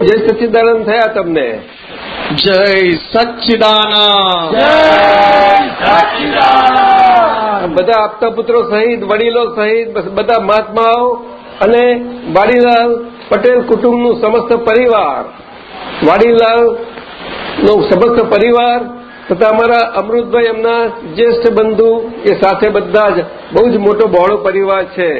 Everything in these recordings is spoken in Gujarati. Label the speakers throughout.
Speaker 1: જય સચ્ચિદાનંદ થયા તમને.
Speaker 2: જય સચ્ચિદાનંદ
Speaker 1: બધા આપતા પુત્રો સહિત વડીલો સહિત બધા મહાત્માઓ અને વાડીલાલ પટેલ કુટુંબનું સમસ્ત પરિવાર વાડીલાલ નો સમસ્ત પરિવાર તથા અમારા અમૃતભાઈ એમના જ્યેષ્ઠ બંધુ એ સાથે બધા જ બહુ જ મોટો બહોળો પરિવાર છે.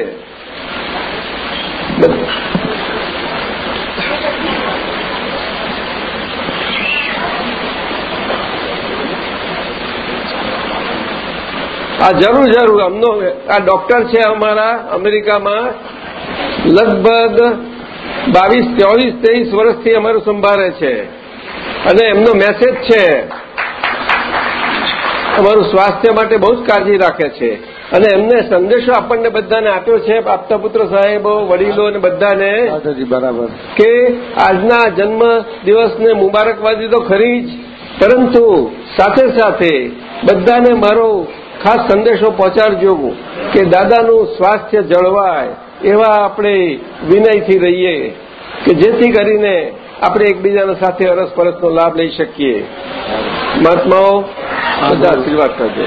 Speaker 1: આ જરૂર જરૂર અમનો આ ડોક્ટર છે અમારા અમેરિકામાં લગભગ બાવીસ ચોવીસ ત્રેવીસ વર્ષથી અમારું સંભાળે છે. અને એમનો મેસેજ છે અમારું સ્વાસ્થ્ય માટે બહુ જ કાળજી રાખે છે. અને એમને સંદેશો આપણને બધાને આપ્યો છે આપતા પુત્ર સાહેબો વડીલો અને બધાને
Speaker 2: બરાબર.
Speaker 1: કે આજના જન્મ દિવસને મુબારકબાદી તો ખરી જ પરંતુ સાથે સાથે બધાને મારો ખાસ સંદેશો પહોંચાડજો કે દાદાનું સ્વાસ્થ્ય જળવાય એવા આપણે વિનયથી રહીએ કે જેથી કરીને આપણે એકબીજાના સાથે અરસપરસનો લાભ લઈ શકીએ. મહાત્માઓ બધા આશીર્વાદ કરજો.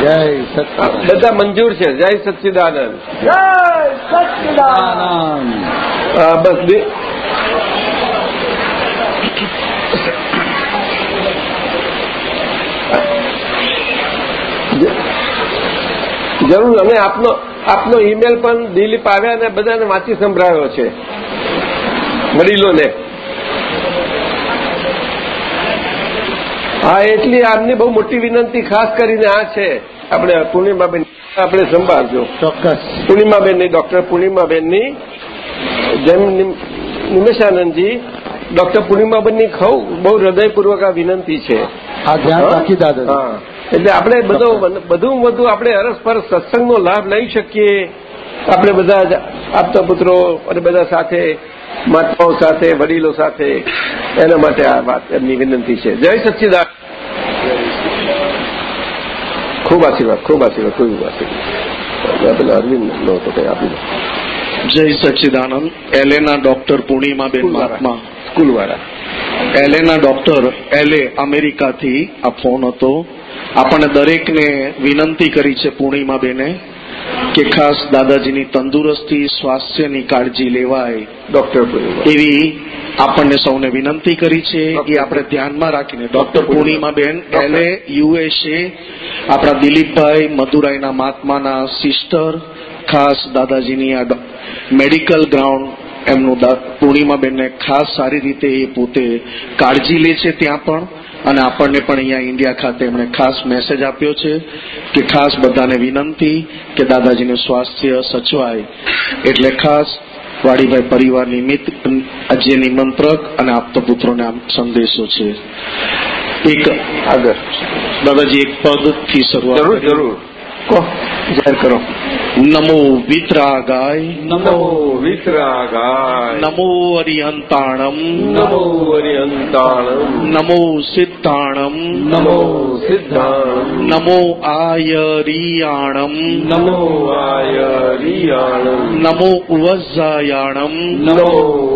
Speaker 2: જય સચ્ચિદાનંદ
Speaker 1: બધા મંજૂર છે. જય સચ્ચિદાનંદ
Speaker 3: જય સચ્ચિદાનંદ
Speaker 1: બસ જરૂર. અમે આપનો આપનો ઈમેલ પણ દિલીપ આવ્યા અને બધાને વાંચી સંભળાયો છે. વડીલોને. હા એટલી આમની બહુ મોટી વિનંતી ખાસ કરીને આ છે. આપણે પૂર્ણિમાબેન આપણે સંભાળજો.
Speaker 2: ચોક્કસ.
Speaker 1: પૂર્ણિમાબેનની ડોક્ટર પૂર્ણિમાબેનની. જેમ નિમેશાનંદજી ડોક્ટર પૂર્ણિમાબેનની ખઉ બહુ હૃદયપૂર્વક આ વિનંતી છે.
Speaker 2: આ ધ્યાન રાખી દાદા
Speaker 1: હા. એટલે આપણે બધો બધું વધુ આપણે અરસપર સત્સંગનો લાભ લઈ શકીએ. આપણે બધા જ આપતા પુત્રો અને બધા સાથે માતાઓ સાથે વડીલો સાથે એના માટે આ વાત એમની વિનંતી છે. જય સચ્ચિદાન ખૂબ આશીર્વાદ ખૂબ આશીર્વાદ ખૂબ આશીર્વાદ. પેલા અરવિંદ નો તો કઈ આપી
Speaker 2: જય સચ્ચિદાનંદ. એલેના ડોક્ટર પૂર્ણિમાબેન મહાત્મા.
Speaker 1: સ્કૂલવાળા
Speaker 2: એલેના ડોક્ટર એલે અમેરિકાથી આ ફોન હતો. આપણને દરેકને વિનંતી કરી છે પૂર્ણિમાબેને કે ખાસ દાદાજીની તંદુરસ્તી સ્વાસ્થ્યની કાળજી લેવાય.
Speaker 1: ડોક્ટર
Speaker 2: એવી આપણને સૌને વિનંતી કરી છે એ આપણે ધ્યાનમાં રાખીને. ડોક્ટર પૂર્ણિમાબેન એલે યુએસએ આપણા દિલીપભાઈ મદુરાઈના મહાત્માના સિસ્ટર ખાસ દાદાજીની આ મેડિકલ ગ્રાઉન્ડ એમનું પૂર્ણિમાબેનને ખાસ સારી રીતે એ પોતે કાળજી લે છે ત્યાં પણ. અને આપણને પણ અહીંયા ઇન્ડિયા ખાતે એમણે ખાસ મેસેજ આપ્યો છે કે ખાસ બધાને વિનંતી કે દાદાજીનું સ્વાસ્થ્ય સચવાય. એટલે ખાસ વાડીભાઈ પરિવાર નિમિત્ત આજે નિમંત્રક અને આપતા પુત્રોને આમ સંદેશો છે. એક
Speaker 1: આગળ.
Speaker 2: દાદાજી એક પદથી શરૂઆત
Speaker 1: જરૂર જરૂર. કહો જાહેર કરો
Speaker 2: નમો વિતરાગાય
Speaker 1: નમો વિતરાગાય
Speaker 2: નમો અરિહંતાણમ
Speaker 1: નમો હરિયંતાણમ
Speaker 2: નમો સિદ્ધાણમ
Speaker 1: નમો સિદ્ધાણમ
Speaker 2: નમો આયરિયાણમ
Speaker 1: નમો આયરિયાણમ
Speaker 2: નમો વજ્જાયાણમ
Speaker 1: નમો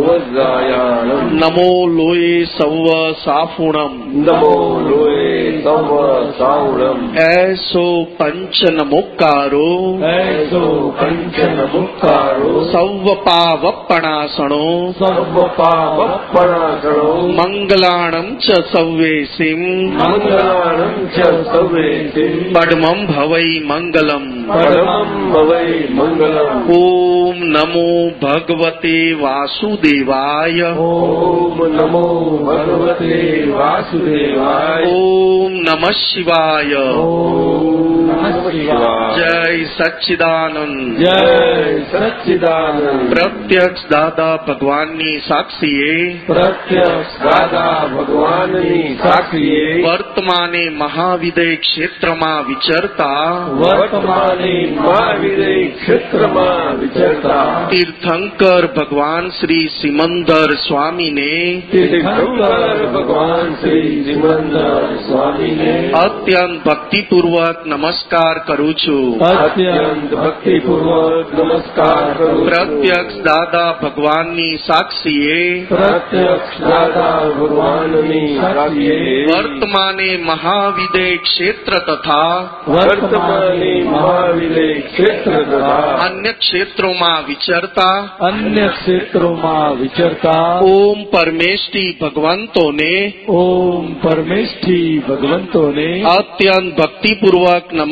Speaker 1: વજ્જાયાણમ
Speaker 2: નમો લોય સવ સાફુણમ
Speaker 1: નમો લોય સવ સાફુણમ
Speaker 2: એસો પંચ નમોકારો
Speaker 1: એસો પંચન મુખારો
Speaker 2: સૌ પાવપણાસણો
Speaker 1: સર્વ પાવપણાસણો
Speaker 2: મંગલાણમ ચ સૌવેસીમ
Speaker 1: મંગલાણમ ચ સવેતિમ
Speaker 2: પડમમ ભવૈ
Speaker 1: પરમં ભવૈ મંગલમ
Speaker 2: ઓમ નમો ભગવતે વાસુદેવાય
Speaker 1: નમો ભગવતે વાસુદેવાય
Speaker 2: નમઃ શિવાય જય સચ્ચિદાનંદ
Speaker 1: જય સચ્ચિદાનંદ
Speaker 2: પ્રત્યક્ષ દાદા ભગવાનની સાક્ષીએ
Speaker 1: પ્રત્યક્ષ દાદા ભગવાનની સાક્ષીએ
Speaker 2: વર્તમાને મહાવિદય ક્ષેત્રમાં વિચરતા
Speaker 1: વર્તમાન મહાવિદય ક્ષેત્રમાં વિચરતા
Speaker 2: તીર્થંકર ભગવાન શ્રી સિમંદર સ્વામીને
Speaker 1: તીર્થંકર ભગવાન શ્રી સિમંદર સ્વામીને
Speaker 2: અત્યંત ભક્તિપૂર્વક નમસ્કાર કરું છું
Speaker 1: અત્યંત ભક્તિપૂર્વક નમસ્કાર કરું.
Speaker 2: પ્રત્યક્ષ દાદા ભગવાનની સાક્ષીએ
Speaker 1: પ્રત્યક્ષ દાદા ભગવાનની સાક્ષીએ
Speaker 2: વર્તમાને મહાવિદય ક્ષેત્ર તથા
Speaker 1: વર્તમાને મહાવિદય ક્ષેત્ર તથા
Speaker 2: અન્ય ક્ષેત્રોમાં વિચરતા
Speaker 3: અન્ય ક્ષેત્રોમાં વિચરતા
Speaker 2: ઓમ પરમેષ્ઠી ભગવંતોને
Speaker 3: ઓમ પરમેષ્ઠી ભગવંતોને
Speaker 2: અત્યંત ભક્તિપૂર્વક નમસ્કાર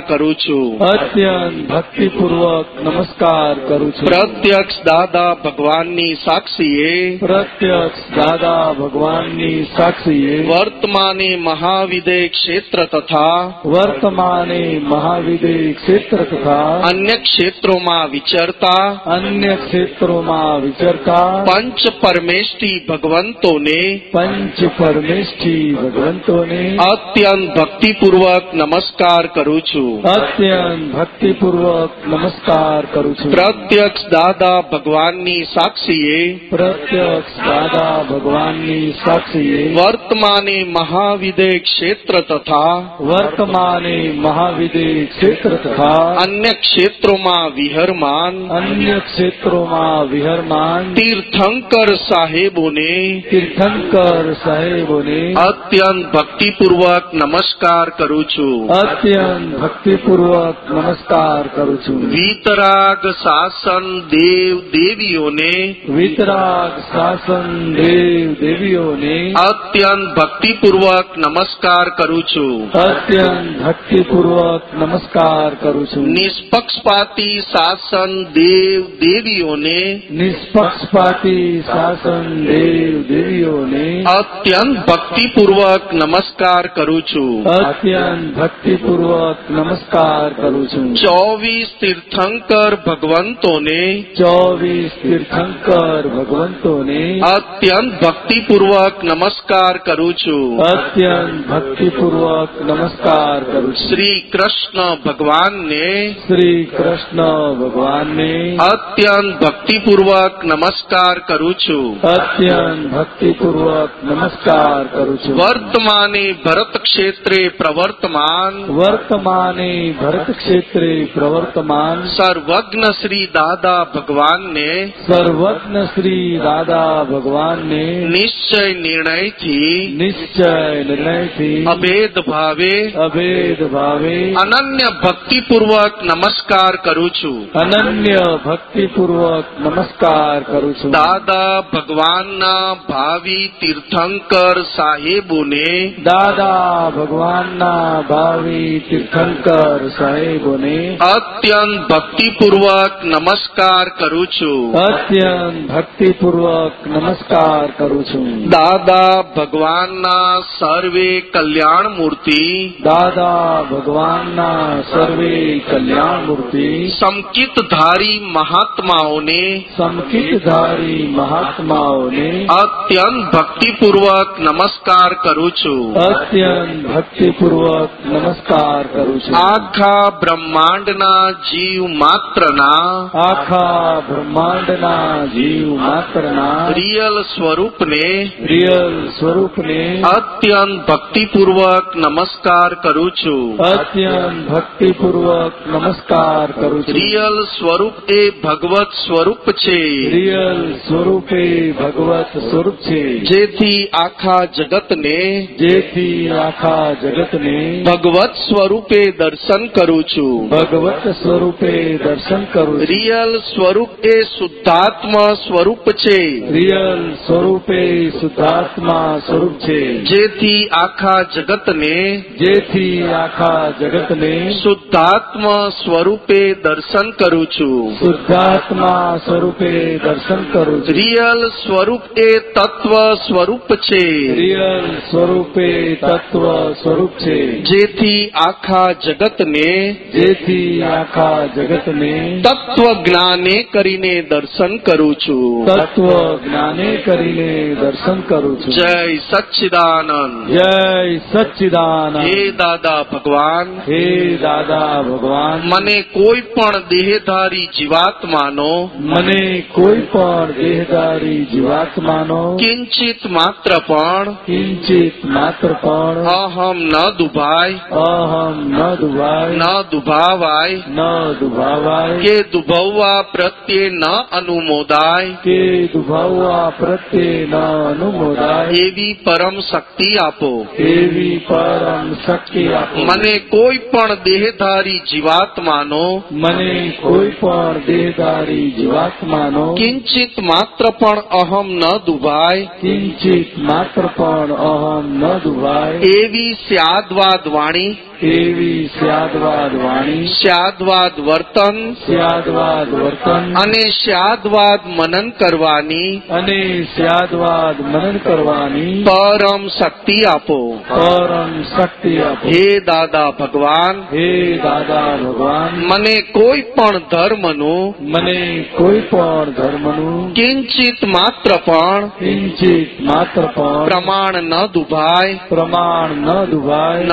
Speaker 2: કરું છું.
Speaker 3: અત્યંત ભક્તિપૂર્વક નમસ્કાર કરું છું.
Speaker 2: પ્રત્યક્ષ દાદા ભગવાનની સાક્ષીએ
Speaker 3: પ્રત્યક્ષ દાદા ભગવાનની સાક્ષીએ
Speaker 2: વર્તમાને મહાવિદે ક્ષેત્ર તથા
Speaker 3: વર્તમાને મહાવિદે ક્ષેત્ર તથા
Speaker 2: અન્ય ક્ષેત્રોમાં વિચરતા
Speaker 3: અન્ય ક્ષેત્રોમાં વિચરતા
Speaker 2: પંચ પરમેષ્ઠી ભગવંતોને
Speaker 3: પંચ પરમેષ્ઠી ભગવંતોને
Speaker 2: અત્યંત ભક્તિપૂર્વક નમસ્કાર કરું છું.
Speaker 3: અત્યંત ભક્તિપૂર્વક નમસ્કાર કરું છું.
Speaker 2: પ્રત્યક્ષ દાદા ભગવાનની સાક્ષીએ
Speaker 3: પ્રત્યક્ષ દાદા ભગવાનની સાક્ષીએ
Speaker 2: વર્તમાને મહાવિદે ક્ષેત્ર તથા
Speaker 3: વર્તમાને મહાવિદે ક્ષેત્ર તથા
Speaker 2: અન્ય ક્ષેત્રોમાં વિહરમાન
Speaker 3: અન્ય ક્ષેત્રોમાં વિહરમાન
Speaker 2: તીર્થંકર સાહેબોને
Speaker 3: તીર્થંકર સાહેબોને
Speaker 2: અત્યંત ભક્તિપૂર્વક નમસ્કાર કરું છું.
Speaker 3: અત્યંત ભક્તિપૂર્વક નમસ્કાર કરું છું.
Speaker 2: વિતરાગ શાસન દેવ દેવીઓને
Speaker 3: વિતરાગ શાસન દેવ દેવીઓને
Speaker 2: અત્યંત ભક્તિપૂર્વક નમસ્કાર કરું છું.
Speaker 3: અત્યંત ભક્તિપૂર્વક નમસ્કાર કરું છું.
Speaker 2: નિષ્પક્ષપાતી શાસન દેવ દેવીઓને
Speaker 3: નિષ્પક્ષપાતી શાસન દેવ દેવીઓને
Speaker 2: અત્યંત ભક્તિપૂર્વક નમસ્કાર કરું છું.
Speaker 3: અત્યંત ભક્તિપૂર્વક નમસ્કાર કરું છું
Speaker 2: ચોવીસ તીર્થંકર ભગવંતોને
Speaker 3: ચોવીસ તીર્થંકર ભગવંતોને
Speaker 2: અત્યંત ભક્તિપૂર્વક નમસ્કાર કરું છું
Speaker 3: અત્યંત ભક્તિપૂર્વક નમસ્કાર કરું છું
Speaker 2: શ્રી કૃષ્ણ ભગવાનને
Speaker 3: શ્રી કૃષ્ણ ભગવાનને
Speaker 2: અત્યંત ભક્તિપૂર્વક નમસ્કાર કરું છું
Speaker 3: અત્યંત ભક્તિપૂર્વક નમસ્કાર કરું છું
Speaker 2: વર્તમાને ભરત ક્ષેત્રે પ્રવર્તમાન
Speaker 3: વર્તમાને ભરત ક્ષેત્રે પ્રવર્તમાન
Speaker 2: સર્વજ્ઞ શ્રી દાદા ભગવાનને
Speaker 3: સર્વજ્ઞ શ્રી દાદા ભગવાનને
Speaker 2: નિશ્ચય નિર્ણયથી
Speaker 3: નિશ્ચય નિર્ણયથી
Speaker 2: અભેદ ભાવે
Speaker 3: અભેદ ભાવે
Speaker 2: અનન્ય ભક્તિપૂર્વક નમસ્કાર કરું છું
Speaker 3: અનન્ય ભક્તિપૂર્વક નમસ્કાર કરું છું
Speaker 2: દાદા ભગવાનના ભાવિ તીર્થંકર સાહેબોને
Speaker 3: દાદા ભગવાનના ભાવિ તીર્થંકર સાહેબોને
Speaker 2: અત્યંત ભક્તિપૂર્વક નમસ્કાર કરું છું
Speaker 3: અત્યંત ભક્તિપૂર્વક નમસ્કાર કરું છું
Speaker 2: દાદા ભગવાનના સર્વે કલ્યાણ મૂર્તિ
Speaker 3: દાદા ભગવાનના સર્વે કલ્યાણ મૂર્તિ
Speaker 2: સંકિતધારી મહાત્માઓને
Speaker 3: સંકિતધારી મહાત્માઓને
Speaker 2: અત્યંત ભક્તિપૂર્વક નમસ્કાર કરું છું
Speaker 3: અત્યંત ભક્તિપૂર્વક નમસ્કાર કરું છું.
Speaker 2: આખા બ્રહ્માંડના જીવ માત્રના
Speaker 3: આખા બ્રહ્માંડના જીવ માત્રના
Speaker 2: રિયલ સ્વરૂપને
Speaker 3: રિયલ સ્વરૂપને
Speaker 2: અત્યંત ભક્તિપૂર્વક નમસ્કાર કરું છું.
Speaker 3: અત્યંત ભક્તિપૂર્વક નમસ્કાર કરું છું.
Speaker 2: રિયલ સ્વરૂપ એ ભગવત સ્વરૂપ છે.
Speaker 3: રિયલ સ્વરૂપે ભગવત સ્વરૂપ છે.
Speaker 2: જેથી આખા જગતને
Speaker 3: જેથી આખા જગતને
Speaker 2: ભગવત સ્વરૂપે દર્શન કરું છું.
Speaker 3: ભગવત સ્વરૂપે દર્શન કરું
Speaker 2: રિયલ સ્વરૂપ એ શુદ્ધાત્મા સ્વરૂપ છે.
Speaker 3: રિયલ સ્વરૂપે શુદ્ધાત્મા સ્વરૂપ છે.
Speaker 2: જેથી આખા જગતને
Speaker 3: જેથી આખા જગતને
Speaker 2: શુદ્ધાત્મા સ્વરૂપે દર્શન કરું છું.
Speaker 3: શુદ્ધાત્મા સ્વરૂપે દર્શન કરું છું.
Speaker 2: રિયલ સ્વરૂપ એ તત્વ સ્વરૂપ છે.
Speaker 3: રિયલ સ્વરૂપે તત્વ સ્વરૂપ છે.
Speaker 2: જેથી આખા જગતને
Speaker 3: જેથી આખા જગતને
Speaker 2: તત્વ જ્ઞાને કરીને દર્શન કરું છું।
Speaker 3: તત્વ જ્ઞાને કરીને દર્શન કરું છું।
Speaker 2: જય સચ્ચિદાનંદ।
Speaker 3: જય સચ્ચિદાનંદ।
Speaker 2: હે દાદા ભગવાન।
Speaker 3: હે દાદા ભગવાન।
Speaker 2: મને કોઈ પણ દેહધારી જીવાત્માનો।
Speaker 3: મને કોઈ પણ દેહધારી જીવાત્માનો।
Speaker 2: કિંચિત માત્ર પણ।
Speaker 3: કિંચિત માત્ર પણ।
Speaker 2: અહમ ન દુભાય।
Speaker 3: અહમ ન
Speaker 2: દુભાવાય
Speaker 3: ન દુભાવાય
Speaker 2: કે દુભવવા પ્રત્યે ન અનુમોદાય
Speaker 3: કે દુભવવા પ્રત્યે ન અનુમોદાય
Speaker 2: એવી પરમ શક્તિ આપો
Speaker 3: એવી પરમ શક્તિ આપો
Speaker 2: મને કોઈ પણ દેહધારી જીવાત્માનો
Speaker 3: મને કોઈ પણ દેહધારી જીવાત્માનો
Speaker 2: કિંચિત માત્ર પણ અહમ ન દુભાય
Speaker 3: કિંચિત માત્ર પણ અહમ ન દુભાય
Speaker 2: એવી સ્યાદવાદ વાણી
Speaker 3: એવી સ્યાદવાદ વાણી
Speaker 2: સ્યાદવાદ વર્તન
Speaker 3: સ્યાદવાદ વર્તન
Speaker 2: અને સ્યાદવાદ મનન કરવાની
Speaker 3: અને સ્યાદવાદ મનન કરવાની
Speaker 2: પરમ શક્તિ આપો.
Speaker 3: પરમ શક્તિ આપો.
Speaker 2: હે દાદા ભગવાન
Speaker 3: હે દાદા ભગવાન
Speaker 2: મને કોઈ પણ ધર્મનું
Speaker 3: મને કોઈ પણ ધર્મનું
Speaker 2: કિંચિત માત્ર પણ
Speaker 3: કિંચિત માત્ર પણ
Speaker 2: પ્રમાણ ન દુભાય
Speaker 3: પ્રમાણ ન દુભાય
Speaker 2: ન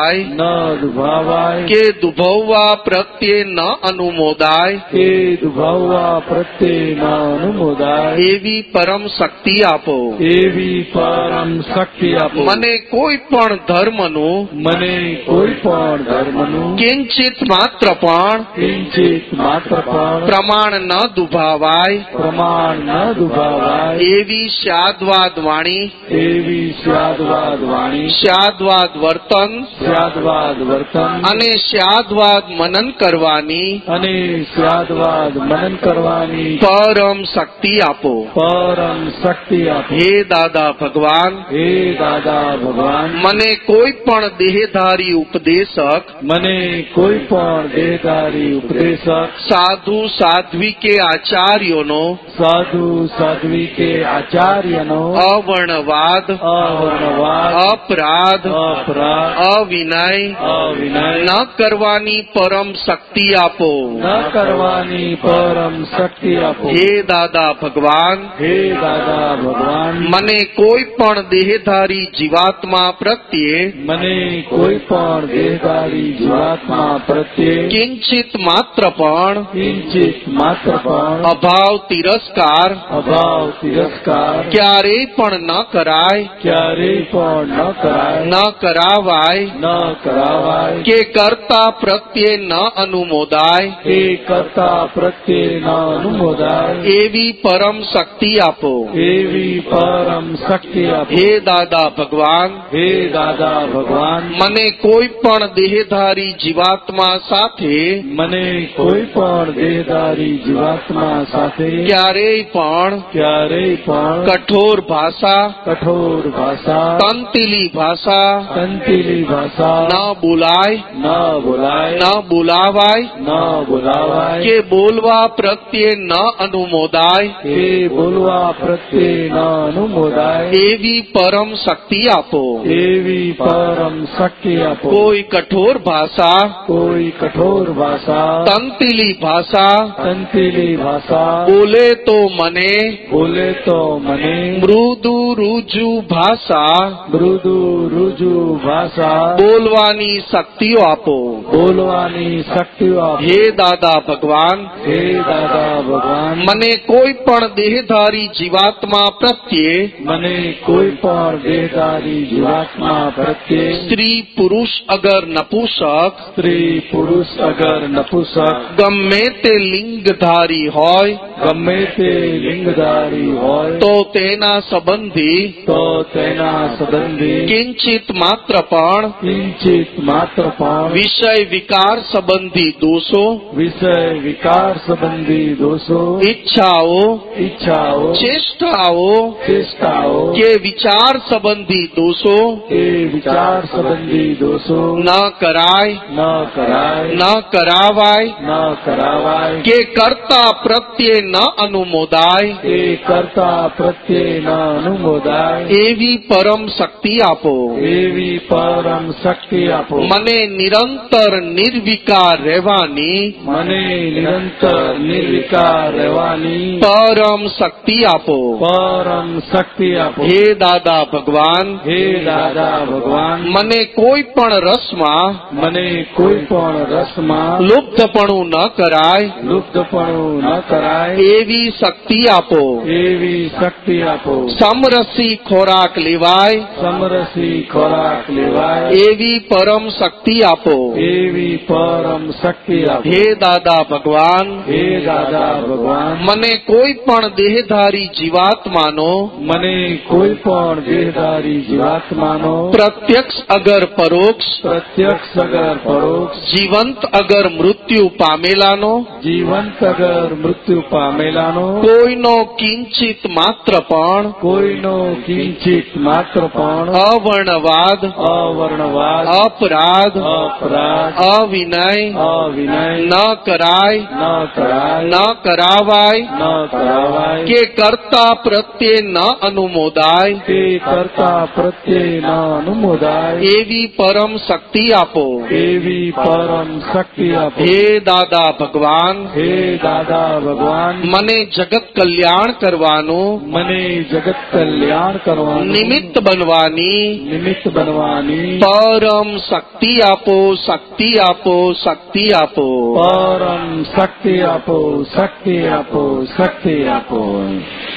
Speaker 2: દુભાવાય
Speaker 3: ન દુભાવાય.
Speaker 2: કે દુભવવા પ્રત્યે ન અનુમોદાય.
Speaker 3: કે દુભાવવા પ્રત્યે ન અનુમોદાય.
Speaker 2: એવી પરમ શક્તિ આપો.
Speaker 3: એવી પરમ શક્તિ આપો.
Speaker 2: મને કોઈ પણ ધર્મનું
Speaker 3: મને કોઈ પણ ધર્મનું
Speaker 2: કિંચિત માત્ર પણ
Speaker 3: કિંચિત માત્ર પણ
Speaker 2: પ્રમાણ ન દુભાવાય.
Speaker 3: પ્રમાણ ન દુભાવાય.
Speaker 2: એવી શાદવાદ વાણી.
Speaker 3: એવી શાદવાદ વાણી.
Speaker 2: શાદવાદ વર્તન.
Speaker 3: સ્યાદવાદ વર્તન.
Speaker 2: અને શાદવાદ મનન કરવાની.
Speaker 3: અને સ્યાદવાદ મનન કરવાની.
Speaker 2: પરમ શક્તિ આપો.
Speaker 3: પરમ શક્તિ આપો.
Speaker 2: હે દાદા ભગવાન.
Speaker 3: હે દાદા ભગવાન.
Speaker 2: મને કોઈ પણ દેહધારી ઉપદેશક.
Speaker 3: મને કોઈ પણ દેહધારી ઉપદેશક.
Speaker 2: સાધુ સાધ્વી કે આચાર્યોનો.
Speaker 3: સાધુ સાધ્વી કે આચાર્યનો.
Speaker 2: અવર્ણવાદ.
Speaker 3: અવર્ણવાદ.
Speaker 2: અપરાધ.
Speaker 3: અપરાધ.
Speaker 2: અવિનય
Speaker 3: અવિનય
Speaker 2: ન કરવાની પરમ શક્તિ આપો
Speaker 3: ન કરવાની પરમ શક્તિ આપો
Speaker 2: હે દાદા ભગવાન
Speaker 3: હે દાદા ભગવાન
Speaker 2: મને કોઈ પણ દેહધારી જીવાત્મા પ્રત્યે
Speaker 3: મને કોઈ પણ દેહધારી જીવાત્મા પ્રત્યે
Speaker 2: કિંચિત માત્ર પણ
Speaker 3: કિંચિત માત્ર પણ
Speaker 2: અભાવ તિરસ્કાર
Speaker 3: અભાવ તિરસ્કાર
Speaker 2: ક્યારેય પણ ન કરાય
Speaker 3: ક્યારેય પણ ન કરાય
Speaker 2: ન કરાવાય
Speaker 3: ન કરાવાય.
Speaker 2: કે કરતા પ્રત્યે ન અનુમોદાય.
Speaker 3: કે કરતા પ્રત્યે ન અનુમોદાય.
Speaker 2: એવી પરમ શક્તિ આપો.
Speaker 3: એવી પરમ શક્તિ આપો.
Speaker 2: હે દાદા ભગવાન.
Speaker 3: હે દાદા ભગવાન.
Speaker 2: મને કોઈ પણ દેહધારી જીવાત્મા સાથે
Speaker 3: મને કોઈ પણ દેહધારી જીવાત્મા સાથે
Speaker 2: ક્યારેય પણ
Speaker 3: ક્યારેય પણ
Speaker 2: કઠોર ભાષા
Speaker 3: કઠોર ભાષા
Speaker 2: તંતિલી ભાષા
Speaker 3: તંતિલી ભાષા
Speaker 2: ન બોલાય
Speaker 3: ન બોલાય
Speaker 2: ન બોલાવાય
Speaker 3: ન બોલાવાય
Speaker 2: કે બોલવા પ્રત્યે ન અનુમોદાય
Speaker 3: કે બોલવા પ્રત્યે ન અનુમોદાય
Speaker 2: એવી પરમ શક્તિ આપો.
Speaker 3: એવી પરમ શક્તિ આપો.
Speaker 2: કોઈ કઠોર ભાષા
Speaker 3: કોઈ કઠોર ભાષા
Speaker 2: તંતિલી ભાષા
Speaker 3: તંતિલી ભાષા
Speaker 2: બોલે તો મને
Speaker 3: બોલે તો મને
Speaker 2: મૃદુ રુજુ ભાષા
Speaker 3: મૃદુ રુજુ ભાષા
Speaker 2: બોલવાની શક્તિઓ આપો
Speaker 3: બોલવાની શક્તિઓ આપો
Speaker 2: હે દાદા ભગવાન
Speaker 3: હે દાદા ભગવાન
Speaker 2: મને કોઈ પણ દેહધારી જીવાત્મા પ્રત્યે
Speaker 3: મને કોઈ પણ દેહધારી જીવાત્મા પ્રત્યે
Speaker 2: સ્ત્રી પુરુષ અગર નપુસક
Speaker 3: સ્ત્રી પુરુષ અગર નપુસક
Speaker 2: ગમે તે લિંગધારી હોય
Speaker 3: ગમે તે લિંગધારી હોય
Speaker 2: તો તેના સંબંધી
Speaker 3: તો તેના સંબંધી
Speaker 2: કિંચિત માત્ર પણ
Speaker 3: કિંચિત માત્ર પણ
Speaker 2: વિષય વિકાર સંબંધી દોષો
Speaker 3: વિષય વિકાર સંબંધી દોષો
Speaker 2: ઈચ્છાઓ
Speaker 3: ઈચ્છાઓ
Speaker 2: ચેષ્ટાઓ
Speaker 3: ચેષ્ટાઓ
Speaker 2: કે વિચાર સંબંધી દોષો
Speaker 3: કે વિચાર સંબંધી દોષો
Speaker 2: ન કરાય
Speaker 3: ન કરાય
Speaker 2: ન કરાવાય
Speaker 3: ન કરાવાય
Speaker 2: કે કરતા પ્રત્યે ન અનુમોદાય
Speaker 3: કે કરતા પ્રત્યે ન અનુમોદાય
Speaker 2: એવી પરમ શક્તિ આપો
Speaker 3: એવી પરમ શક્તિ આપો
Speaker 2: મને નિરંતર નિર્વિકાર રહેવાની
Speaker 3: મને નિરંતર નિર્વિકાર રહેવાની
Speaker 2: પરમ શક્તિ આપો
Speaker 3: પરમ શક્તિ આપો
Speaker 2: હે દાદા ભગવાન
Speaker 3: હે દાદા ભગવાન
Speaker 2: મને કોઈ પણ રસમાં
Speaker 3: મને કોઈ પણ રસમાં
Speaker 2: લુપ્તપણું ન કરાય
Speaker 3: લુપ્તપણું ન કરાય
Speaker 2: એવી શક્તિ આપો
Speaker 3: એવી શક્તિ આપો
Speaker 2: સમરસી ખોરાક લેવાય
Speaker 3: સમરસી ખોરાક લેવાય
Speaker 2: એવી પરમ શક્તિ આપો
Speaker 3: એવી પરમ શક્તિ આપો
Speaker 2: હે દાદા ભગવાન
Speaker 3: હે દાદા ભગવાન
Speaker 2: મને કોઈ પણ દેહધારી જીવાત્માનો
Speaker 3: મને કોઈ પણ દેહધારી જીવાત્માનો
Speaker 2: પ્રત્યક્ષ અગર પરોક્ષ
Speaker 3: પ્રત્યક્ષ અગર પરોક્ષ
Speaker 2: જીવંત અગર મૃત્યુ પામેલાનો
Speaker 3: જીવંત અગર મૃત્યુ પામેલાનો
Speaker 2: કોઈનો કિંચિત માત્ર પણ
Speaker 3: કોઈનો કિંચિત માત્ર પણ
Speaker 2: અવર્ણવાદ
Speaker 3: અવર્ણવાદ
Speaker 2: અપરાધ.
Speaker 3: અપરાધ.
Speaker 2: અવિનય.
Speaker 3: અવિનય.
Speaker 2: ન કરાય.
Speaker 3: ન કરાય.
Speaker 2: ન કરાવાય.
Speaker 3: ન કરાવાય.
Speaker 2: કે કરતા પ્રત્યે ન અનુમોદાય.
Speaker 3: કે કરતા પ્રત્યે ન અનુમોદાય.
Speaker 2: એવી પરમ શક્તિ આપો.
Speaker 3: એવી પરમ શક્તિ આપો.
Speaker 2: હે દાદા ભગવાન.
Speaker 3: હે દાદા ભગવાન.
Speaker 2: મને જગત કલ્યાણ કરવાનું.
Speaker 3: મને જગત કલ્યાણ કરવાનું.
Speaker 2: નિમિત્ત બનવાની.
Speaker 3: નિમિત્ત બનવાની.
Speaker 2: પરમ શક્તિ આપો શક્તિ આપો શક્તિ આપો
Speaker 3: પરમ શક્તિ આપો શક્તિ આપો શક્તિ આપો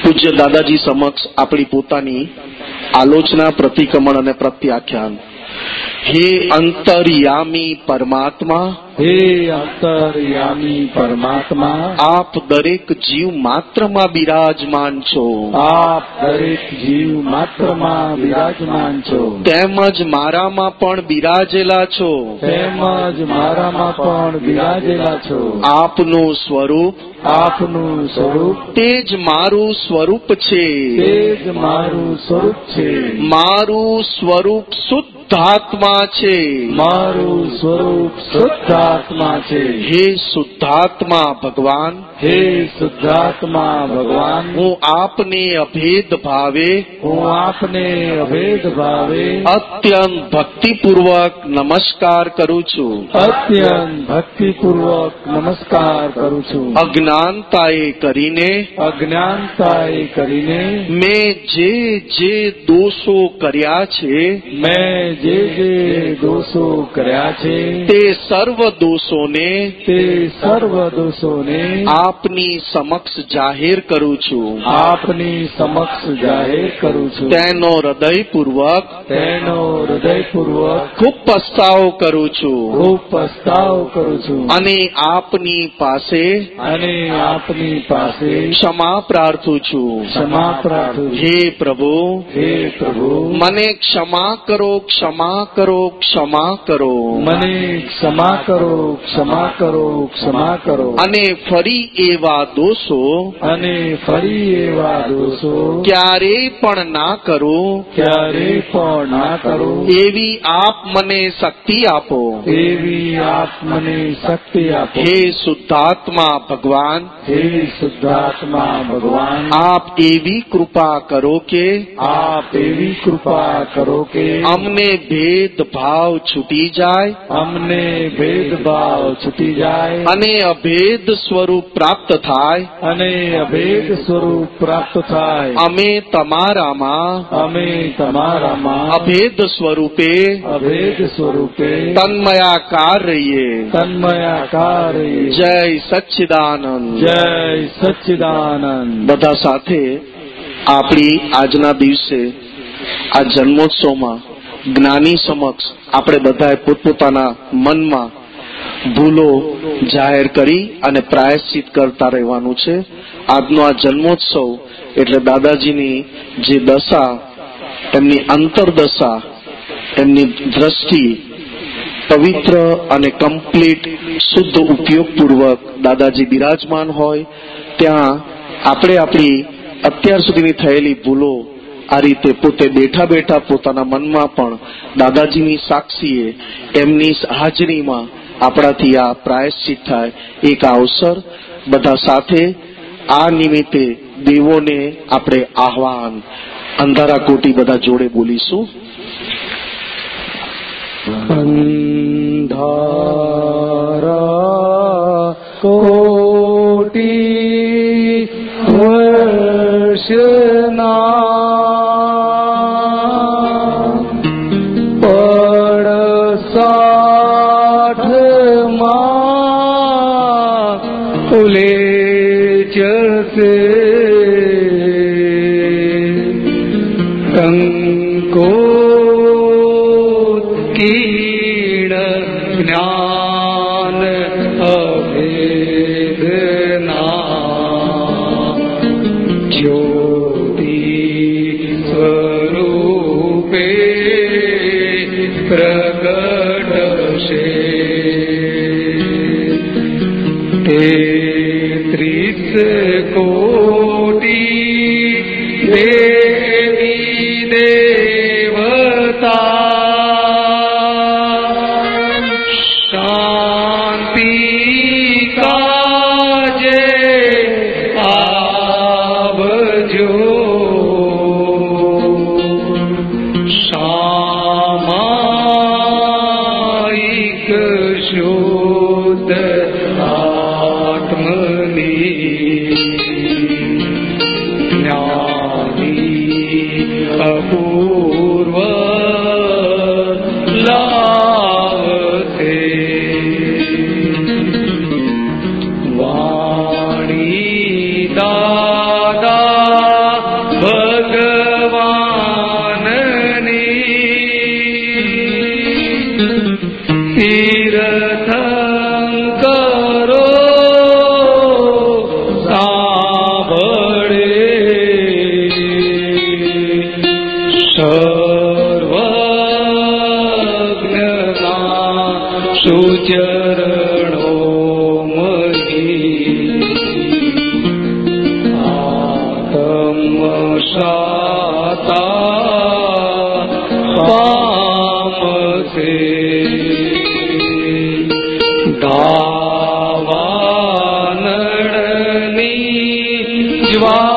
Speaker 2: પૂજ્ય દાદાજી સમક્ષ આપણી પોતાની આલોચના પ્રતિક્રમણ અને પ્રત્યાખ્યાન. હે અંતર્યામી પરમાત્મા
Speaker 3: હે અંતર્યામી પરમાત્મા
Speaker 2: આપ દરેક જીવ માત્રમાં બિરાજમાન છો.
Speaker 3: આપ દરેક જીવ માત્રમાં બિરાજમાન છો.
Speaker 2: તેમજ મારામાં પણ બિરાજેલા છો.
Speaker 3: તેમજ મારામાં પણ બિરાજેલા છો.
Speaker 2: આપનું સ્વરૂપ
Speaker 3: આપનું સ્વરૂપ
Speaker 2: તે જ મારું સ્વરૂપ છે.
Speaker 3: તે જ મારું સ્વરૂપ છે.
Speaker 2: મારું સ્વરૂપ શુદ્ધાત્મા છે.
Speaker 3: મારું સ્વરૂપ શુદ્ધાત્મા છે.
Speaker 2: હે શુદ્ધાત્મા ભગવાન
Speaker 3: હે શુદ્ધાત્મા ભગવાન.
Speaker 2: હું આપને અભેદ ભાવે
Speaker 3: હું આપને અભેદ ભાવે.
Speaker 2: અત્યંત ભક્તિપૂર્વક નમસ્કાર કરું છું.
Speaker 3: અત્યંત ભક્તિપૂર્વક નમસ્કાર કરું છું.
Speaker 2: અજ્ઞાનતાએ કરીને
Speaker 3: અજ્ઞાનતાએ કરીને
Speaker 2: મેં જે જે દોષો કર્યા છે
Speaker 3: મેં જે જે દોષો કર્યા છે
Speaker 2: તે સર્વ દોષોને
Speaker 3: તે સર્વ દોષોને
Speaker 2: આપની સમક્ષ જાહેર કરું છું.
Speaker 3: આપની સમક્ષ જાહેર કરું છું.
Speaker 2: તેનો હૃદયપૂર્વક
Speaker 3: તેનો હૃદયપૂર્વક
Speaker 2: ખૂબ પસ્તાવો કરું છું.
Speaker 3: ખૂબ પસ્તાવ કરું છું.
Speaker 2: અને આપની પાસે
Speaker 3: અને આપની પાસે
Speaker 2: ક્ષમા પ્રાર્થું છું.
Speaker 3: ક્ષમા પ્રાર્થું
Speaker 2: હે પ્રભુ
Speaker 3: હે પ્રભુ
Speaker 2: મને ક્ષમા કરો ક્ષમા કરો ક્ષમા કરો.
Speaker 3: મને ક્ષમા કરો ક્ષમા કરો ક્ષમા કરો.
Speaker 2: અને ફરી એવા દોષો
Speaker 3: અને ફરી એવા દોષો
Speaker 2: ક્યારેય પણ ના કરો.
Speaker 3: ક્યારેય પણ ના કરો.
Speaker 2: એવી આપ મને શક્તિ આપો.
Speaker 3: એવી આપ મને શક્તિ આપો.
Speaker 2: હે શુદ્ધાત્મા ભગવાન.
Speaker 3: હે શુદ્ધાત્મા ભગવાન.
Speaker 2: આપ એવી કૃપા કરો કે
Speaker 3: આપ એવી કૃપા કરો કે
Speaker 2: અમને ભેદભાવ છૂટી જાય.
Speaker 3: અમને ભેદભાવ છૂટી જાય.
Speaker 2: અને અભેદ સ્વરૂપ પ્રાપ્ત થાય.
Speaker 3: અને અભેદ સ્વરૂપ પ્રાપ્ત થાય.
Speaker 2: અમે તમારામાં
Speaker 3: અમે તમારામાં
Speaker 2: અભેદ સ્વરૂપે
Speaker 3: અભેદ સ્વરૂપે
Speaker 2: તન્મયાકાર રહીએ
Speaker 3: તન્મયાકાર
Speaker 2: જય સચ્ચિદાનંદ.
Speaker 3: જય સચ્ચિદાનંદ.
Speaker 2: બધા સાથે આપણી આજના દિવસે આ જન્મોત્સવમાં જ્ઞાની સમક્ષ આપણે બધાએ પોતપોતાના મનમાં ભૂલો જાહેર કરી અને પ્રાયશ્ચિત કરતા રહેવાનું છે. આજનો આ જન્મોત્સવ એટલે દાદાજીની જે દશા, એમની અંતરદશા, એમની દ્રષ્ટિ પવિત્ર અને કમ્પ્લીટ, શુદ્ધ, ઉપયોગપૂર્વક દાદાજી બિરાજમાન હોય, ત્યાં આપણે આપણી અત્યાર સુધીની થયેલી ભૂલો આ રીતે પોતે બેઠા બેઠા પોતાના મનમાં પણ દાદાજીની સાક્ષીએ એમની હાજરીમાં આપણાથી આ પ્રાયશ્ચિત થાય. એક અવસર, બધા સાથે આ નિમિત્તે દેવોને આપણે આહવાન. અંધારા કોટી બધા જોડે બોલીશું.
Speaker 3: અંધારા કોટી વર્ષ は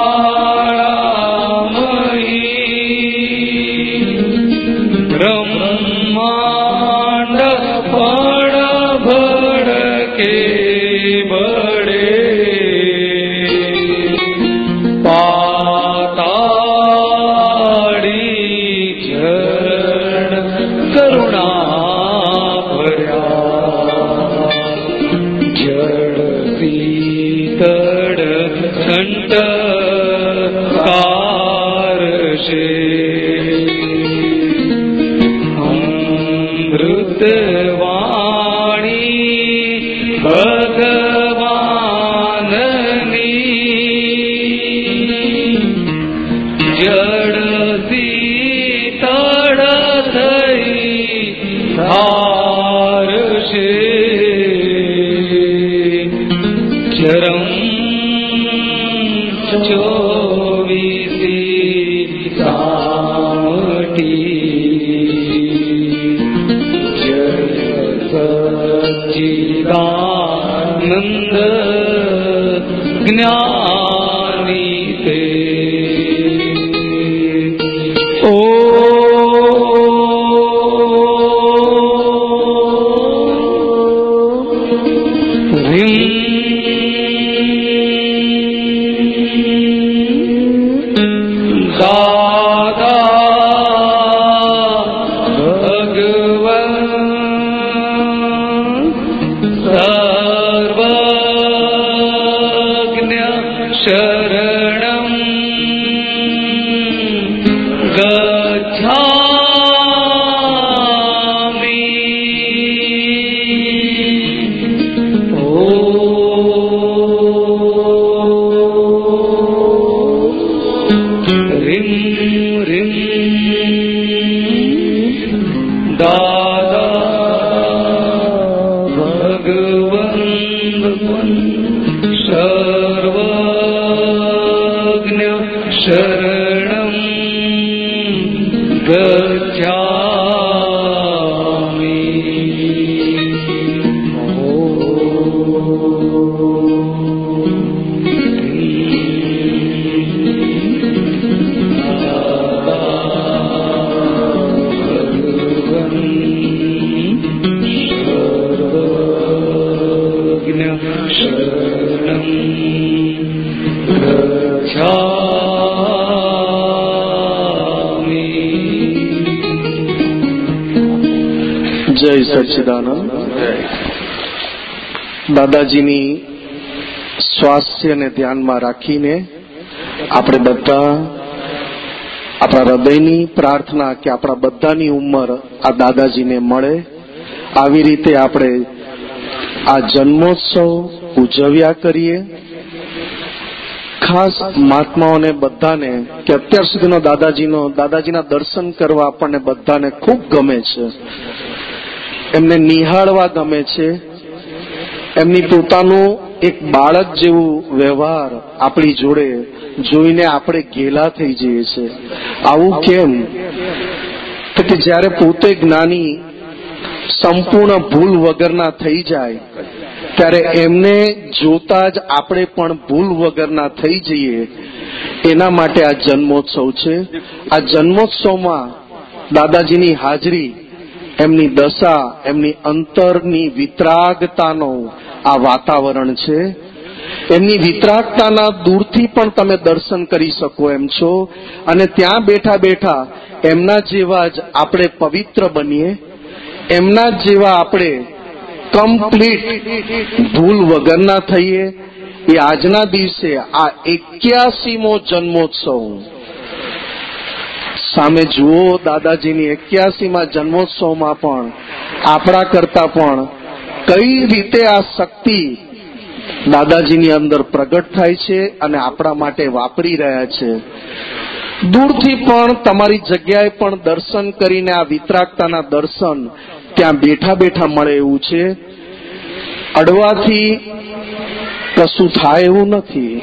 Speaker 3: સચ્ચિદાનંદ
Speaker 2: દાદાજીની સ્વાસ્થ્યને ધ્યાનમાં રાખીને આપણે બધા આપણા હૃદયની પ્રાર્થના કે આપણા બધાની ઉંમર આ દાદાજીને મળે. આવી રીતે આપણે આ જન્મોત્સવ ઉજવ્યા કરીએ. ખાસ મહાત્માઓને બધાને કે અત્યાર સુધીનો દાદાજીનો, દાદાજીના દર્શન કરવા આપણને બધાને ખૂબ ગમે છે. એમને નિહાળવા ગમે છે. એમની પોતાનું એક બાળક જેવું વ્યવહાર આપણી જોડે જોઈને આપણે ઘેલા થઈ જઈએ છીએ આવું કેમ? તો કે જ્યારે પોતે જ્ઞાની સંપૂર્ણ ભૂલ વગરના થઈ જાય, ત્યારે એમને જોતા જ આપણે પણ ભૂલ વગરના થઈ જઈએ. એના માટે આ જન્મોત્સવ છે. આ જન્મોત્સવમાં દાદાજીની હાજરી એમની દશા, એમની અંતરની વિતરાગતાનો આ વાતાવરણ છે. એમની વિતરાગતાના દૂરથી પણ તમે દર્શન કરી શકો એમ છો. અને ત્યાં બેઠા બેઠા એમના જેવા જ આપણે પવિત્ર બનીએ. એમના જેવા આપણે કમ્પ્લીટ ભૂલ વગરના થઈએ. એ આજના દિવસે આ એક્યાસીમો જન્મોત્સવ સામે જુઓ દાદાજીની એક્યાસીમાં જન્મોત્સવમાં પણ, આપણા કરતા પણ કઈ રીતે આ શક્તિ દાદાજીની અંદર પ્રગટ થાય છે અને આપણા માટે વાપરી રહ્યા છે. દૂરથી પણ તમારી જગ્યાએ પણ દર્શન કરીને આ વિતરાગતાના દર્શન ત્યાં બેઠા બેઠા મળે એવું છે. અડવાથી કશું થાય એવું નથી.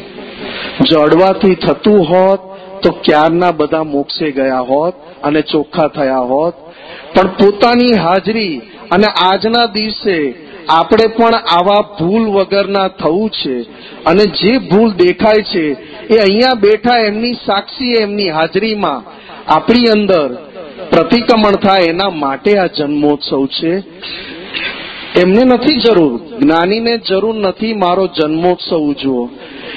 Speaker 2: જો અડવાથી થતું હોત તો ક્યારના બધા મોક્ષે ગયા હોત અને ચોખ્ખા થયા હોત? પણ પોતાની હાજરી અને આજના દિવસે આપણે પણ આવા ભૂલ વગરના થવું છે. અને જે ભૂલ દેખાય છે, એ અહીંયા બેઠા એમની સાક્ષી, એમની હાજરીમાં આપણી અંદર પ્રતિક્રમણ થાય એના માટે આ જન્મોત્સવ છે. એમને નથી જરૂર. જ્ઞાનીને જરૂર નથી મારો જન્મોત્સવ ઉજવો.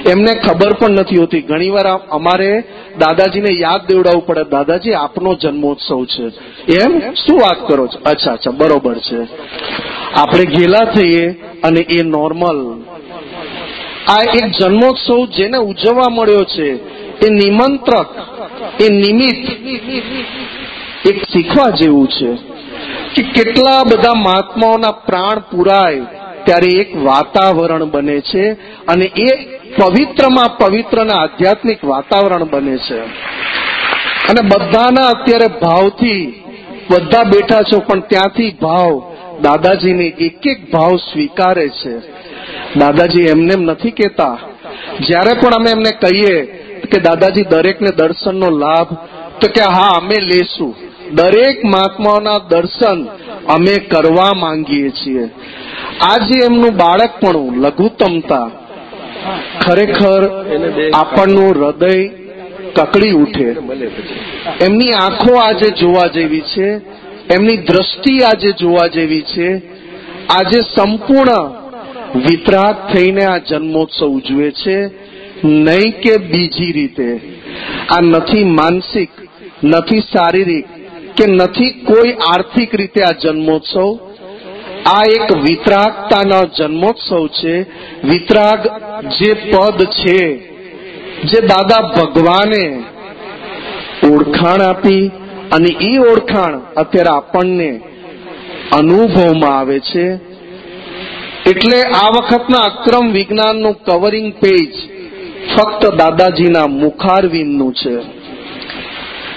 Speaker 2: એમને ખબર પણ નથી હોતી. ઘણીવાર અમારે દાદાજીને યાદ દેવડાવવું પડે. દાદાજી, આપનો જન્મોત્સવ છે. એમ? શું વાત કરો છો? અચ્છા અચ્છા, બરોબર છે. આપણે ઘેલા થઈએ અને એ નોર્મલ. આ એક જન્મોત્સવ જેને ઉજવવા મળ્યો છે, એ નિમંત્રક, એ નિમિત્ત એક શીખવા જેવું છે. કે કેટલા બધા મહાત્માઓના પ્રાણ પુરાય, ત્યારે એક વાતાવરણ બને છે અને એ પવિત્રમાં પવિત્ર આધ્યાત્મિક વાતાવરણ બને છે. અને બધાના અત્યારે ભાવથી, બધા બેઠા છો, પણ ત્યાંથી ભાવ દાદાજીને એક એક ભાવ સ્વીકારે છે. દાદાજી એમને નથી કેતા જ્યારે પણ અમે એમને કહીએ કે દાદાજી દરેકને દર્શનનો લાભ, તો કે હા, અમે લેશું. દરેક મહાત્માઓના દર્શન અમે કરવા માંગીએ છીએ. આજે એમનું બાળકપણું લઘુત્તમતા. ખરેખર આપણનું હૃદય કકડી ઉઠે. એમની આંખો આજે જોવા જેવી છે. એમની દ્રષ્ટિ આજે જોવા જેવી છે. આજે સંપૂર્ણ વિતરાગ થઈને આ જન્મોત્સવ ઉજવે છે. નહીં કે બીજી રીતે. આ નથી માનસિક, નથી શારીરિક કે નથી કોઈ આર્થિક રીતે આ જન્મોત્સવ? આ એક વિતરાગતાનો જન્મોત્સવ છે. વિતરાગ જે પદ છે, જે દાદા ભગવાને ઓળખાણ આપી અને એ ઓળખાણ અત્યારે આપણને અનુભવમાં આવે છે. એટલે આ વખતના અક્રમ વિજ્ઞાનનું કવરિંગ પેજ ફક્ત દાદાજીના મુખારવિંદનું છે.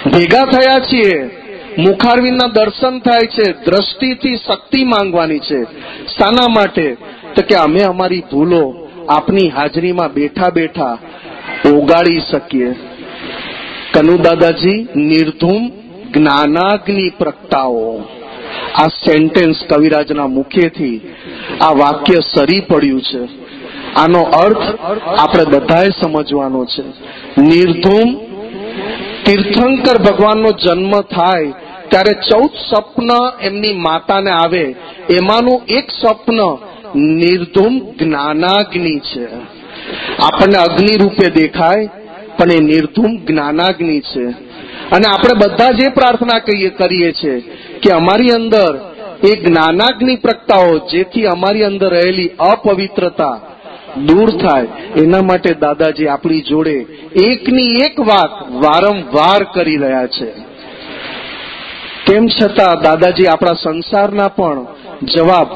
Speaker 2: ભેગા થયા છીએ. મુખારવિંદના દર્શન થાય છે, દ્રષ્ટિથી શક્તિ માંગવાની છે. શાના માટે? તો કે અમે અમારી ભૂલો આપની હાજરીમાં બેઠા બેઠા ઓગાળી શકીએ. કનુ દાદાજી નિર્ધૂમ જ્ઞાનાગ્નિ પ્રગટાઓ આ સેન્ટેન્સ કવિરાજના મુખેથી આ વાક્ય સરી પડ્યું છે. આનો અર્થ આપણે બધાએ સમજવાનો છે. નિર્ધૂમ તીર્થંકર ભગવાનનો જન્મ થાય ત્યારે ચૌદ સ્વપ્ન એમની માતાને આવે. એમાંનું એક સ્વપ્ન નિર્ધૂમ જ્ઞાનાગ્નિ છે. આપણને અગ્નિ રૂપે દેખાય, પણ એ નિર્ધૂમ જ્ઞાનાગ્નિ છે. અને આપણે બધા જે પ્રાર્થના કહીએ, કરીએ છીએ કે અમારી અંદર એ જ્ઞાનાગ્નિ પ્રગટાવો, જેથી અમારી અંદર રહેલી અપવિત્રતા દૂર થાય. એના માટે દાદાજી આપણી જોડે એકની એક વાત વારંવાર કરી રહ્યા છે. તેમ છતાં દાદાજી આપણા સંસારના પણ જવાબ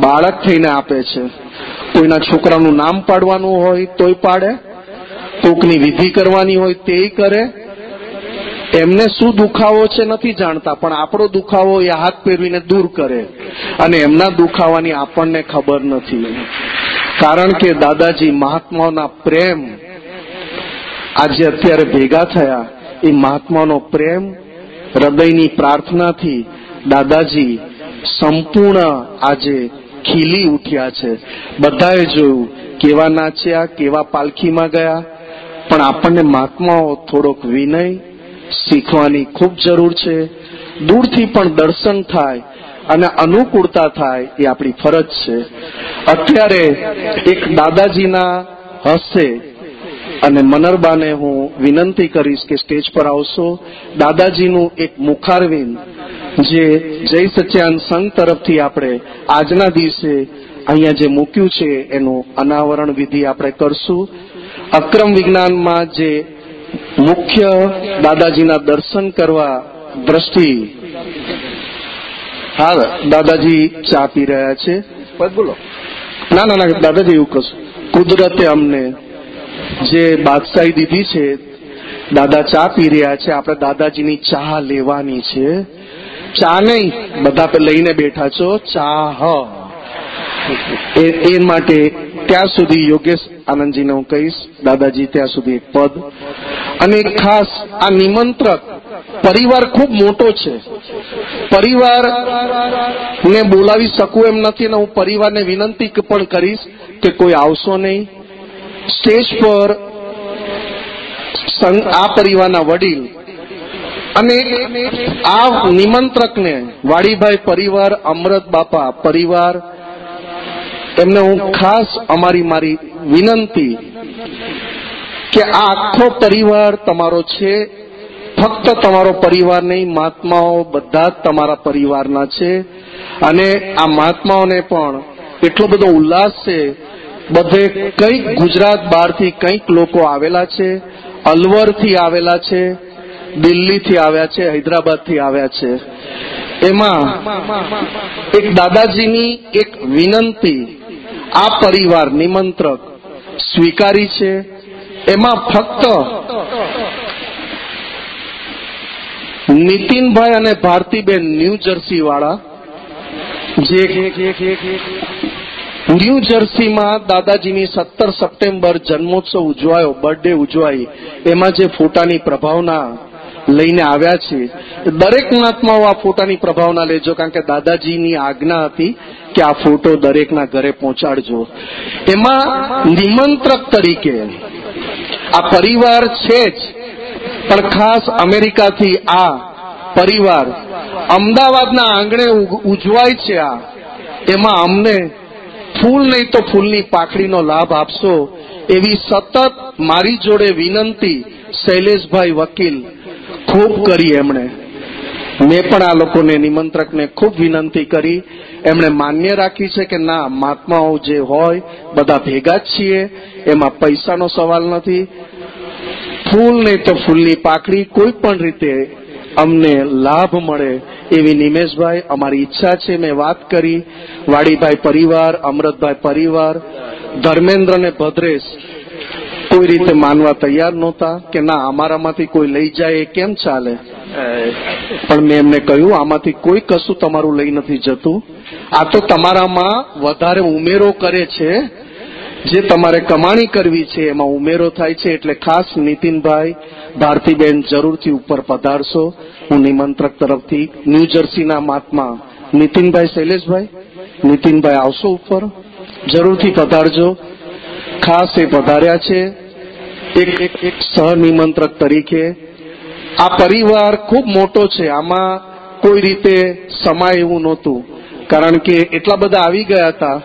Speaker 2: બાળક થઈને આપે છે. કોઈના છોકરાનું નામ પાડવાનું હોય તોય પાડે. કોકની વિધિ કરવાની હોય તે કરે. એમને શું દુખાવો છે નથી જાણતા, પણ આપણો દુખાવો એ હાથ પહેરવીને દૂર કરે. અને એમના દુખાવાની આપણને ખબર નથી. કારણ કે દાદાજી મહાત્માઓના પ્રેમ આજે અત્યારે ભેગા થયા. એ મહાત્માનો પ્રેમ હૃદયની પ્રાર્થનાથી દાદાજી સંપૂર્ણ આજે ખીલી ઉઠ્યા છે. બધાએ જોયું કેવા નાચ્યા, કેવા પાલખીમાં ગયા. પણ આપણને મહાત્માઓ થોડોક વિનય શીખવાની ખૂબ જરૂર છે. દૂરથી પણ દર્શન થાય અને અનુકૂળતા થાય એ આપણી ફરજ છે. અત્યારે એક દાદાજીના હસ્તે અને મનરબાને હું વિનંતી કરીશ કે સ્ટેજ પર આવશો. દાદાજીનું એક મુખારવિંદ, જે જય સચ્યાન સંઘ તરફથી આપણે આજના દિવસે અહીંયા જે મૂક્યું છે એનું અનાવરણ વિધિ આપણે કરશું. અક્રમ વિજ્ઞાનમાં જે મુખ્ય દાદાજીના દર્શન કરવા દ્રષ્ટિ હા દાદાજી ચા પી રહ્યા છે.
Speaker 1: પદ બોલો.
Speaker 2: ના ના ના દાદાજી એવું કશું કુદરતે અમને જે બાદશાહી દીધી છે દાદા ચા પી રહ્યા છે આપણે દાદાજીની ચા લેવાની છે. ચા નહીં બધા લઈને બેઠા છો ચા હ એ એ માટે ત્યાં સુધી યોગેશ આનંદજીને હું કહીશ દાદાજી ત્યાં સુધી એક પદ. અને ખાસ આ નિમંત્રક પરિવાર ખૂબ મોટો છે. પરિવાર ને બોલાવી શકું એમ નથી અને હું પરિવારને વિનંતી પણ કરીશ કે કોઈ આવશો નહીં. સ્ટેજ પર આ પરિવારના વડીલ અને આ નિમંત્રકને વાડીભાઈ પરિવાર, અમૃત બાપા પરિવાર, એમને હું ખાસ અમારી મારી વિનંતી કે આ આખો પરિવાર તમારો છે. ફક્ત તમારો પરિવાર નહીં, મહાત્માઓ બધા જ તમારા પરિવારના છે. અને આ મહાત્માઓને પણ એટલો બધો ઉલ્લાસ છે, બધે કંઈક ગુજરાત બહારથી કંઈક લોકો આવેલા છે, અલવરથી આવેલા છે, દિલ્હીથી આવ્યા છે, હૈદરાબાદથી આવ્યા છે. એમાં એક દાદાજીની એક વિનંતી, આ પરિવાર નિમંત્રક સ્વીકારી છે. એમાં ફક્ત નીતિનભાઈ અને ભારતીબેન ન્યૂ જર્સી વાળા. જે ન્યૂ જર્સીમાં દાદાજીની સત્તર સપ્ટેમ્બર જન્મોત્સવ ઉજવાયો બર્થડે ઉજવાઈ. એમાં જે ફોટાની પ્રભાવના લઈને આવ્યા છે. દરેક મહાત્માઓ આ ફોટાની પ્રભાવના લેજો, કારણ કે દાદાજીની આજ્ઞા હતી કે આ ફોટો દરેકના ઘરે પહોંચાડજો. એમાં નિમંત્રક તરીકે આ પરિવાર છે જ પણ ખાસ અમેરિકાથી આ પરિવાર અમદાવાદના આંગણે ઉજવાય છે આ. એમાં અમને ફૂલ નહીં તો ફૂલની પાખડીનો લાભ આપશો એવી સતત મારી જોડે વિનંતી શૈલેષભાઈ વકીલ. ખૂબ કરી એમણે. મેં પણ આ લોકોને નિમંત્રકને ખૂબ વિનંતી કરી. એમણે માન્ય રાખી છે કે ના, મહાત્માઓ જે હોય, બધા ભેગા જ છીએ. એમાં પૈસાનો સવાલ નથી. ફૂલ નહીં તો ફૂલની પાકડી કોઈ પણ રીતે અમને લાભ મળે એવી નિમેશભાઈ અમારી ઈચ્છા છે. મેં વાત કરી. વાડીભાઈ પરિવાર અમૃતભાઈ પરિવાર ધર્મેન્દ્ર ને ભદ્રેશ કોઈ રીતે માનવા તૈયાર નહોતા કે ના, અમારામાંથી કોઈ લઈ જાય એ કેમ ચાલે? પણ મેં એમને કહ્યું, આમાંથી કોઈ કશું તમારું લઈ નથી જતું. આ તો તમારામાં વધારે ઉમેરો કરે છે જે તમારે કમાણી કરવી છે, એમાં ઉમેરો થાય છે એટલે ખાસ નીતિનભાઈ ભારતીબેન જરૂરથી ઉપર પધારશો. હું નિમંત્રક તરફથી ન્યૂ જર્સીના મહાત્મા નીતિનભાઈ શૈલેષભાઈ, નીતિનભાઈ આવશો ઉપર. જરૂરથી પધારજો. ખાસ એ પધાર્યા છે. એક એક એક સહનિમંત્રક તરીકે. આ પરિવાર ખૂબ મોટો છે. આમાં કોઈ રીતે સમાય એવું નહોતું. કારણ કે એટલા બધા આવી ગયા હતા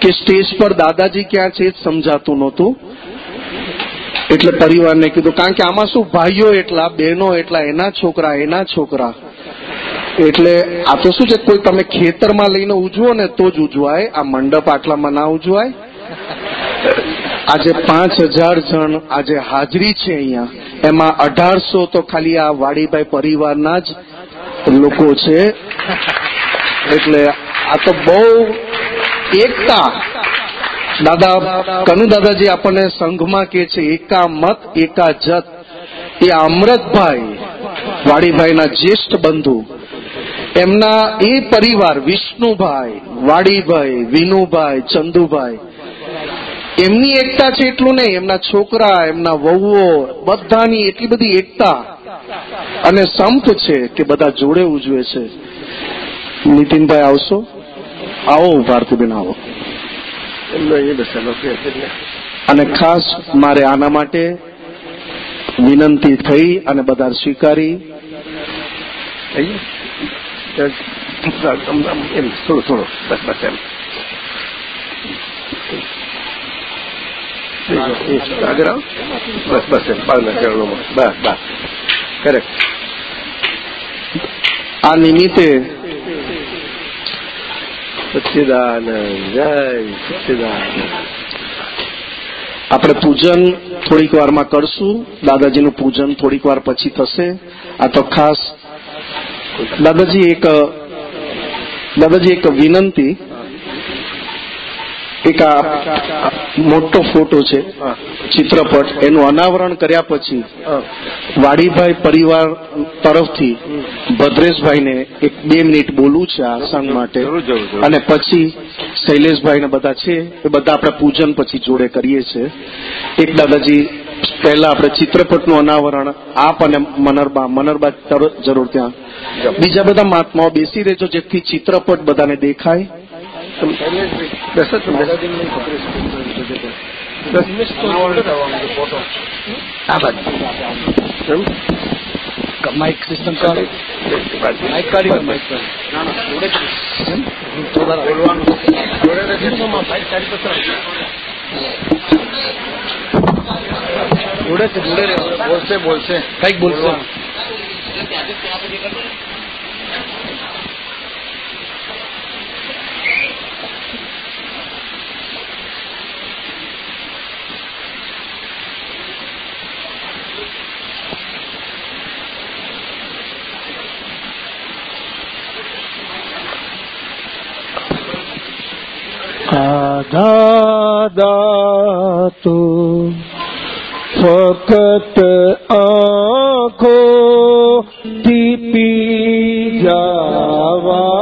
Speaker 2: કે સ્ટેજ પર દાદાજી ક્યાં છે સમજાતું નહોતું. એટલે પરિવારને કીધું, કારણ કે આમાં શું ભાઈઓ એટલા, બહેનો એટલા, એના છોકરા એના છોકરા. એટલે આ તો શું છે, કોઈ તમે ખેતરમાં લઈને ઉજવો ને તો જ ઉજવાય, આ મંડપ આટલામાં ના ઉજવાય. આજે પાંચ હજાર જણ આજે હાજરી છે અહીંયા. એમાં અઢારસો તો ખાલી આ વાડીભાઈ પરિવારના જ લોકો છે. એટલે આ તો બહુ એકતા. દાદા, કનુ દાદાજી આપણને સંઘમાં કે છે એકા મત એકા જત. એ અમૃતભાઈ, વાડીભાઈના જ્યેષ્ઠ બંધુ. એમના એ પરિવાર, વિષ્ણુભાઈ, વાડીભાઈ, વિનુભાઈ, ચંદુભાઈ. એમની એકતા છે એટલું નહીં, એમના છોકરા, એમના વહુઓ, બધાની એટલી બધી એકતા. અને સંપ છે કે બધા જોડે ઉજવે છે. નીતિનભાઈ આવશો? આવો
Speaker 4: છે એટલે
Speaker 2: અને ખાસ મારે આના માટે વિનંતી થઈ અને બધા સ્વીકારી.
Speaker 4: એમ થોડો થોડો બસ બસ એમ. આગળ આવો. બસ બસ એમ બાળના ચરણોમાં બસ બસ. કરેક્ટ
Speaker 2: આ નિમિત્તે
Speaker 4: સચ્ચિદાનંદ, જય સચ્ચિદાનંદ.
Speaker 2: આપણે પૂજન થોડીક વારમાં કરશું. દાદાજીનું પૂજન થોડીક વાર પછી થશે. આ તો ખાસ દાદાજી એક દાદાજી એક વિનંતી એક આ મોટો ફોટો છે ચિત્રપટ. એનું અનાવરણ કર્યા પછી વાડીભાઈ પરિવાર તરફથી ભદ્રેશભાઈને એક બે મિનિટ બોલવું છે આ સંગ માટે. અને પછી શૈલેષભાઈ ને બધા છે એ બધા આપણે પૂજન પછી જોડે કરીએ છીએ એક દાદાજી પહેલા આપણે ચિત્રપટનું અનાવરણ આપ અને મનરબા મનરબા જરૂર ત્યાં. બીજા બધા મહાત્માઓ બેસી રહેજો જેથી ચિત્રપટ બધાને દેખાય.
Speaker 4: તમે બેસો તમે બસ આ બાજુ એમ?
Speaker 5: માઇક સિસ્ટમ ચાલે
Speaker 4: બાજુ.
Speaker 5: માઇક કાઢી માઇક જોડે છે જોડે રહેવાનું. બોલશે
Speaker 4: ફક્ત આંખો દીપી જાવા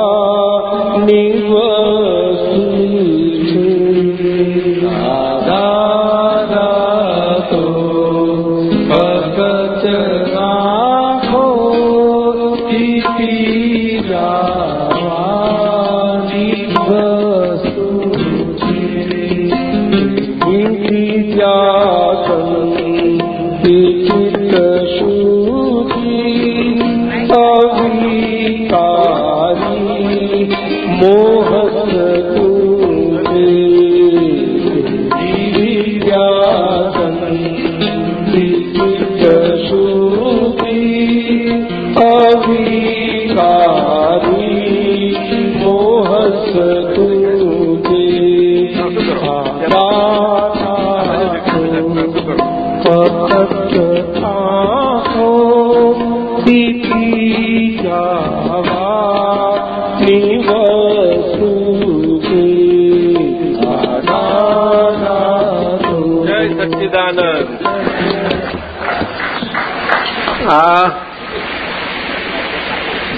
Speaker 4: આ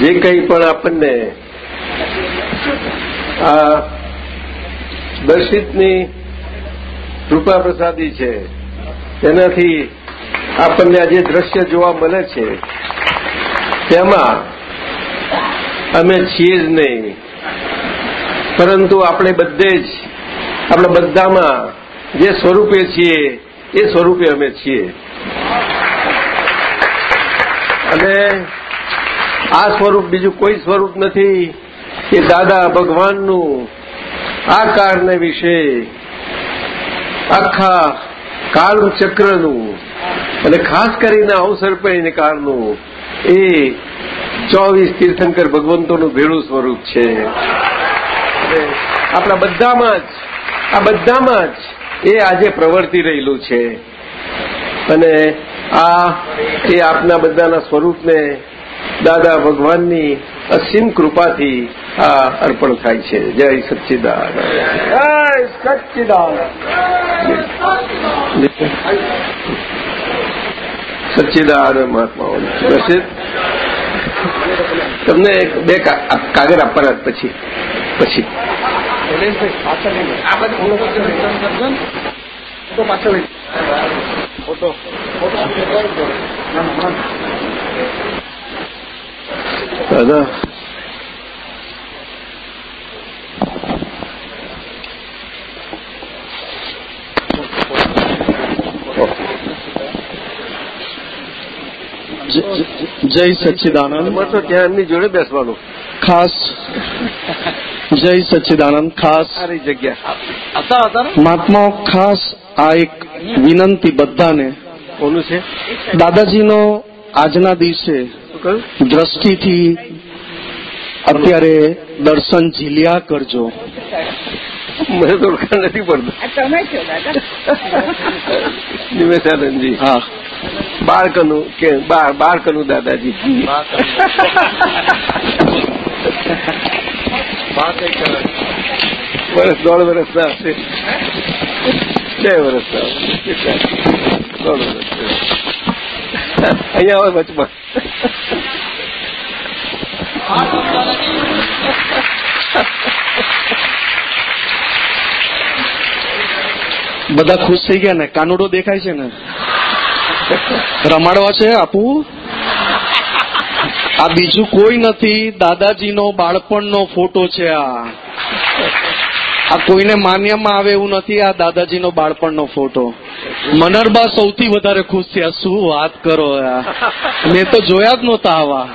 Speaker 4: જે કંઈ પણ આપણને, આ દર્શિતની કૃપા પ્રસાદી છે તેનાથી આપણને આ જે દ્રશ્ય જોવા મળે છે, તેમાં અમે છીએ જ નહીં. પરંતુ આપણે બધે જ, આપણે બધામાં જે સ્વરૂપે છીએ, એ સ્વરૂપે અમે છીએ. અને આ સ્વરૂપ બીજું કોઈ સ્વરૂપ નથી કે દાદા ભગવાનનું આ કારને વિશે આખા કાળચક્રનું અને ખાસ કરીને અવસર કાળનું એ
Speaker 1: ચોવીસ તીર્થંકર ભગવંતોનું ભેળું સ્વરૂપ છે. આપણા બધામાં જ, આ બધામાં જ એ આજે પ્રવર્તી રહેલું છે. અને આ એ આપના બધાના સ્વરૂપને દાદા ભગવાનની અસીમ કૃપાથી આ અર્પણ થાય છે. જય સચ્ચિદાન
Speaker 6: જય સચ્ચિદાન
Speaker 1: સચ્ચિદાન મહાત્માઓ. દર્શિત તમને બે કા- કાગળ આપવાના પછી પછી. દાદા
Speaker 2: જય સચ્ચિદાનંદ
Speaker 1: એમાં તો ત્યાં એમની જોડે બેસવાનું
Speaker 2: ખાસ. જય સચ્ચિદાનંદ ખાસ.
Speaker 1: સારી જગ્યા.
Speaker 6: હતા હતા
Speaker 2: મહાત્માઓ ખાસ આ એક વિનંતી બધાને.
Speaker 1: કોનું છે?
Speaker 2: દાદાજીનો આજના દિવસે દ્રષ્ટિથી અત્યારે દર્શન ઝીલ્યા કરજો.
Speaker 1: મને તો નથી પડતું. નિમેશાનંદજી.
Speaker 2: હા.
Speaker 1: બાળકનું કે બાળકનું દાદાજી. વર્ષ દોઢ વર્ષના હશે બે વર્ષના. દોઢ વર્ષ અહીંયા હોય વચમાં
Speaker 2: બધા ખુશ થઈ ગયા ને કાનુડો દેખાય છે ને રમાડવા છે આપું આ બીજું કોઈ નથી, દાદાજીનો બાળપણનો ફોટો છે આ. આ કોઈને માન્યમાં આવે એવું નથી, આ દાદાજીનો બાળપણનો ફોટો. મનરબા સૌથી વધારે ખુશ થયા શું વાત કરો મેં તો જોયા જ નહોતા આવા.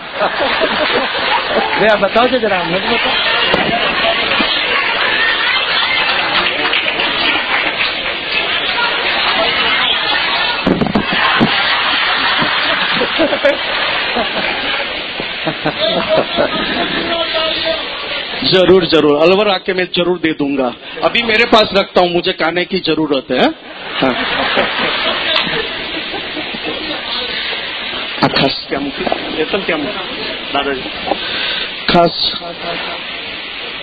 Speaker 6: બતાવજો જરા બતાવો.
Speaker 2: ज़रूर ज़रूर। अलवर आके मैं ज़रूर दे दूँगा। अभी मेरे पास रखता हूँ, मुझे खाने की ज़रूरत है। हाँ। क्या मुख्य तो दादाजी। खास।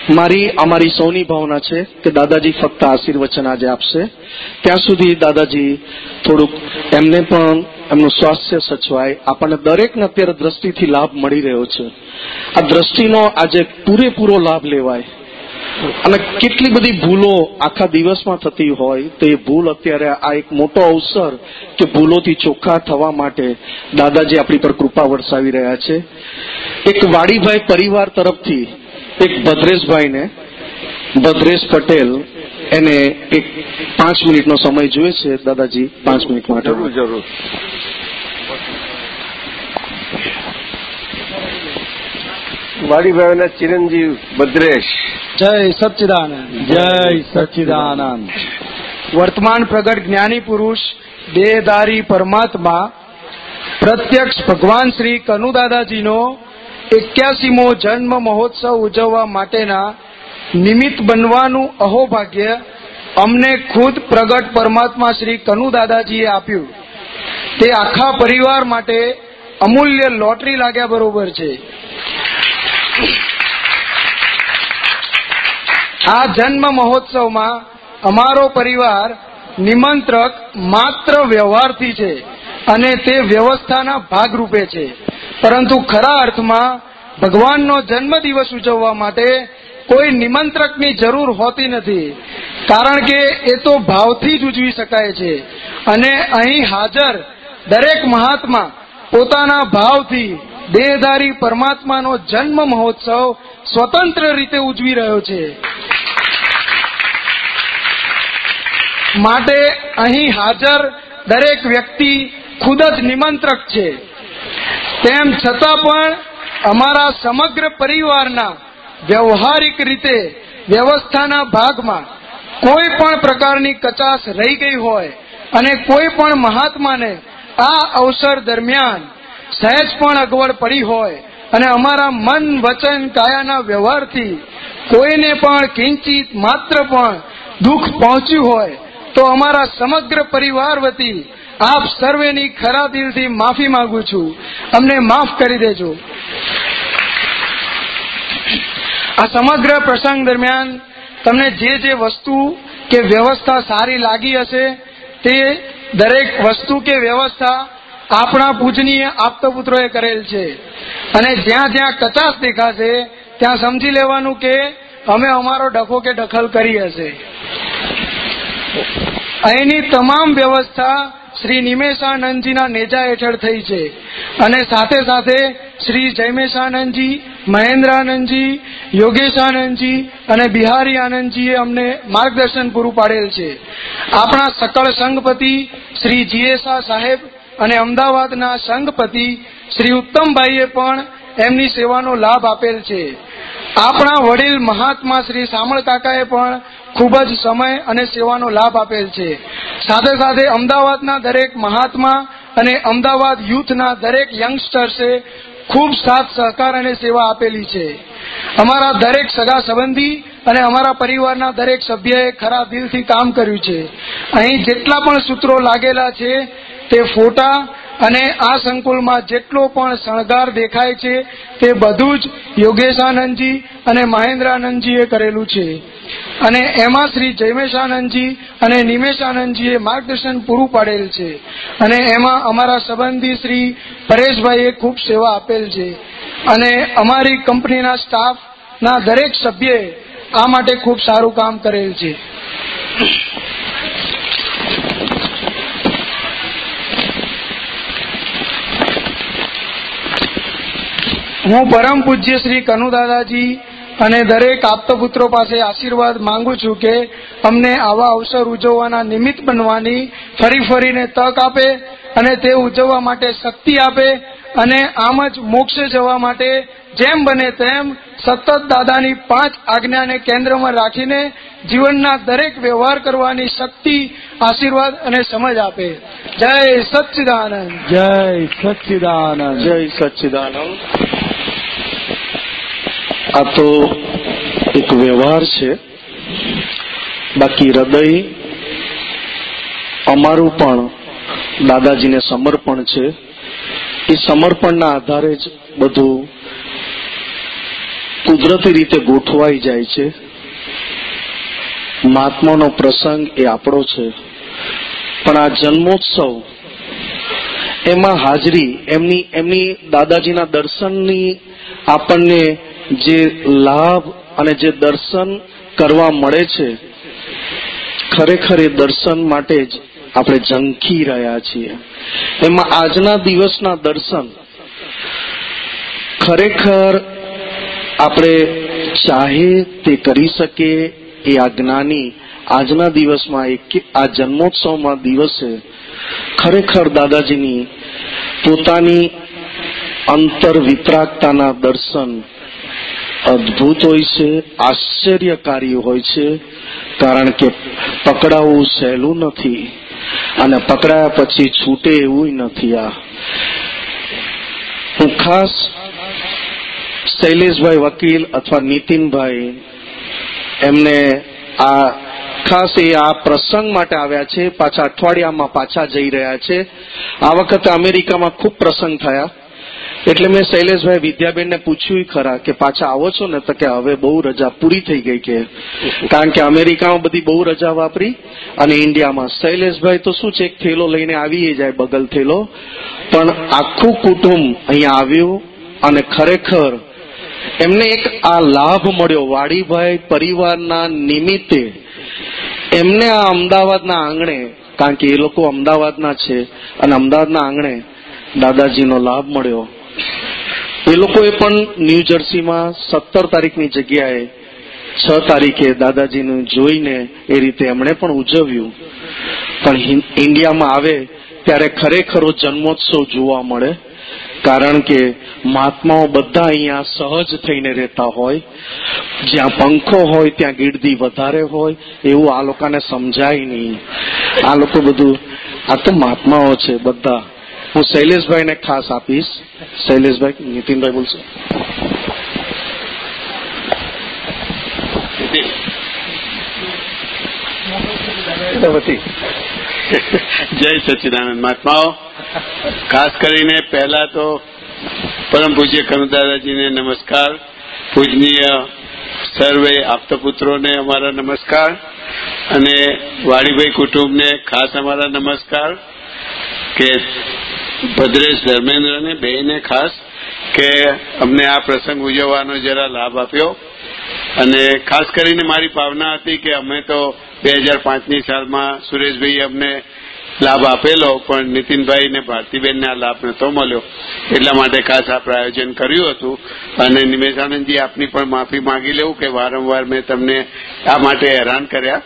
Speaker 2: મારી, અમારી સૌની ભાવના છે કે દાદાજી ફક્ત આશીર્વચન આજે આપશે. ત્યાં સુધી દાદાજી થોડુંક એમને પણ એમનું સ્વાસ્થ્ય સચવાય. આપણને દરેકને અત્યારે દ્રષ્ટિથી લાભ મળી રહ્યો છે. આ દ્રષ્ટિનો આજે પૂરેપૂરો લાભ લેવાય. અને કેટલી બધી ભૂલો આખા દિવસમાં થતી હોય, તો એ ભૂલ અત્યારે આ એક મોટો અવસર કે ભૂલોથી ચોખ્ખા થવા માટે દાદાજી આપણી પર કૃપા વરસાવી રહ્યા છે. એક વાડીભાઈ પરિવાર તરફથી એક ભદ્રેશભાઈને ભદ્રેશ પટેલ એને એક પાંચ મિનિટનો સમય જોઈએ છે. દાદાજી પાંચ મિનિટ માટે.
Speaker 1: જરૂર જરૂર. વાડીભાઈના ચિરંજીવ ભદ્રેશ.
Speaker 6: જય સચ્ચિદાનંદ જય સચ્ચિદાનંદ વર્તમાન પ્રગટ જ્ઞાની પુરુષ દેહધારી પરમાત્મા પ્રત્યક્ષ ભગવાન શ્રી કનુદાદાજીનો એક્યાસીમો જન્મ મહોત્સવ ઉજવવા માટેના નિમિત્ત બનવાનું અહોભાગ્ય અમને ખુદ પ્રગટ પરમાત્મા શ્રી કનુ દાદાજીએ આપ્યું. તે આખા પરિવાર માટે અમૂલ્ય લોટરી લાગ્યા બરોબર છે. આ જન્મ મહોત્સવમાં અમારો પરિવાર નિમંત્રક માત્ર વ્યવહારથી છે અને તે વ્યવસ્થાના ભાગરૂપે છે. પરંતુ ખરા અર્થમાં ભગવાનનો જન્મદિવસ ઉજવવા માટે કોઈ નિમંત્રકની જરૂર હોતી નથી. કારણ કે એ તો ભાવથી જ ઉજવી શકાય છે. અને અહીં હાજર દરેક મહાત્મા પોતાના ભાવથી દેહધારી પરમાત્માનો જન્મ મહોત્સવ સ્વતંત્ર રીતે ઉજવી રહ્યો છે. માટે અહીં હાજર દરેક વ્યક્તિ ખુદ જ નિમંત્રક છે. તેમ છતાં પણ અમારા સમગ્ર પરિવારના વ્યવહારિક રીતે વ્યવસ્થાના ભાગમાં કોઈ પણ પ્રકારની કચાશ રહી ગઈ હોય અને કોઈ પણ મહાત્માને આ અવસર દરમિયાન સહેજ પણ અગવડ પડી હોય અને અમારા મન વચન કાયાના વ્યવહારથી કોઈને પણ કિંચિત માત્ર પણ દુઃખ પહોંચ્યું હોય તો અમારા સમગ્ર પરિવાર વતી આપ સર્વેની ખરા દિલથી માફી માંગુ છું. અમને માફ કરી દેજો. આ સમગ્ર પ્રસંગ દરમિયાન તમને જે જે વસ્તુ કે વ્યવસ્થા સારી લાગી હશે, તે દરેક વસ્તુ કે વ્યવસ્થા આપણા પૂજનીય આપતપુત્રોએ કરેલ છે. અને જ્યાં જ્યાં કચાશ દેખાશે, ત્યાં સમજી લેવાનું કે અમે અમારો ડખો કે દખલ કરી હશે. અહીંની તમામ વ્યવસ્થા શ્રી નિમેશાનંદજીના નેજા હેઠળ થઈ છે. અને સાથે સાથે શ્રી જયમેશાનંદજી, મહેન્દ્રાનંદજી, યોગેશાનંદજી અને બિહારી આનંદજીએ અમને માર્ગદર્શન પૂરું પાડેલ છે. આપણા સકળ સંઘપતિ શ્રી જીએસા સાહેબ અને અમદાવાદના સંઘપતિ શ્રી ઉત્તમભાઈએ પણ એમની સેવાનો લાભ આપેલ છે. આપણા વડીલ મહાત્મા શ્રી સામળ કાકાએ પણ ખૂબ જ સમય અને સેવાનો લાભ આપેલ છે. સાથે સાથે અમદાવાદના દરેક મહાત્મા અને અમદાવાદ યુથના દરેક યંગસ્ટર્સે ખૂબ સાથ, સહકાર અને સેવા આપેલી છે. અમારા દરેક સગા સંબંધી અને અમારા પરિવારના દરેક સભ્યએ ખરા દિલથી કામ કર્યું છે. અહીં જેટલા પણ સૂત્રો લાગેલા છે, તે ફોટા અને આ સંકુલમાં જેટલો પણ શણગાર દેખાય છે તે બધું જ યોગેશાનંદજી અને મહેન્દ્રાનંદજીએ કરેલું છે. અને એમાં શ્રી જયમેશાનંદજી અને નિમેશાનંદજીએ માર્ગદર્શન પૂરું પાડેલ છે. અને એમાં અમારા સંબંધી શ્રી પરેશભાઈએ ખૂબ સેવા આપેલ છે. અને અમારી કંપનીના સ્ટાફના દરેક સભ્યએ આ માટે ખૂબ સારું કામ કરેલ છે. હું પરમ પૂજ્ય શ્રી કનુદાદાજી અને દરેક આપતપુત્રો પાસે આશીર્વાદ માંગુ છું કે અમને આવા અવસર ઉજવવાના નિમિત્ત બનવાની ફરી ફરીને તક આપે અને તે ઉજવવા માટે શક્તિ આપે અને આમ જ મોક્ષે જવા માટે જેમ બને તેમ સતત દાદાની પાંચ આજ્ઞાને કેન્દ્રમાં રાખીને જીવનના દરેક વ્યવહાર કરવાની શક્તિ આશીર્વાદ અને સમજ આપે. જય સચ્ચિદાનંદ.
Speaker 3: જય સચ્ચિદાનંદ.
Speaker 2: જય સચ્ચિદાનંદ. આ તો એક વ્યવહાર છે. બાકી હૃદય અમારું પણ દાદાજીને સમર્પણ છે. એ સમર્પણના આધારે જ બધું કુદરતી રીતે ગોઠવાઈ જાય છે. મહાત્માનો પ્રસંગ એ આપણો છે. પણ આ જન્મોત્સવ એમાં હાજરી, એમની એમની દાદાજીના દર્શનની આપણને જે લાભ અને જે દર્શન કરવા મળે છે, ખરેખર એ દર્શન માટે જ આપણે ઝંખી રહ્યા છીએ. એમાં આજના દિવસના દર્શન ખરેખર આપણે ચાહે તે કરી શકીએ એ આ જ્ઞાની આજના દિવસમાં એક આ જન્મોત્સવમાં દિવસે ખરેખર દાદાજીની પોતાની અંતર વિતરાગતાના દર્શન અદ્ભુત હોય છે, આશ્ચર્યકારી હોય છે, કારણ કે પકડાવવું સહેલું નથી અને પકડાયા પછી છૂટે એવું નથી આ. હું ખાસ શૈલેષભાઈ વકીલ અથવા નીતિનભાઈ એમને આ ખાસ એ આ પ્રસંગ માટે આવ્યા છે, પાછા અઠવાડિયામાં પાછા જઈ રહ્યા છે. આ વખતે અમેરિકામાં ખૂબ પ્રસંગ થયા. એટલે મેં શૈલેષભાઈ વિદ્યાબેનને પૂછ્યું ખરા કે પાછા આવો છો ને તો કે હવે બહુ રજા પૂરી થઈ ગઈ કે કારણ કે અમેરિકામાં બધી બહુ રજા વાપરી અને ઇન્ડિયામાં. શૈલેષભાઈ તો શું છે, એક થેલો લઈને આવી જાય, બગલ થેલો. પણ આખું કુટુંબ અહીંયા આવ્યું અને ખરેખર એમને એક આ લાભ મળ્યો. વાડીભાઈ પરિવારના નિમિત્તે એમને આ અમદાવાદના આંગણે, કારણ કે એ લોકો અમદાવાદના છે, અને અમદાવાદના આંગણે દાદાજીનો લાભ મળ્યો. એ લોકોએ પણ ન્યૂ જર્સીમાં સત્તર તારીખની જગ્યાએ છ તારીખે દાદાજીનું જોઈને એ રીતે એમણે પણ ઉજવ્યું. પણ ઇન્ડિયામાં આવે ત્યારે ખરેખરો જન્મોત્સવ જોવા મળે. કારણ કે મહાત્માઓ બધા અહીંયા સહજ થઈને રહેતા હોય. જ્યાં પંખો હોય, ત્યાં ગીર્દી વધારે હોય, એવું આ લોકોને સમજાય નહીં. આ લોકો બધું, આ તો મહાત્માઓ છે બધા. હું શૈલેષભાઈને ખાસ આપીશ. શૈલેષભાઈ, નીતિનભાઈ બોલશે.
Speaker 3: જય સચિદાનંદ. મહાત્માઓ ખાસ કરીને પહેલા તો પરમ પૂજ્ય કરુદાદાજીને નમસ્કાર. પૂજનીય સર્વે આપતપુત્રોને અમારા નમસ્કાર અને વાડીભાઈ કુટુંબને ખાસ અમારા નમસ્કાર કે ભદ્રેશ ધર્મેન્દ્રને બેને ખાસ કે અમને આ પ્રસંગ ઉજવવાનો જરા લાભ આપ્યો. અને ખાસ કરીને મારી ભાવના હતી કે અમે તો બે હજાર પાંચની સાલમાં સુરેશભાઈ અમને લાભ આપેલો પણ નીતિનભાઈ ને ભારતીબેનને આ લાભ નતો મળ્યો. એટલા માટે ખાસ આ આયોજન કર્યું હતું. અને નિમેશાનંદજી આપની પણ માફી માંગી લેવું કે વારંવાર મેં તમને આ માટે હેરાન કર્યા.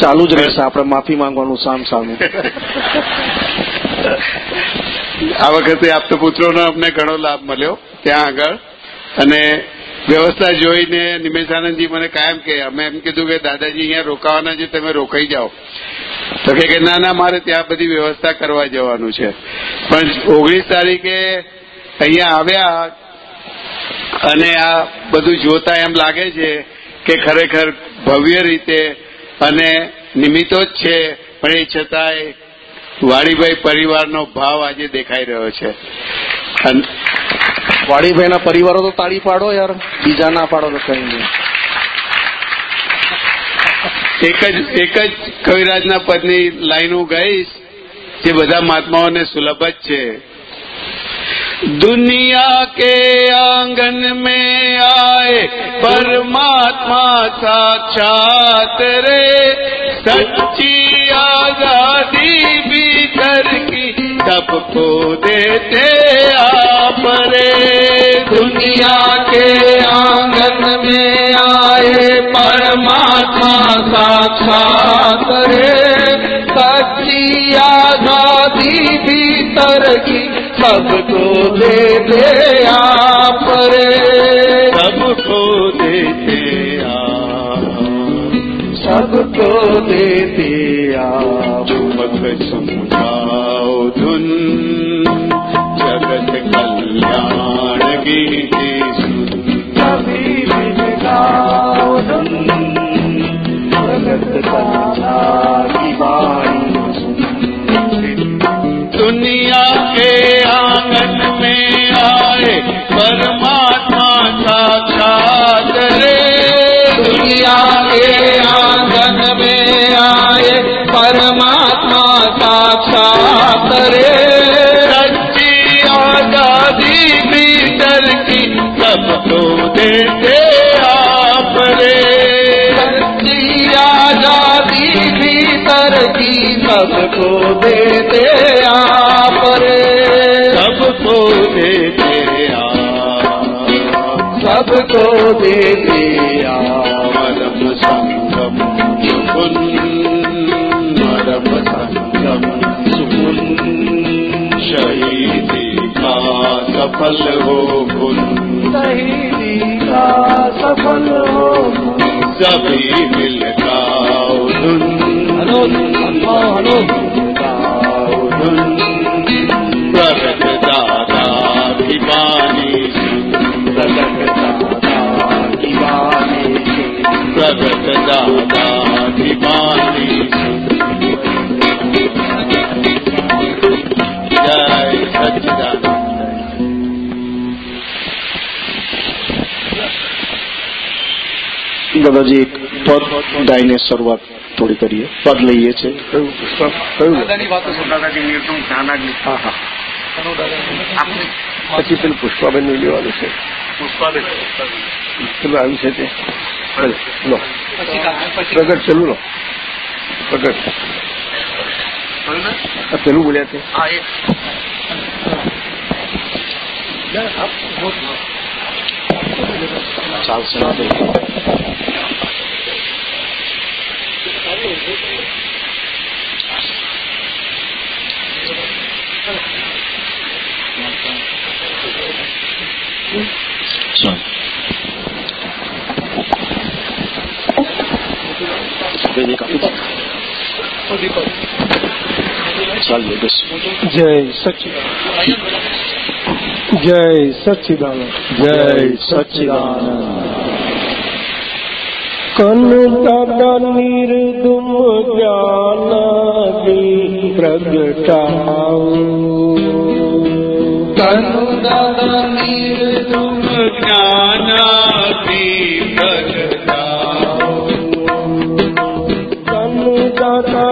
Speaker 2: ચાલુ જ રહેશે આપણે માફી માંગવાનું સામ સામે.
Speaker 3: આ વખતે આપતો પુત્રોનો અમને ઘણો લાભ મળ્યો. ત્યાં આગળ. અને વ્યવસ્થા જોઈને નિમેશાનંદજી મને કાયમ કે અમે એમ કીધું કે દાદાજી અહીંયા રોકાવાના છે, તમે રોકાઈ જાઓ. તો કે ના ના, મારે ત્યાં બધી વ્યવસ્થા કરવા જવાનું છે. પણ ઓગણીસ તારીખે અહીંયા આવ્યા અને આ બધું જોતા એમ લાગે છે કે ખરેખર ભવ્ય રીતે અને નિમિત્તો જ છે, પણ એ છતાંય વાડીભાઈ પરિવારનો ભાવ આજે દેખાઈ રહ્યો છે. અને
Speaker 2: વાડીભાઈના પરિવારો તો તાળી પાડો યાર બીજા ના પાડો તો કઈ નહીં
Speaker 3: એક જ એક જ કવિરાજના પદની લાઈન હું ગઈશ જે બધા મહાત્માઓને સુલભ જ છે दुनिया के आंगन में आए परमात्मा साक्षात रे सच्ची आजादी भीतर की सबको देते आप रे दुनिया के आंगन में आए परमात्मा साक्षात रे सच्ची आजादी भीतर की सबको देते आप रे सबको देते आप सबको देते आप मत كنا सबको देते आप रे सबको देते आप सबको देते आप मरम संगम सुकुन मरम संगम सुकुन शहीदी का सफल हो गुण शहीदी का सफल हो सभी मिल
Speaker 2: દાદાજી એક પદ ગાઈને શરૂઆત કરીએ પદ લઈએ છીએ
Speaker 1: કયું પુષ્પ કયું? હા હા. પછી પેલું પુષ્પાબેનનું લેવાનું છે. પેલું આવ્યું છે તે. લો. પ્રગટ પેલું લો. પ્રગટ. આ પેલું બોલ્યા છે.
Speaker 2: ચાલશે.
Speaker 4: જય સચિદાન જય સચિદાન જય સચિદાન કનતા નિર્દુમ જ્ઞાનાદી પ્રગટાવું. કનતા નિર્દુમ જ્ઞાનાદી પ્રગટાવું. કનતા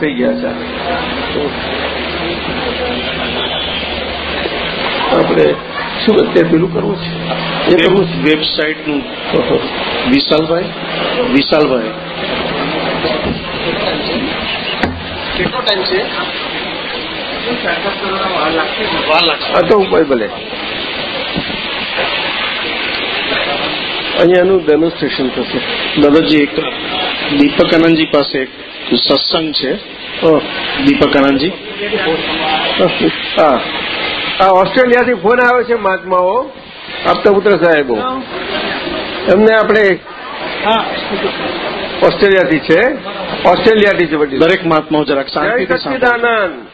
Speaker 1: થઈ ગયા છે. આપણે શું અત્યારે પેલું કરવું છે? એ કરવું છે? વેબસાઇટનું.
Speaker 2: વિશાલભાઈ? વિશાલભાઈ. કેટલો ટાઈમ છે? વાર લાગશે
Speaker 1: આ તો ઉપાય ભલે. અહીંયાનું ડેમોન્સ્ટ્રેશન થશે.
Speaker 2: દાદાજી એક દીપક આનંદજી પાસે એક સત્સંગ છે. દીપક આનંદજી
Speaker 1: હા. આ ઓસ્ટ્રેલિયાથી ફોન આવે છે મહાત્માઓ. આપતા પુત્ર સાહેબો. એમને આપણે ઓસ્ટ્રેલિયાથી છે. ઓસ્ટ્રેલિયાથી છે વડીલ
Speaker 2: દરેક મહાત્માઓ જરાક સાંભળો.
Speaker 1: સચ્ચિદાનંદ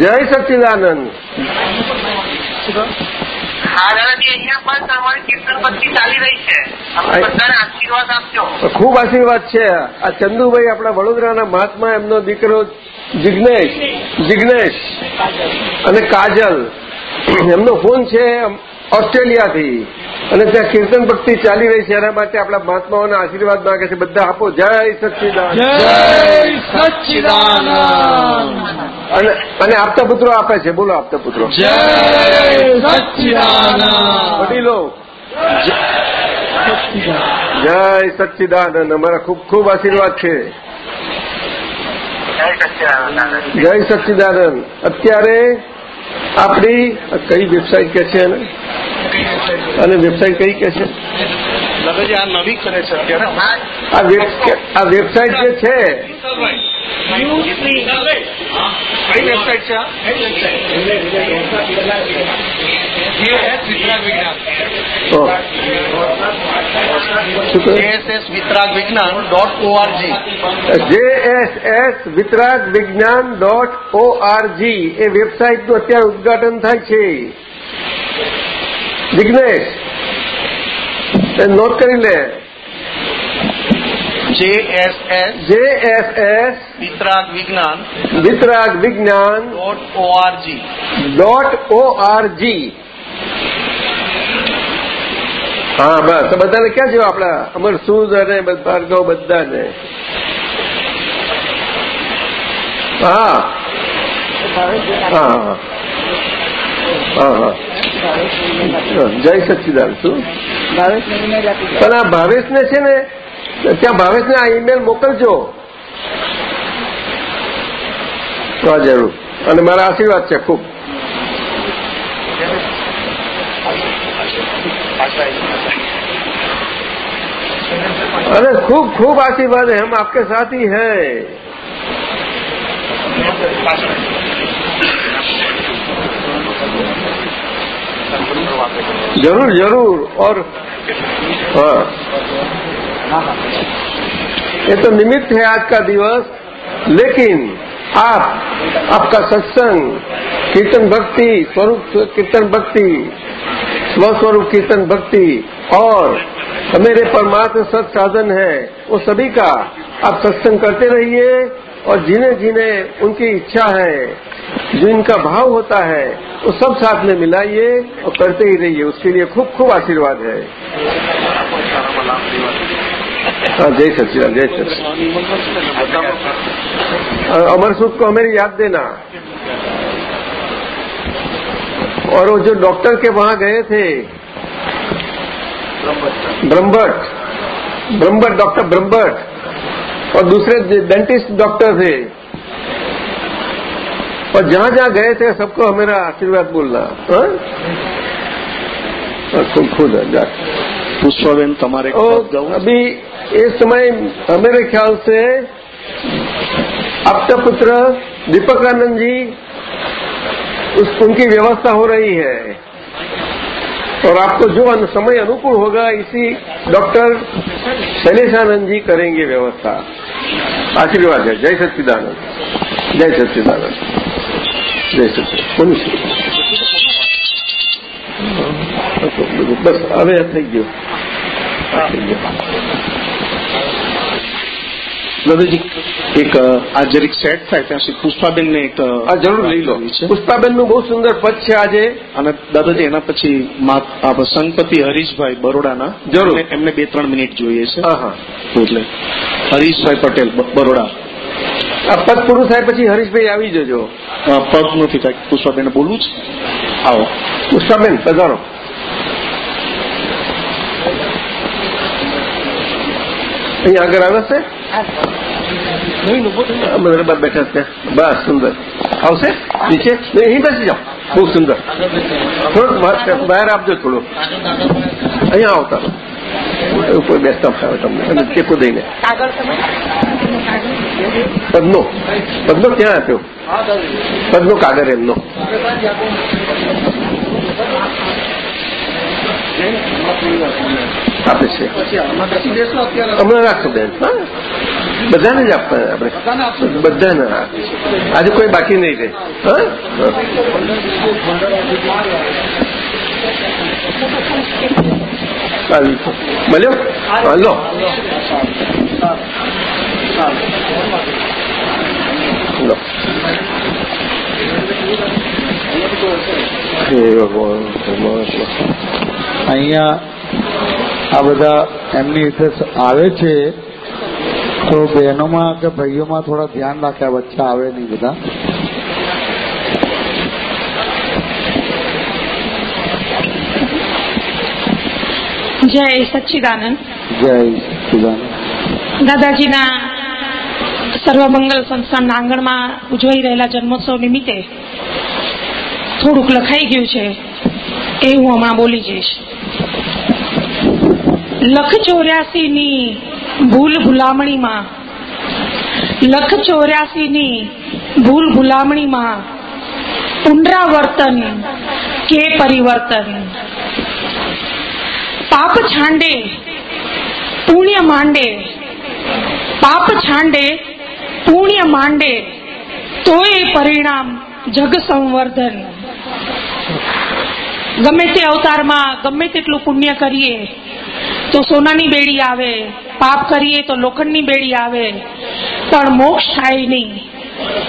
Speaker 1: જય સચ્ચિદાનંદ ખૂબ આશીર્વાદ છે. આ ચંદુભાઈ આપણા વડોદરાના મહાત્મા એમનો દીકરો જિગ્નેશ જિગ્નેશ અને કાજલ. એમનો ફોન છે. ઓસ્ટ્રેલિયાથી અને ત્યાં કીર્તન ભક્તિ ચાલી રહી છે એના માટે આપણા મહાત્માઓના આશીર્વાદ માંગે છે. બધા આપો જય સચ્ચિદાનંદ.
Speaker 3: સચ્ચિદાનંદ.
Speaker 1: અને આપતા પુત્રો આપે છે. બોલો આપતા પુત્રો.
Speaker 3: જય સચ્ચિદાનંદ.
Speaker 1: વડીલો. જય સચ્ચિદાનંદ. અમારા ખૂબ ખૂબ આશીર્વાદ છે.
Speaker 7: જય સચ્ચિદાનંદ.
Speaker 1: અત્યારે આપણી કઈ વેબસાઇટ કે છે અને વેબસાઇટ કઈ કે છે?
Speaker 2: દાદાજી આ નવી કરે છે અત્યારે?
Speaker 1: આ વેબ આ વેબસાઇટ જે છે
Speaker 2: કઈ વેબસાઇટ છે વિજ્ઞાન ડોટ ઓઆરજી
Speaker 1: જેએસએસ વિતરાગ વિજ્ઞાન અત્યારે ઉદઘાટન થાય છે. એ નોટ કરી લે.
Speaker 2: જેએસએસ
Speaker 1: JSS
Speaker 2: વિતરાગ વિજ્ઞાન
Speaker 1: વિતરાગ વિજ્ઞાન
Speaker 2: ડોટ ઓઆરજી
Speaker 1: ડોટ ઓઆરજી હા બસ. તો બધાને ક્યાં જેવા આપણા? અમર સૂદ અને ભાર્ગવ બધાને. હા. હા હા. હા હા. જય સચિદાન શું? પણ આ ભાવેશને છે ને ત્યાં ભાવેશને આ ઈમેલ મોકલજો હા જરૂર અને મારા આશીર્વાદ છે ખૂબ अरे खूब खूब आशीर्वाद है हम आपके साथ ही हैं जरूर जरूर और हाँ ये तो निमित्त है आज का दिवस लेकिन आप आपका सत्संग कीर्तन भक्ति स्वरूप कीर्तन भक्ति स्वस्वरूप कीर्तन भक्ति और मेरे परमात्म सत साधन है वो सभी का आप सत्संग करते रहिए और जिन्हें जिन्हें उनकी इच्छा है जो इनका भाव होता है वो सब साथ में मिलाइए और करते ही रहिए। उसके लिए खूब खूब आशीर्वाद है। हाँ जय सचिदान जय सचिदान अमर सुख को हमें याद देना। और वो जो डॉक्टर के वहाँ गए थे ब्रह्मभट्ट ब्रह्मभट्ट डॉक्टर ब्रह्मभट्ट और दूसरे डेंटिस्ट डॉक्टर थे। और जहाँ जहाँ गए थे सबको हमेरा आशीर्वाद बोलना। हाँ? हाँ, खुद खुद है, जा
Speaker 2: પુષ્પાબેન તમારે
Speaker 1: और अभी इस समय मेरे ख्याल से आपका पुत्र दीपकानंद जी उस उनकी व्यवस्था हो रही है और आपको जो अनु- समय अनुकूल होगा इसी डॉक्टर शैलेशानंद जी करेंगे व्यवस्था आशीर्वाद है जय सच्चिदानंद जय सच्चिदानंद जय सच्चिदानंद બસ હવે થઈ ગયું થઈ ગયું
Speaker 2: દાદાજી એક આ જરીક સેટ થાય ત્યાં સુધી પુષ્પાબેનને એક
Speaker 1: આ જરૂર લઈ લો. પુષ્પાબેનનું બહુ સુંદર પદ છે આજે.
Speaker 2: અને દાદાજી એના પછી સંગપતિ હરીશભાઈ બરોડાના.
Speaker 1: જરૂર.
Speaker 2: એમને- બે ત્રણ મિનિટ જોઈએ છે. એટલે હરીશભાઈ પટેલ બરોડા.
Speaker 1: આ પદ પૂરું થાય પછી હરીશભાઈ આવી જજો.
Speaker 2: પગ નથી થાય. પુષ્પાબેન બોલવું છે? આવો.
Speaker 1: પુષ્પાબેન પધારો. અહીંયા આગળ આવે છે આ બધા બાર બેઠા છે બસ સુંદર આવશે નીચે નહીં, અહીં બેસી જાઓ બહુ સુંદર થોડુંક બહાર- બહાર આપજો થોડું અહીંયા આવતા ઉપર બેસતા ફાવે તમને અને ટેકો દઈને પદનો પદનો ક્યાં આપ્યો પદનો કાગળ એમનો આપે છે હમણાં રાખો બેન હા? બધાને જ આપવા આપણે બધાને આજે કોઈ બાકી નહીં રહે હા? મળ્યો હાલો લો.
Speaker 8: અહીંયા આ બધા એમની રીતે આવે છે. તો બહેનોમાં કે ભાઈઓમાં થોડા ધ્યાન રાખ્યા બચ્ચા આવે નહીં બધા.
Speaker 9: જય સચ્ચિદાનંદ.
Speaker 8: જય સચિદાનંદ
Speaker 9: દાદાજીના સર્વમંગલ સંસ્થાનના આંગણમાં ઉજવાઈ રહેલા જન્મોત્સવ નિમિત્તે થોડુંક લખાઈ ગયું છે એ હું હમણાં બોલી જઈશ. લખ ચોર્યાસી ની ભૂલ ભૂલામણીમાં, લખ ચોર્યાસી ની ભૂલ ભૂલામણીમાં, પુનરાવર્તન કે પરિવર્તન? પાપ છાંડે, પુણ્ય માંડે, પાપ છાંડે, પુણ્ય માંડે, તોય પરિણામ જગ સંવર્ધન. ગમે તે અવતારમાં ગમે તેટલું પુણ્ય કરીએ તો સોનાની બેડી આવે પાપ કરીએ તો લોખંડની બેડી આવે પણ મોક્ષ થાય નહીં.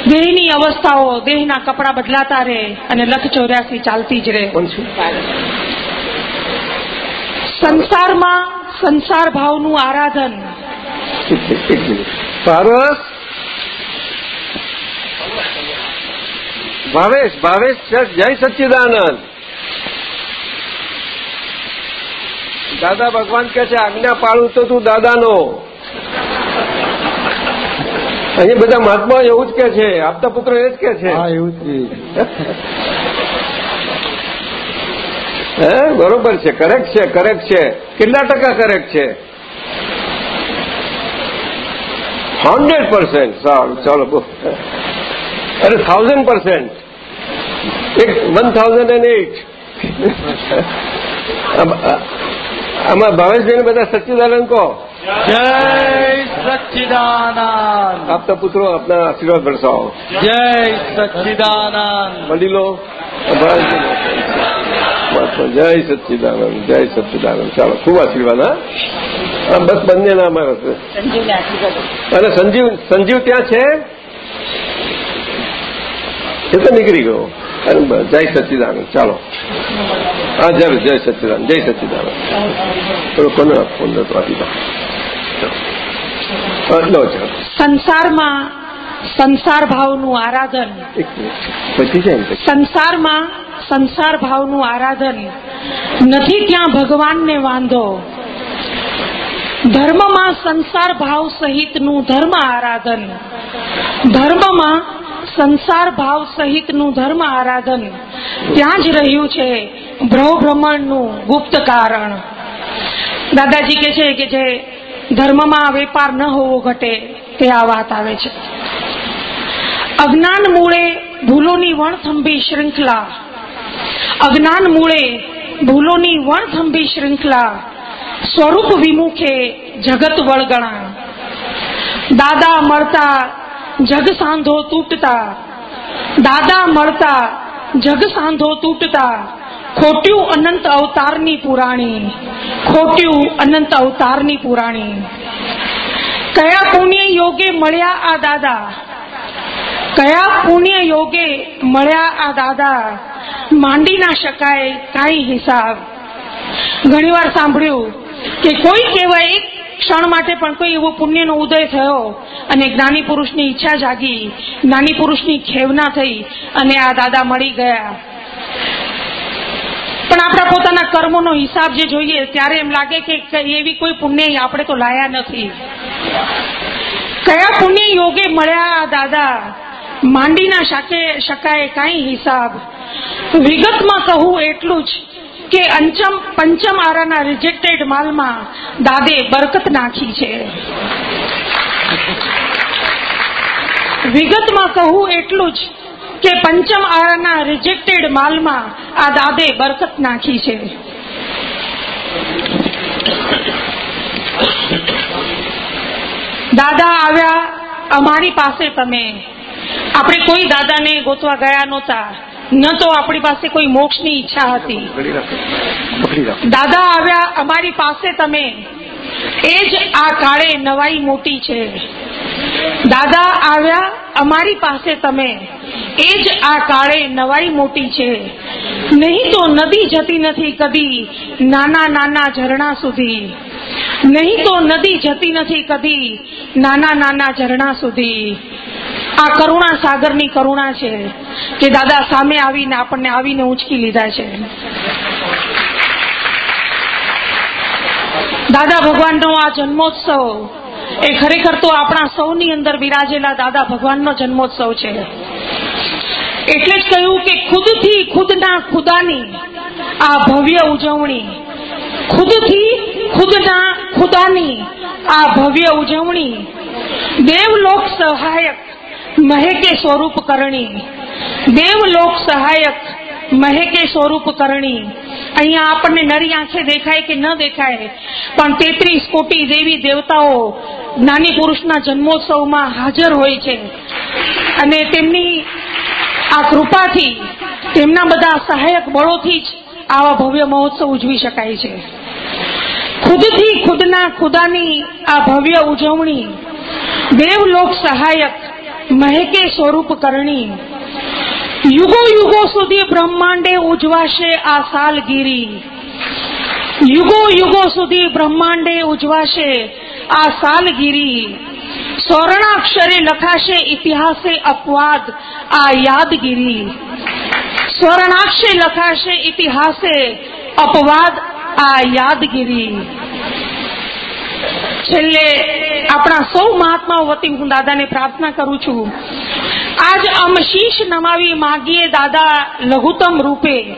Speaker 9: દેહની અવસ્થાઓ દેહના કપડા બદલાતા રહે અને લખ ચોર્યાસી ચાલતી જ રહે. સંસારમાં સંસાર ભાવનું આરાધન.
Speaker 1: પારસ? ભાવેશ ભાવેશ જય સચ્ચિદાનંદ. દાદા ભગવાન કે છે આજ્ઞા પાડું તો તું દાદાનો. અહીં બધા મહાત્મા એવું જ કે છે આપતા પુત્ર એ જ કે છે.
Speaker 8: હા એવું જ
Speaker 1: હે બરોબર છે કરેક્ટ છે કરેક્ટ છે. કેટલા ટકા કરેક્ટ છે? હંડ્રેડ પર્સન્ટ સારું ચાલો અરે થાઉઝન્ડ પર્સન્ટ એક વન થાઉઝન્ડ એન્ડ એટ આમાં ભાવેશભાઈ બધા સચ્ચિદાનંદ કહો.
Speaker 8: જય સચ્ચિદાનંદ.
Speaker 1: આપતા પુત્રો આપના આશીર્વાદ વરસાવો
Speaker 8: જય સચ્ચિદાનંદ.
Speaker 1: વડીલો જય સચ્ચિદાનંદ જય સચ્ચિદાનંદ. ચાલો ખૂબ આશીર્વાદ હા? બસ બંને ના અમારા છે. અને સંજીવ સંજીવ ત્યાં છે? એ તો નીકળી ગયો. જય સચ્ચિદાનંદ ચાલો. હા જરૂર જય સચ્ચિદાનંદ જય સચ્ચિદાનંદ થોડો કોને ફોન નતો આપી દો.
Speaker 9: સંસારમાં સંસાર ભાવનું આરાધન.
Speaker 1: પછી છે
Speaker 9: સંસારમાં સંસાર ભાવનું આરાધન. નથી ત્યાં ભગવાનને વાંધો. ધર્મમાં સંસાર ભાવ સહિતનું ધર્મ આરાધન. ધર્મમાં સંસાર ભાવ સહિતનું ધર્મ આરાધન ત્યાં જ રહ્યું છે ભ્રવ ભ્રમણનું ગુપ્ત કારણ. દાદાજી કે છે કે જે ધર્મમાં વેપાર ન હોવો ઘટે તે આ વાત આવે છે. અજ્ઞાન મૂળે ભૂલોની વણથંભી શૃંખલા. અજ્ઞાન મૂળે ભૂલોની વણથંભી શૃંખલા. સ્વરૂપ વિમુખે જગત વળગણા. દાદા મળતા જગ સાંધો તૂટતા. દાદા મળતા, જગ સાંધો તૂટતા. ખોટ્યું અનંત અવતારની પુરાણી. ખોટ્યું અનંત અવતારની પુરાણી. કયા પુણ્ય યોગે મળ્યા આ દાદા? કયા પુણ્ય યોગે મળ્યા આ દાદા? માંડી ના શકાય કાંઈ હિસાબ. ઘણીવાર સાંભળ્યું કે કોઈ કહેવાય ક્ષણ માટે પણ કોઈ એવો પુણ્યનો ઉદય થયો અને જ્ઞાની પુરુષની ઈચ્છા જાગી. જ્ઞાની પુરુષની ખેવના થઈ અને આ દાદા મળી ગયા. પણ આપણા પોતાના કર્મોનો હિસાબ જે જોઈએ ત્યારે એમ લાગે કે એવી કોઈ પુણ્ય આપણે તો લાયા નથી. કયા પુણ્ય યોગે મળ્યા દાદા? માંડી ના શકે શકાય કાંઈ હિસાબ? વિગતમાં કહું એટલું જ કે અંચમ પંચમ આરાના રિજેક્ટેડ માલમાં દાદે બરકત નાખી છે. વિગતમાં કહું એટલું જ કે પંચમ આરાના રિજેક્ટેડ માલમાં આ દાદે બરકત નાખી છે. દાદા આવ્યા અમારી પાસે તમે. આપણે કોઈ દાદાને ગોતવા ગયા નહોતા. ન તો આપણી પાસે કોઈ મોક્ષની ઈચ્છા હતી. દાદા આવ્યા અમારી પાસે તમે. એ જ આ કાળે નવાઈ મોટી છે. દાદા આવ્યા, અમારી પાસે તમે. એ જ આ કાળે નવાઈ મોટી છે. નહીં તો નદી જતી નથી કદી નાના નાના ઝરણા સુધી. નહીં તો નદી જતી નથી કદી નાના નાના ઝરણા સુધી. આ કરુણા સાગરની કરુણા છે કે દાદા સામે આવીને આપણને આવીને ઉંચકી લીધા છે. દાદા ભગવાનનો આ જન્મોત્સવ એ ખરેખર તો આપણા સૌની અંદર બિરાજેલા દાદા ભગવાનનો જન્મોત્સવ છે. એટલે જ કહ્યું કે ખુદથી ખુદના ખુદાની આ ભવ્ય ઉજવણી, ખુદથી ખુદના ખુદાની આ ભવ્ય ઉજવણી, દેવલોક સહાયક મહેકે સ્વરૂપ કરણી, દેવલોક સહાયક મહેકે સ્વરૂપ કરણી અહીંયા આપણને નરી આંખે દેખાય કે ન દેખાય. પણ તેત્રીસ કોટી દેવી દેવતાઓ જ્ઞાની પુરુષના જન્મોત્સવમાં હાજર હોય છે. અને તેમની આ કૃપાથી તેમના બધા સહાયક બળોથી જ આવા ભવ્ય મહોત્સવ ઉજવી શકાય છે. ખુદથી ખુદના ખુદાની આ ભવ્ય ઉજવણી દેવલોક સહાયક મહેકે સ્વરૂપ કરણી યુગો યુગો સુધી બ્રહ્માંડે ઉજવાશે આ સાલગીરી યુગો યુગો સુધી બ્રહ્માંડે ઉજવાશે આ સાલગીરી સ્વર્ણાક્ષરે લખાશે ઇતિહાસે અપવાદ આ યાદગીરી સ્વર્ણાક્ષરે લખાશે ઇતિહાસે અપવાદ આ યાદગીરી છેલ્લે આપણા સૌ મહાત્માઓ વતી હું દાદાને પ્રાર્થના કરું છું. આજ અમ શીશ નમાવી માગીએ દાદા લઘુત્તમ રૂપે.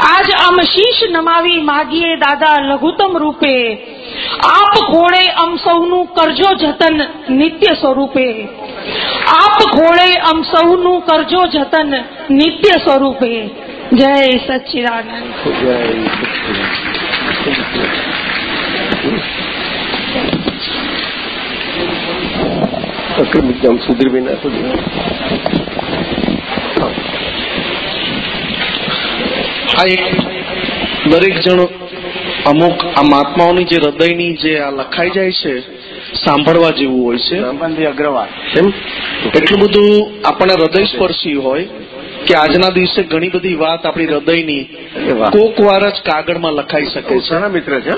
Speaker 9: આજ અમ શીશ નમાવી માગીએ દાદા લઘુત્તમ રૂપે. આપ ખોળે અમ સૌનું કરજો જતન નિત્ય સ્વરૂપે. આપ ખોળે અમ સૌનું કરજો જતન નિત્ય સ્વરૂપે. જય સચ્ચિદાનંદ
Speaker 1: અક્રમ સુધીરભાઈ ના સુધી
Speaker 2: આ એક દરેક જણ અમુક આ મહાત્માઓની જે હૃદયની જે આ લખાઈ જાય છે સાંભળવા જેવું હોય છે.
Speaker 1: અગ્રવાલ.
Speaker 2: એમ? એટલું બધું આપણા હૃદય સ્પર્શી હોય કે આજના દિવસે ઘણી બધી વાત આપણી હૃદયની કોક વાર જ કાગળમાં લખાઈ શકે છે.
Speaker 1: સારા મિત્ર છે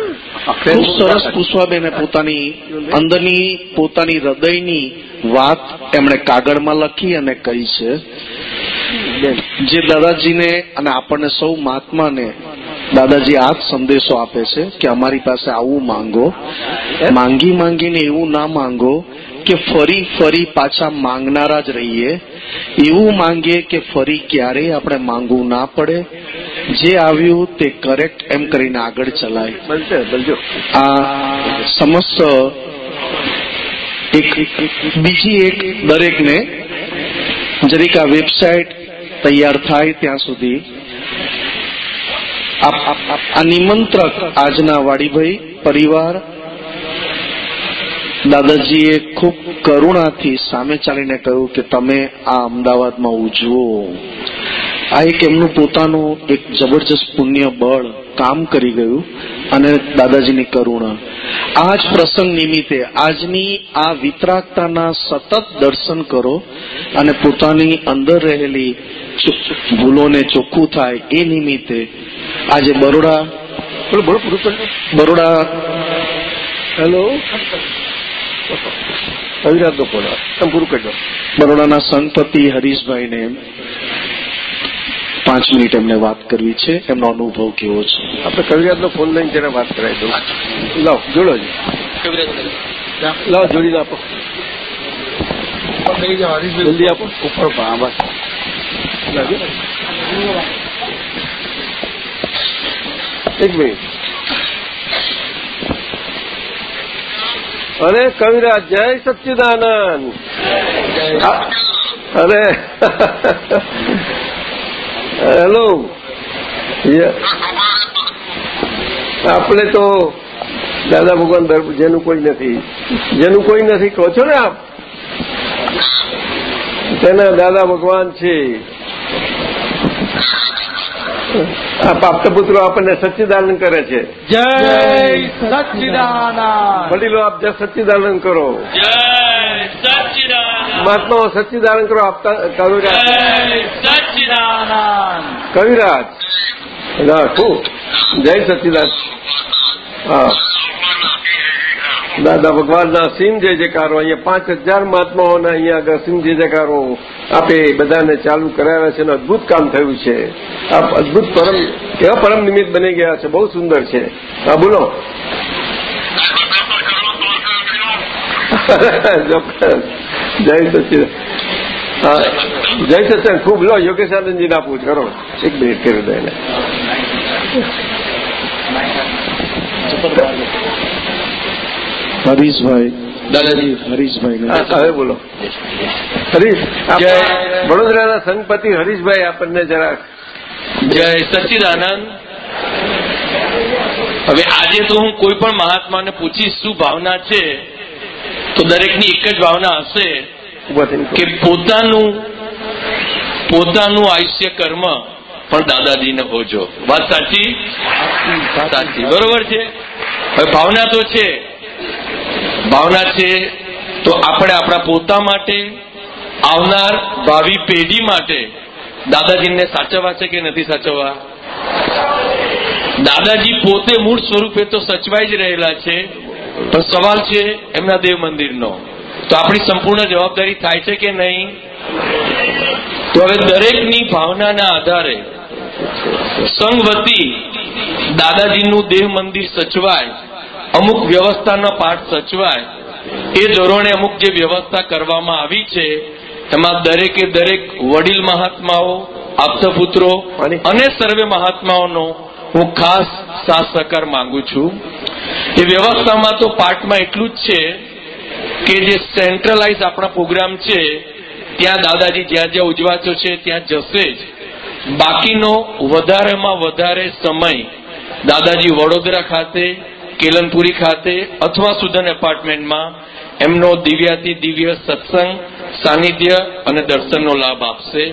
Speaker 2: ખૂબ સરસ પુષ્પાબેને પોતાની અંદરની પોતાની હૃદયની વાત એમણે કાગળમાં લખી અને કહી છે. જે દાદાજીને અને આપણને સૌ મહાત્માને દાદાજી આ જ સંદેશો આપે છે કે અમારી પાસે આવું માંગો. માંગી માંગીને એવું ના માંગો કે ફરી ફરી પાછા માંગનારા જ રહીએ. એવું માંગીએ કે ફરી ક્યારેય આપણે માંગવું ના પડે. જે આવ્યું તે કરેક્ટ એમ કરીને આગળ ચલાય. આ સમસ્ત એક બીજી એક દરેકને જરીક આ વેબસાઇટ તૈયાર થાય ત્યાં સુધી. આ નિમંત્રક આજના વાડીભાઈ પરિવાર દાદાજીએ ખૂબ કરુણાથી સામે ચાલીને કહ્યું કે તમે આ અમદાવાદમાં ઉજવો. આ એક એમનું પોતાનું એક જબરજસ્ત પુણ્ય બળ કામ કરી ગયું અને દાદાજીની કરુણા. આ જ પ્રસંગ નિમિત્તે આજની આ વિતરાગતાના સતત દર્શન કરો અને પોતાની અંદર રહેલી ભૂલોને ચોખ્ખું થાય એ નિમિત્તે આજે બરોડા બરોડા
Speaker 1: હેલો કવિરાજ નો ફોન આવે. તમે પૂરું કરજો
Speaker 2: બરોડાના સંતપતિ હરીશભાઈને પાંચ મિનિટ એમને વાત કરવી છે. એમનો અનુભવ કેવો છે?
Speaker 1: આપણે કવિરાજનો ફોન લઈને જરા વાત કરાવી દઉં. લાવ જોડો જી. લાવ જોડી આપો. જલ્દી આપો.
Speaker 8: ઉપર પા બસ
Speaker 1: એક મિનિટ. અરે કવિરાજ, જય સચ્ચિદાનંદ. અરે હેલો. આપણે તો દાદા ભગવાન જેનું કોઈ નથી. જેનું કોઈ નથી, કહો છો ને આપ? તેના દાદા ભગવાન છે. પુત્રો આપણને સચ્ચિદાનંદ કરે છે.
Speaker 3: જય સચ્ચિદાનંદ
Speaker 1: વડીલો આપ જય સચ્ચિદાનંદ કરો. મહાત્માઓ સચ્ચિદાનંદ કરો આપતા કવિરાજ. કવિરાજ. ના જય સચ્ચિદાનંદ હા. દાદા ભગવાનના સિંહ જય જયકારો. અહીંયા પાંચ હજાર મહાત્માઓના અહીંયા આગળ સિંહ જય જયકારો આપે બધાને ચાલુ કરાવ્યા છે અને અદભુત કામ થયું છે. આપ અદભુત પરમ, કેવા પરમ નિમિત્ત બની ગયા છે. બહુ સુંદર છે. હા, બોલો. જય સચિન. જય સચિન. ખૂબ, લો યોગેશ આનંદજીને આપવું કરો. એક મિનિટ કરી દો એને
Speaker 2: હરીશભાઈ. દાદાજી. હરીશભાઈ.
Speaker 1: હવે બોલો. હરીશ જય. વડોદરાના સંઘપતિ હરીશભાઈ આપણને જરા
Speaker 10: જય સચ્ચિદાનંદ. હવે આજે તો હું કોઈ પણ મહાત્માને પૂછીશ શું ભાવના છે તો દરેકની એક જ ભાવના હશે. કે પોતાનું પોતાનું આયુષ્ય કર્મ પણ દાદાજીને હોજો વાત સાચી. સાચી. બરોબર છે? હવે ભાવના તો છે. ભાવના છે, તો આપણે આપણા પોતા માટે, આવનાર ભાવિ પેઢી માટે દાદાજીને સાચવવા છે કે નથી સાચવવા? દાદાજી પોતે મૂળ સ્વરૂપે તો સચવાઈ જ રહેલા છે પણ સવાલ છે એમના દેવ મંદિરનો. તો આપણી સંપૂર્ણ જવાબદારી થાય છે કે નહીં? તો હવે દરેકની ભાવનાના આધારે સંઘવતી દાદાજીનું દેવ મંદિર સચવાય. અમુક વ્યવસ્થાનો પાઠ સચવાય એ ધોરણે અમુક જે વ્યવસ્થા કરવામાં આવી છે એમાં દરેકે દરેક વડીલ મહાત્માઓ આપતપુત્રો અને સર્વે મહાત્માઓનો હું ખાસ સાથ સહકાર માંગુ છું. એ વ્યવસ્થામાં તો પાઠમાં એટલું જ છે કે જે સેન્ટ્રલાઇઝ આપણા પ્રોગ્રામ છે ત્યાં દાદાજી જ્યાં જ્યાં ઉજવાતો છે ત્યાં જશે જ. બાકીનો વધારેમાં વધારે સમય દાદાજી વડોદરા ખાતે કેલનપુરી ખાતે અથવા સુદન એપાર્ટમેન્ટમાં એમનો દિવ્યાતિ દિવ્ય સત્સંગ, સાનિધ્ય અને દર્શનનો લાભ આપશે.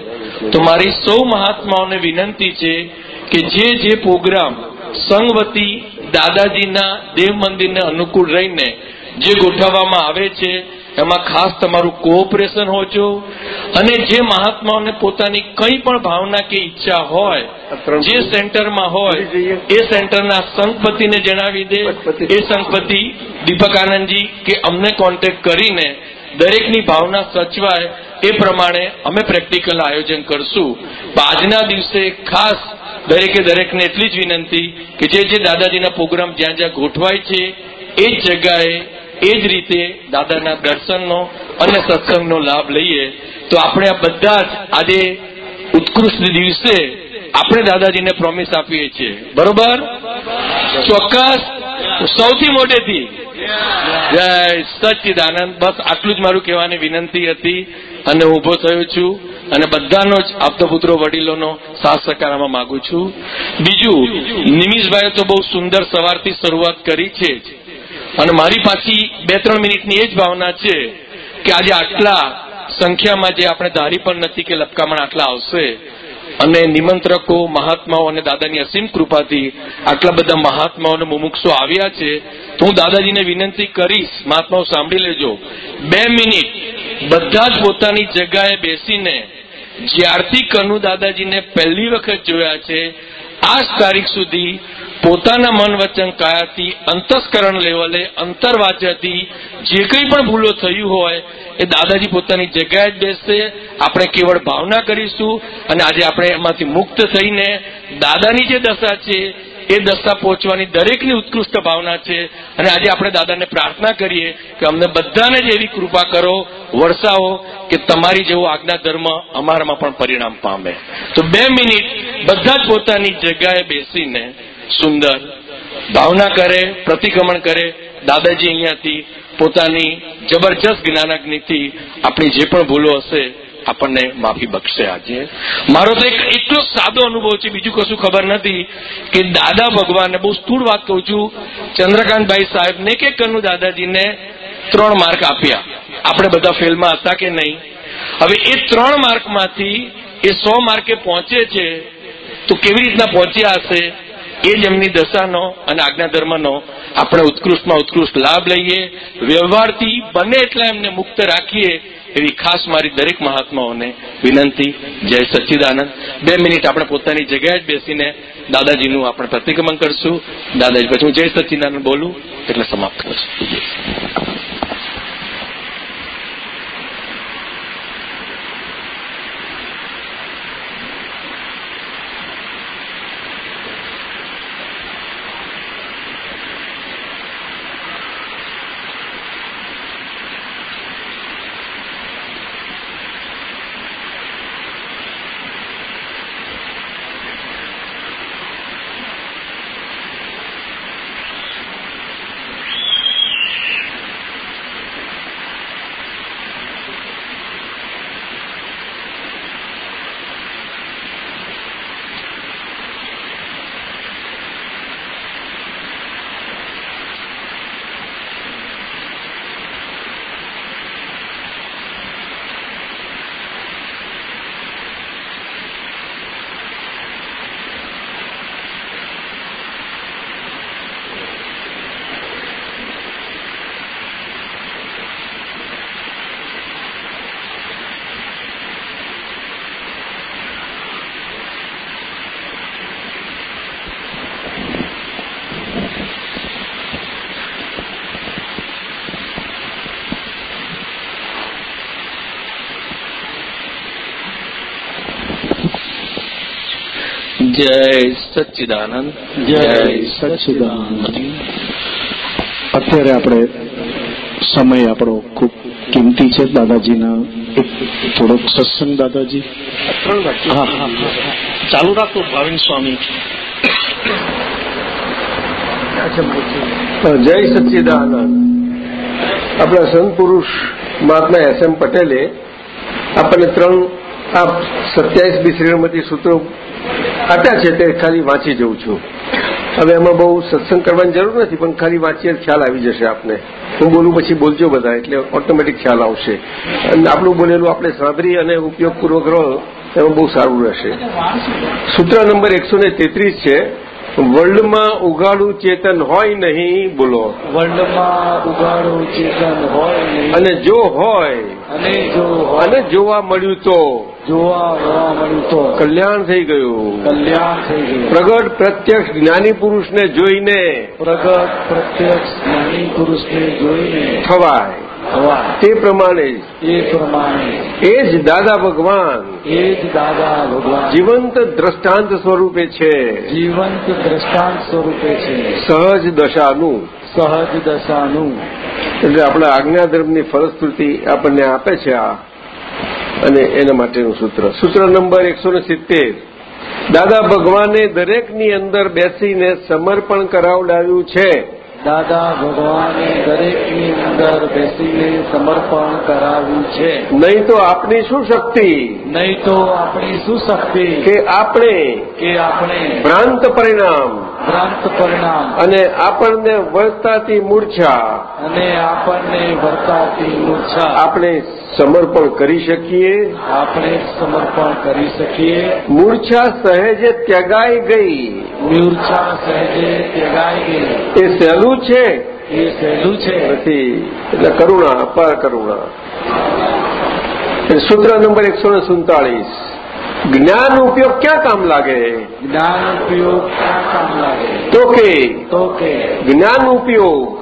Speaker 10: તો મારી સૌ મહાત્માઓને વિનંતી છે કે જે જે પ્રોગ્રામ સંઘવતી દાદાજીના દેવ મંદિરને અનુકૂળ રહીને જે ગોઠવવામાં આવે છે એમાં ખાસ તમારું કોઓપરેશન હોજો અને જે મહાત્માઓને પોતાની કંઈ પણ ભાવના કે ઈચ્છા હોય જે સેન્ટરમાં હોય એ સેન્ટરના સંઘપતિને જણાવી દે. એ સંઘપતિ દીપક આનંદજી કે અમને કોન્ટેક્ટ કરીને દરેકની ભાવના સચવાય એ પ્રમાણે અમે પ્રેક્ટિકલ આયોજન કરશું. આજના દિવસે ખાસ દરેકે દરેકને એટલી જ વિનંતી કે જે જે દાદાજીના પ્રોગ્રામ જ્યાં જ્યાં ગોઠવાય છે એ જ જગ્યાએ એ જ રીતે દાદાના દર્શનનો અને સત્સંગનો લાભ લઈએ તો આપણે આ બધા જ આજે ઉત્કૃષ્ટ દિવસે આપણે દાદાજીને પ્રોમિસ આપીએ છીએ. બરોબર? ચોક્કસ? સૌથી મોટેથી. જય સચ્ચિદાનંદ. બસ આટલું જ મારું કહેવાની વિનંતી હતી અને ઊભો થયો છું અને બધાનો જ આપતપુત્રો વડીલોનો સાથ સકારવા માંગુ છું. બીજું, નિમિષભાઈએ તો બહુ સુંદર સવારથી શરૂઆત કરી છે અને મારી પાછી બે ત્રણ મિનિટની એ જ ભાવના છે કે આજે આટલા સંખ્યામાં જે આપણે ધારી પણ નથી કે લપકામણ આટલા આવશે, અને નિમંત્રકો, મહાત્માઓ અને દાદાની અસીમ કૃપાથી આટલા બધા મહાત્માઓ અને મુમુક્ષો આવ્યા છે, તો હું દાદાજીને વિનંતી કરીશ, મહાત્માઓ સાંભળી લેજો, બે મિનિટ, બધા જ પોતાની જગાએ બેસીને જ્યારથી કનુ દાદાજીને પહેલી વખત જોયા છે આ તારીખ સુધી પોતાના મન વચન કાયાથી અંતસ્કરણ લેવલે, અંતરવાચ્યથી જે કંઈ પણ ભૂલો થયું હોય, એ દાદાજી પોતાની જગ્યાએ જ બેસશે. આપણે કેવળ ભાવના કરીશું અને આજે આપણે એમાંથી મુક્ત થઈને દાદાની જે દશા છે, એ દશા પહોંચવાની દરેકની ઉત્કૃષ્ટ ભાવના છે. અને આજે આપણે દાદાને પ્રાર્થના કરીએ કે અમને બધાને જ એવી કૃપા કરો, વરસાવો, કે તમારી જેવો આજ્ઞા ધર્મ અમારામાં પણ પરિણામ પામે. તો બે મિનિટ બધા જ પોતાની જગ્યાએ બેસીને સુંદર. ભાવના કરે, પ્રતિક્રમણ કરે. દાદાજી અહીંયાથી પોતાની જબરજસ્ત જ્ઞાનાગ્નિથી આપણી જે પણ ભૂલો હશે, આપણને માફી બક્ષશે આજે. મારો તો એક એટલો સાદો અનુભવ છે, બીજું કશું ખબર નથી કે દાદા ભગવાનને બહુ સ્થૂળ વાત કહું છું. ચંદ્રકાંતભાઈ સાહેબને કે કનુ દાદાજીને ત્રણ માર્ક આપ્યા. આપણે બધા ફેલમાં હતા કે નહીં? હવે એ ત્રણ માર્કમાંથી એ સો માર્કે પહોંચે છે, તો કેવી રીતના પહોંચ્યા હશે? એ જ એમની દશાનો અને આજ્ઞાધર્મનો આપણે ઉત્કૃષ્ટમાં ઉત્કૃષ્ટ લાભ લઈએ. વ્યવહારથી બને એટલા એમને મુક્ત રાખીએ એવી ખાસ મારી દરેક મહાત્માઓને વિનંતી. જય સચ્ચિદાનંદ. બે મિનિટ આપણે પોતાની જગ્યાએ જ બેસીને દાદાજીનું આપણે પ્રતિક્રમણ કરશું. દાદાજી, પછી હું જય સચ્ચિદાનંદ બોલું, એટલે સમાપ્ત કરશું. જય સચ્ચિદાનંદ
Speaker 2: જય સચ્ચિદાનંદ અત્યારે આપણે સમય આપણો ખૂબ કિંમતી છે. દાદાજીના એક થોડોક સત્સંગ દાદાજી. ચાલુ રાખો ભાવિન સ્વામી.
Speaker 1: જય સચ્ચિદાનંદ. આપણા સંત પુરુષ મહાત્મા એસ એમ પટેલે આપણને ત્રણ આ સત્યાવીસ બી શ્રીમતી સૂત્રો આપ્યા છે તે ખાલી વાંચી જઉં છું. હવે એમાં બહુ સત્સંગ કરવાની જરૂર નથી, પણ ખાલી વાંચીએ ખ્યાલ આવી જશે આપને. હું બોલું પછી બોલજો બધા, એટલે ઓટોમેટિક ખ્યાલ આવશે. અને આપણું બોલેલું આપણે સાંભળી અને ઉપયોગપૂર્વક રહો, એમાં બહુ સારું રહેશે. સૂત્ર નંબર એકસો છે વર્લ્ડમાં ઉગાડું ચેતન હોય નહીં બોલો.
Speaker 8: વર્લ્ડમાં ઉગાડું ચેતન હોય નહીં.
Speaker 1: અને જો હોય
Speaker 8: અને જો
Speaker 1: અને જોવા મળ્યું તો?
Speaker 8: જોવા મળ્યું તો.
Speaker 1: કલ્યાણ થઈ ગયું.
Speaker 8: કલ્યાણ થઈ ગયું.
Speaker 1: પ્રગટ પ્રત્યક્ષ જ્ઞાની પુરુષને જોઈને
Speaker 8: પ્રગટ પ્રત્યક્ષ જ્ઞાની પુરુષને જોઈને
Speaker 1: થવાય. તે પ્રમાણે જ
Speaker 8: એ પ્રમાણે.
Speaker 1: એ જ દાદા ભગવાન.
Speaker 8: એ જ દાદા ભગવાન.
Speaker 1: જીવંત દ્રષ્ટાંત સ્વરૂપે છે.
Speaker 8: જીવંત દ્રષ્ટાંત સ્વરૂપે છે.
Speaker 1: સહજ દશાનું.
Speaker 8: સહજ દશાનું.
Speaker 1: એટલે આપણા આજ્ઞાધર્મની ફલશ્રુતિ આપણને આપે છે આ. અને એના માટેનું સૂત્ર. સૂત્ર નંબર એકસો સિત્તેર. દાદા ભગવાને દરેકની અંદર બેસીને સમર્પણ કરાવડાવ્યું છે.
Speaker 8: દાદા ભગવાને દરેકની અંદર બેસીને સમર્પણ કરાવ્યું છે.
Speaker 1: નહીં તો આપની શું શક્તિ?
Speaker 8: નહીં તો આપણી શું શક્તિ?
Speaker 1: કે આપણે
Speaker 8: કે આપણે
Speaker 1: ભ્રાંત પરિણામ.
Speaker 3: ભ્રાંત પરિણામ.
Speaker 1: અને આપણને વર્તાતી મૂર્છા.
Speaker 3: અને આપણને વર્તાતી મૂર્છા.
Speaker 1: આપણે સમર્પણ કરી શકીએ
Speaker 3: આપણે સમર્પણ કરી શકીએ
Speaker 1: મૂર્છા સહેજે ત્યગાઈ ગઈ
Speaker 3: મૂર્છા સહેજે ત્યગાઈ ગઈ
Speaker 1: એ સહેલું છે
Speaker 3: એ સહેલું છે
Speaker 1: નથી એટલે કરુણા અપાર કરુણા સૂત્ર નંબર એકસો ને સુડતાલીસ જ્ઞાન ઉપયોગ ક્યાં કામ લાગે
Speaker 3: જ્ઞાન ઉપયોગ ક્યાં કામ લાગે
Speaker 1: તો કે
Speaker 3: તો કે
Speaker 1: જ્ઞાન ઉપયોગ
Speaker 3: જ્ઞાન ઉપયોગ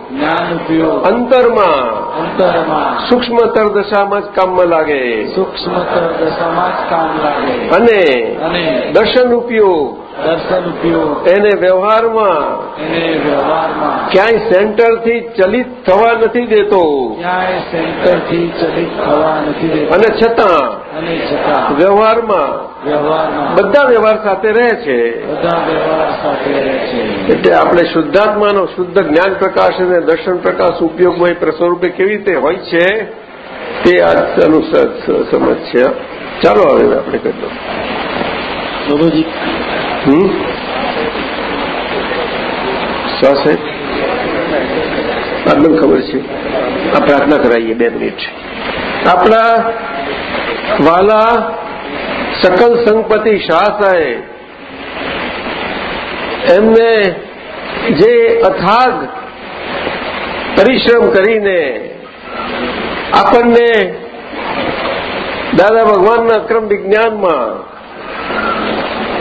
Speaker 1: અંતરમાં
Speaker 3: અંતરમાં
Speaker 1: સૂક્ષ્મતર દશામાં જ કામમાં લાગે
Speaker 3: સૂક્ષ્મતર દશામાં જ કામ લાગે
Speaker 1: અને
Speaker 3: અને
Speaker 1: દર્શન ઉપયોગ
Speaker 3: દર્શન ઉપયોગ
Speaker 1: એને વ્યવહારમાં
Speaker 3: એને વ્યવહારમાં
Speaker 1: ક્યાંય સેન્ટરથી ચલિત થવા નથી દેતો.
Speaker 3: ક્યાંય સેન્ટરથી ચલિત થવા નથી દેતો.
Speaker 1: અને છતાં
Speaker 3: અને છતાં
Speaker 1: વ્યવહારમાં
Speaker 3: વ્યવહારમાં
Speaker 1: બધા વ્યવહાર સાથે રહે છે.
Speaker 3: બધા વ્યવહાર સાથે રહે છે.
Speaker 1: એટલે આપણે શુદ્ધાત્માનો શુદ્ધ જ્ઞાન પ્રકાશ અને દર્શન પ્રકાશ ઉપયોગમાં એ સ્વરૂપે કેવી રીતે હોય છે તે આ અનુસાર સમજ છે. ચાલો હવે આપણે કરી દો હમ શ્વાસ છે ખબર છે. આ પ્રાર્થના કરાવીએ બે મિનિટ. આપણા વાલા સકલ સંગપતિ શાહ સાહેબ, એમને જે અથાગ પરિશ્રમ કરીને આપણને દાદા ભગવાનના અક્રમ વિજ્ઞાનમાં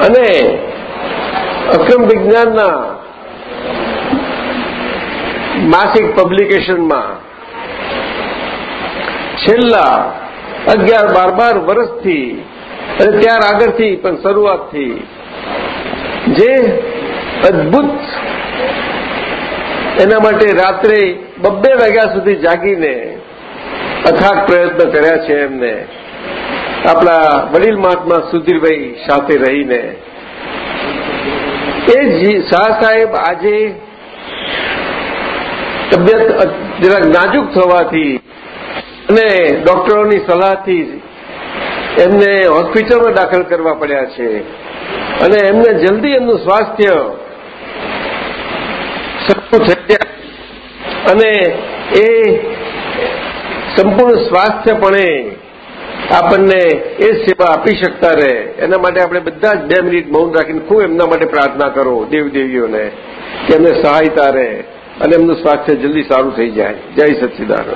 Speaker 1: અને અક્રમ વિજ્ઞાનના માસિક પબ્લિકેશનમાં છેલ્લા અગિયાર, બાર બાર વર્ષથી અને ત્યાર આગળથી પણ શરૂઆતથી જે અદભુત એના માટે રાત્રે બબ્બે વાગ્યા સુધી જાગીને અથાગ પ્રયત્ન કર્યા છે એમને. આપણા વડીલ મહાત્મા સુધીરભાઈ સાથે રહીને એ શાહ સાહેબ આજે તબિયત જરાક નાજુક થવાથી અને ડોક્ટરોની સલાહથી એમને હોસ્પિટલમાં દાખલ કરવા પડ્યા છે. અને એમને જલ્દી એમનું સ્વાસ્થ્ય સરખું થઈ જાય. અને એ સંપૂર્ણ સ્વાસ્થ્યપણે આપણને એ સેવા આપી શકતા રહે. એના માટે આપણે બધા જ બે મિનિટ મૌન રાખીને ખૂબ એમના માટે પ્રાર્થના કરો દેવદેવીઓને કે એમને સહાયતા રહે અને એમનું સ્વાસ્થ્ય જલ્દી સારું થઈ જાય. જય સચ્ચિદાનંદ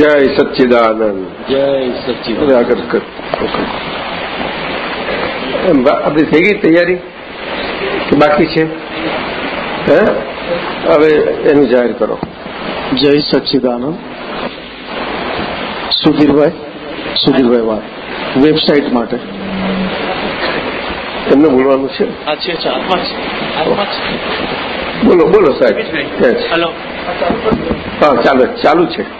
Speaker 1: જય સચ્ચિદાનંદ.
Speaker 3: જય સચિદાન
Speaker 1: હવે આગળ કર. એમ આપણી થઈ ગઈ તૈયારી? કે બાકી છે? હે? હવે એનું જાહેર કરો.
Speaker 2: જય સચ્ચિદાનંદ. સુધીરભાઈ સુધીરભાઈ વાત. વેબસાઇટ માટે.
Speaker 1: એમને બોલવાનું છે? બોલો બોલો સાહેબ. હા ચાલો ચાલુ છે.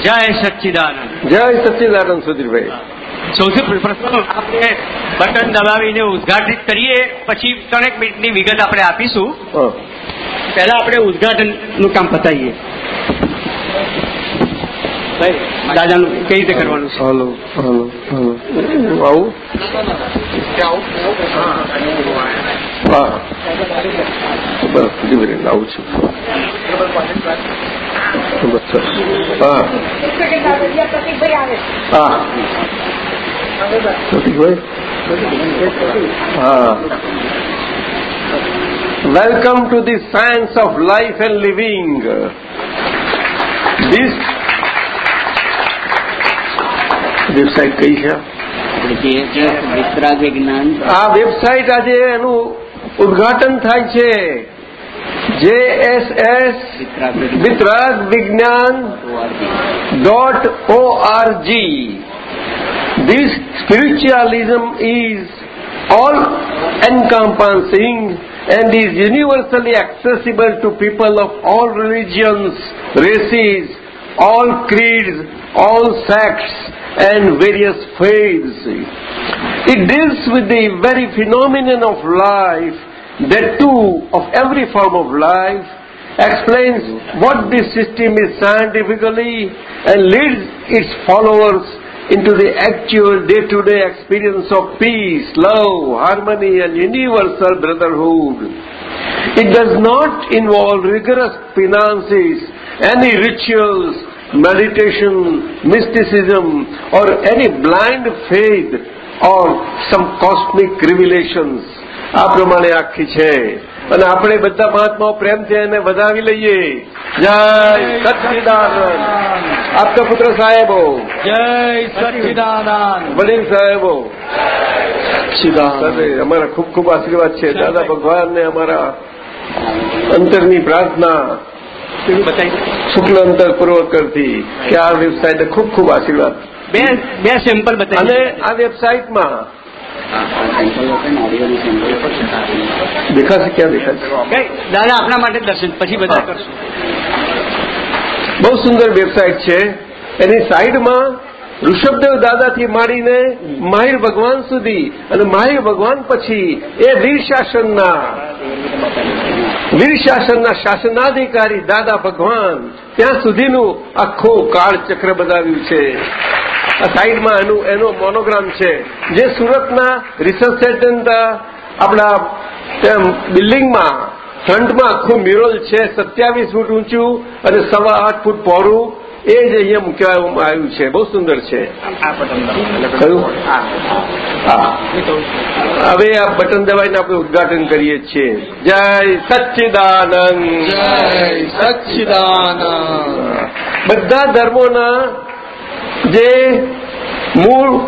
Speaker 11: જય સચ્ચિદાનંદ
Speaker 1: જય સચ્ચિદાનંદ સુધીરભાઈ
Speaker 11: સૌથી પ્રથમ આપણે બટન દબાવીને ઉદ્ઘાટિત કરીએ પછી ત્રણેક મિનિટની વિગત આપણે આપીશું પહેલા આપણે ઉદ્ઘાટનનું કામ પતાવીએ દાદાનું કઈ રીતે કરવાનું છે
Speaker 1: હાલો હાલો હાલો આવું હા બસ ધીમે આવું છું હા. હા the science of to and living and website કઈ છે?
Speaker 12: વિતરાગ વિજ્ઞાન
Speaker 1: આ વેબસાઇટ આજે એનું ઉદ્ઘાટન થાય છે. जे S S Vitarag Vigyan dot O R G this all encompassing and is universally accessible to people of all religions, races, all creeds, all sects and various faiths. It deals with the very phenomenon of life that too of every form of life, explains what this system is scientifically and leads its followers into the actual day-to-day experience of peace, love, harmony and universal brotherhood. It does not involve rigorous penances, any rituals, meditation, mysticism or any blind faith or some cosmic revelations. આ પ્રમાણે આખી છે. અને આપણે બધા મહાત્માઓ પ્રેમથી એને વધાવી લઈએ. જય સચિદાનંદ. આપતા પુત્ર સાહેબો.
Speaker 3: જય સચિદાનંદ.
Speaker 1: વડીલ સાહેબો. અમારા ખૂબ ખૂબ આશીર્વાદ છે. દાદા ભગવાન ને અમારા અંતરની પ્રાર્થના શુક્લ અંતર પૂર્વકરથી કે આ વેબસાઇટને ખૂબ ખૂબ આશીર્વાદ.
Speaker 11: બે બે સેમ્પલ
Speaker 1: અને
Speaker 11: બતાવી
Speaker 1: આ વેબસાઇટમાં દેખાશે ક્યાં દેખાશે?
Speaker 11: દાદા આપણા માટે દર્શન પછી બધા કરશું.
Speaker 1: બહુ સુંદર વેબસાઇટ છે. એની સાઈડમાં ઋષભદેવ દાદાથી માંડીને માહિર ભગવાન સુધી અને માહિર ભગવાન પછી એ વીર શાસનના વીર શાસનના શાસનાધિકારી દાદા ભગવાન ત્યાં સુધીનું આખું કાળચક્ર બતાવ્યું છે. આ સાઈડમાં એનું એનો મોનોગ્રામ છે. જે સુરતના રિસર્ચ સેન્ટર આપણા બિલ્ડિંગમાં, ફ્રન્ટમાં આખું મિરોલ છે, સત્યાવીસ ફૂટ ઊંચું અને સવા આઠ ફૂટ પહોળું. એ જ અહીંયા મૂકવામાં આવ્યું છે બહુ સુંદર છે. કયું? હવે આ બટન દબાઈને આપણે ઉદઘાટન કરીએ છીએ. જય સચ્ચિદાનંદ.
Speaker 3: જય સચ્ચિદાનંદ.
Speaker 1: બધા ધર્મોના જે મૂળ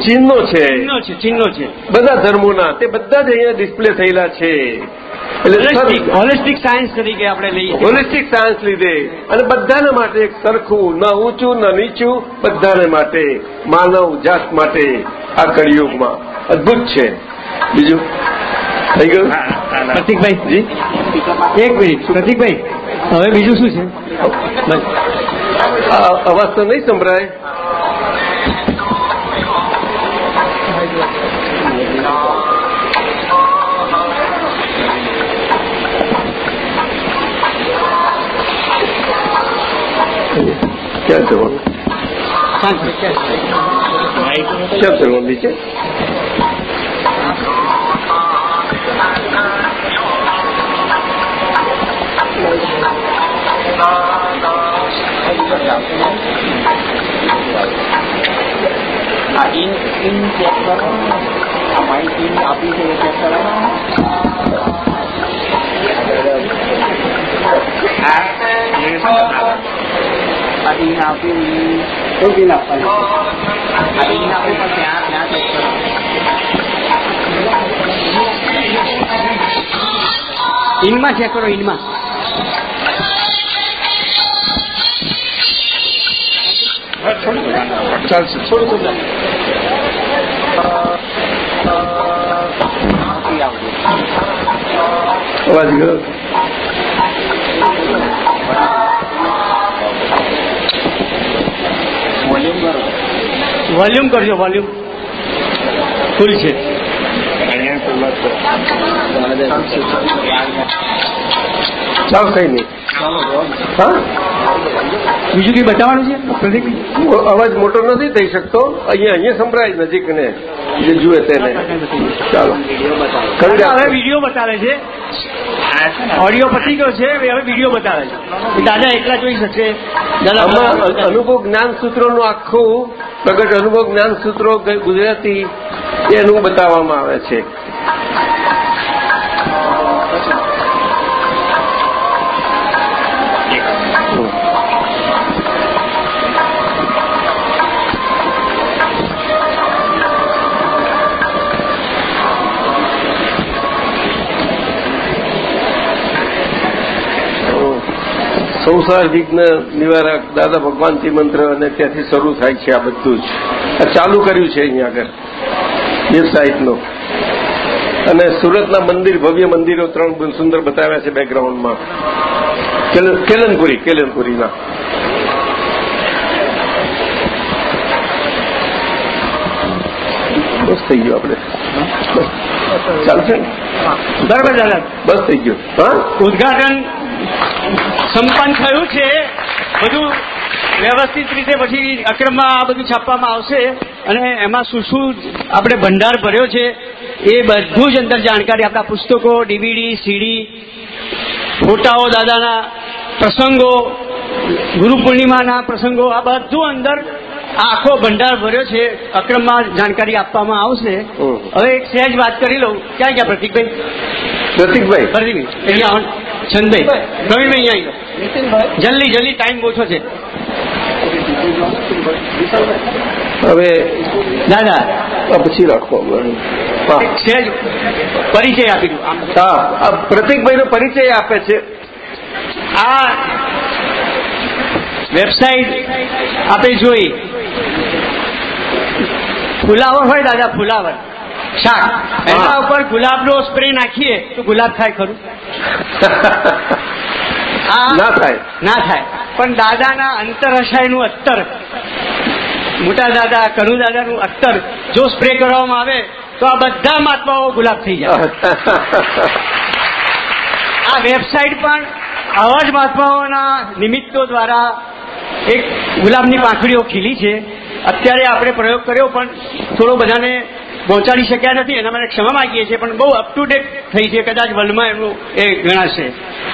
Speaker 11: ચિહ્નો છે. ચિહ્નો છે.
Speaker 1: બધા ધર્મોના તે બધા જ અહીંયા ડિસ્પ્લે થયેલા છે.
Speaker 11: હોલિસ્ટિક
Speaker 1: એટલે
Speaker 11: હોલિસ્ટિક સાયન્સ તરીકે આપણે લઈએ.
Speaker 1: હોલિસ્ટિક સાયન્સ લીધે. અને બધાને માટે એક સરખું ન ઊંચું ન નીચું બધાને માટે માનવ જાત માટે આ કળિયુગમાં. અદભુત છે. બીજું? થઈ ગયું?
Speaker 11: પ્રતિકભાઈ. જી? એક મિનિટ પ્રતિકભાઈ. હવે બીજું શું છે?
Speaker 1: અવાજ તો નહીં સંભળાય ક્યાં જવાનું ક્યાં જવાનું નીચે
Speaker 12: આ ઇન ઇન ચેક કરો આ માહિતી આપી છે એ ચેક કરો આ ઇન આપ્યું કોઈ આપવાનું આ ઇન આપ્યું પણ ત્યાં ત્યાં ચેક કરો
Speaker 11: ચેક કરો ઇનમાં.
Speaker 1: ચાલશે થોડું થોડું અવાજ ગયો
Speaker 12: વોલ્યુમ કરો
Speaker 11: વોલ્યુમ કરજો વોલ્યુમ ફૂલ છે
Speaker 1: ચાલો કઈ નહીં. હા?
Speaker 11: બીજું કઈ બતાવવાનું છે? પ્રતિક
Speaker 1: અવાજ મોટો નથી થઈ શકતો? અહીંયા અહીંયા સંભળાય નજીકને જે જુએ તેને. ચાલો.
Speaker 11: હવે વીડિયો બતાવે છે. ઓડિયો પતી ગયો છે હવે વીડિયો બતાવે છે. દાદા એકલા જોઈ શકશે.
Speaker 1: અનુભવ જ્ઞાન સૂત્રોનું આખું પ્રગટ અનુભવ જ્ઞાન સૂત્રો ગુજરાતી એનું બતાવવામાં આવે છે. સંસાર વિઘ્ન નિવારક દાદા ભગવાનથી મંત્ર અને ત્યાંથી શરૂ થાય છે આ બધું જ. આ ચાલુ કર્યું છે અહીંયા આગળ વેબસાઇટનું અને સુરતના મંદિર ભવ્ય મંદિરો ત્રણ સુંદર બતાવ્યા છે બેકગ્રાઉન્ડમાં કેલનપુરી કેલનપુરીના બસ થઈ ગયું આપણે. ચાલશે
Speaker 11: બરાબર દાદા
Speaker 1: બસ થઈ ગયું. હા?
Speaker 11: ઉદઘાટન સંપન્ન થયું છે. બધું વ્યવસ્થિત રીતે પછી અક્રમમાં આ બધું છાપવામાં આવશે અને એમાં શું શું આપણે ભંડાર ભર્યો છે એ બધું જ અંદર જાણકારી આપણા પુસ્તકો ડીવીડી સીડી ફોટાઓ દાદાના પ્રસંગો ગુરુ પૂર્ણિમાના પ્રસંગો આ બધું અંદર આખો ભંડાર ભર્યો છે. અક્રમમાં જાણકારી આપવામાં આવશે. હવે એક સહેજ વાત કરી લઉં. ક્યાં ગયા પ્રતિકભાઈ?
Speaker 1: પ્રતિકભાઈ.
Speaker 11: પ્રદીપભાઈ અહીંયા આવો. ચંદભાઈ પ્રવીણભાઈ અહીંયા આવી જલ્દી જલ્દી ટાઈમ ઓછો છે.
Speaker 1: હવે
Speaker 11: ના
Speaker 1: ના પછી રાખો છે
Speaker 11: સહેજ પરિચય આપી દઉં.
Speaker 1: હા પ્રતિકભાઈનો પરિચય આપે છે.
Speaker 11: આ વેબસાઇટ આપણે જોઈ. ફુલાવર હોય દાદા ફુલાવર. શાક. એના ઉપર ગુલાબનો સ્પ્રે નાખીએ તો ગુલાબ થાય ખરું.
Speaker 1: ના થાય.
Speaker 11: ના થાય. પણ દાદાના અંતરહસાયનું અત્તર. મોટા દાદા કનુ દાદાનું અત્તર જો સ્પ્રે કરવામાં આવે તો આ બધા મહાત્માઓ ગુલાબ થઈ જાય. આ વેબસાઇટ પણ આવા જ મહાત્માઓના નિમિત્તો દ્વારા એક ગુલાબની પાંખડીઓ ખીલી છે. અત્યારે આપણે પ્રયોગ કર્યો પણ થોડો બધાને પહોંચાડી શક્યા નથી, એના માટે ક્ષમા માંગીએ છીએ, પણ બહુ અપ ટુ ડેટ થઈ છે, કદાચ વર્લ્ડમાં એમનું એ ગણાશે.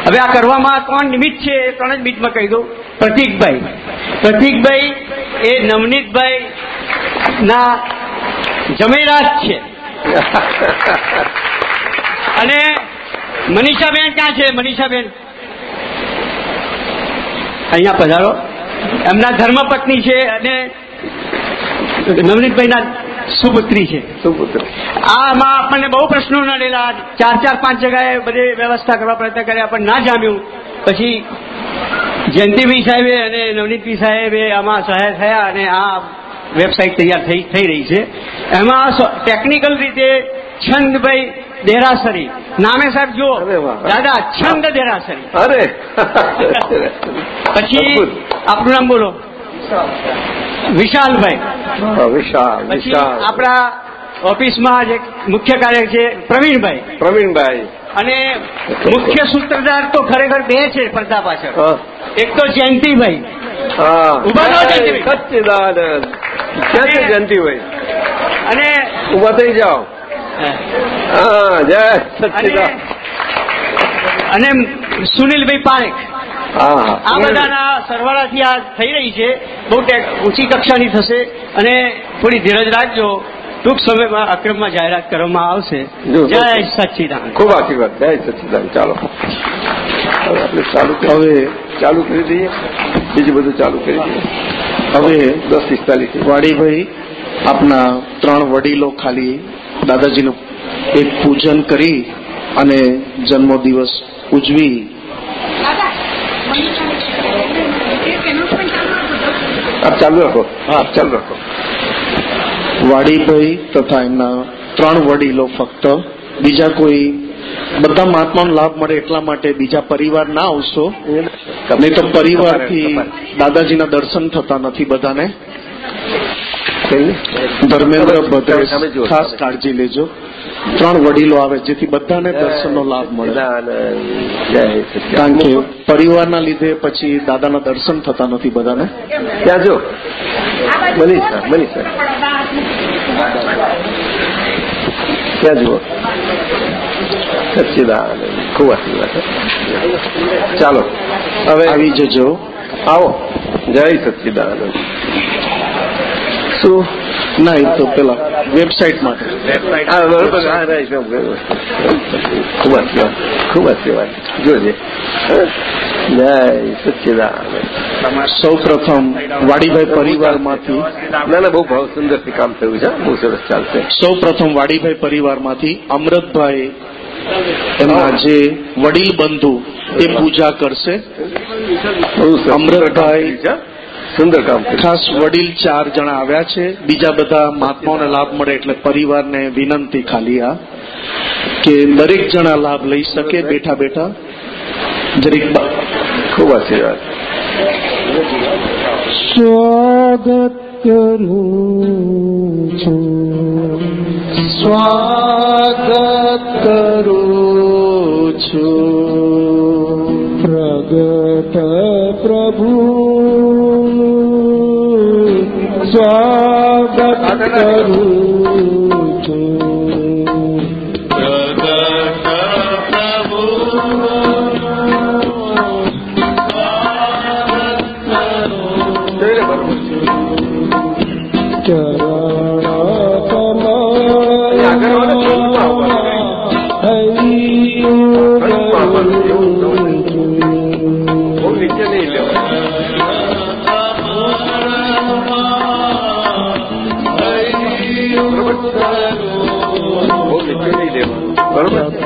Speaker 11: હવે આ કરવામાં કોણ નિમિત્ત છે, એ ત્રણ જ બીજમાં કહી દઉં. પ્રતિકભાઈ. પ્રતિકભાઈ એ નવનીતભાઈ ના જમેરાજ છે. અને મનીષાબેન ક્યાં છે? મનીષાબેન. અહીંયા પધારો. એમના ધર્મપત્ની છે અને નવનીતભાઈના સુપુત્રી છે.
Speaker 1: સુપુત્ર.
Speaker 11: આમાં આપણને બહુ પ્રશ્નો નડેલા. ચાર ચાર પાંચ જગાએ બધે વ્યવસ્થા કરવા પ્રયત્ન કર્યા પણ ના જામ્યું. પછી જયંતિભાઈ સાહેબે અને નવનીતભાઈ સાહેબે આમાં સહાય થયા અને આ વેબસાઇટ તૈયાર થઈ થઈ રહી છે. એમાં ટેકનિકલ રીતે છંદભાઈ દેરાસરી. નામે સાહેબ
Speaker 1: જો
Speaker 11: દાદા છંદ દેરાસરી.
Speaker 1: અરે.
Speaker 11: પછી આપણું નામ બોલો. વિશાલભાઈ.
Speaker 1: વિશાલ વિશાલ.
Speaker 11: આપણા ઓફિસમાં જે મુખ્ય કાર્ય છે પ્રવીણભાઈ.
Speaker 1: પ્રવીણભાઈ.
Speaker 11: અને મુખ્ય સૂત્રધાર તો ખરેખર બે છે પડદા પાછળ. એક તો જયંતિભાઈ. જયંતિભાઈ.
Speaker 1: સચ્ચિદાનંદ જયંતિભાઈ.
Speaker 11: અને
Speaker 1: ઊભા થઈ જાઓ. હા. જય
Speaker 11: અને અને સુનિલભાઈ પારેખ. આ
Speaker 1: હા.
Speaker 11: બધાના સરવાળાથી આ થઈ રહી છે. બહુ ઊંચી કક્ષાની થશે અને થોડી ધીરજ રાખજો. ટૂંક સમયમાં અક્રમમાં જાહેરાત કરવામાં આવશે. જય
Speaker 1: જો. ખૂબ આશીર્વાદ જય સચ્ચિદાનંદ. ચાલો. હવે આપણે ચાલુ
Speaker 2: હવે
Speaker 1: ચાલુ કરી દઈએ. બીજું બધું ચાલુ કરી દઈએ.
Speaker 2: હવે
Speaker 1: દસ પિસ્તાલીસ
Speaker 2: વાડીભાઈ આપના ત્રણ વડીલો ખાલી દાદાજીનું એક પૂજન કરી અને જન્મદિવસ ઉજવી.
Speaker 1: આપ ચાલુ રાખો હા ચાલુ રાખો
Speaker 2: વાડીભાઈ તથા એમના ત્રણ વડીલો ફક્ત. બીજા કોઈ બધા મહાત્માનો લાભ મળે એટલા માટે બીજા પરિવાર ના આવશો. નહીં તો પરિવારથી દાદાજીના દર્શન થતા નથી બધાને. ધર્મેન્દ્ર ભદ્રેશ ખાસ કાળજી લેજો. ત્રણ વડીલો આવે જેથી બધાને દર્શનનો લાભ મળે. કારણ કે પરિવારના લીધે પછી દાદાના દર્શન થતા નથી બધાને.
Speaker 4: ત્યાં જો. મનીષા મનીષા ત્યાં જુઓ. સચ્ચિદાનંદ ખૂબ આશીર્વાદ ચાલો હવે
Speaker 2: આવી જજો.
Speaker 4: આવો. જય સચ્ચિદાનંદ. શું?
Speaker 2: ના એ તો પેલા વેબસાઇટ માટે.
Speaker 4: હા બરોબર. હા રાઈટ ખૂબ જ ખૂબ આશીર્વાદ જોજે જય સચ્ચિદાનંદ.
Speaker 2: સૌ પ્રથમ વાડીભાઈ પરિવારમાંથી
Speaker 4: ના ના બહુ ભાવ સુંદરથી કામ થયું છે બહુ સરસ ચાલશે.
Speaker 2: સૌ પ્રથમ વાડીભાઈ પરિવારમાંથી અમૃતભાઈ એમના જે વડીલ બંધુ એ પૂજા કરશે. અમૃતભાઈ.
Speaker 4: સુંદર કામ
Speaker 2: ખાસ વડીલ ચાર જણા આવ્યા છે. બીજા બધા મહાત્માઓને લાભ મળે એટલે પરિવારને વિનંતી ખાલી આ કે દરેક જણા લાભ લઈ શકે બેઠા બેઠા. જરીક
Speaker 4: ખૂબ આશીર્વાદ.
Speaker 3: સ્વાગત કરું છું.
Speaker 2: સ્વાગત કરું છું.
Speaker 3: પ્રગટ પ્રભુ સ્વાગત
Speaker 4: બરોબર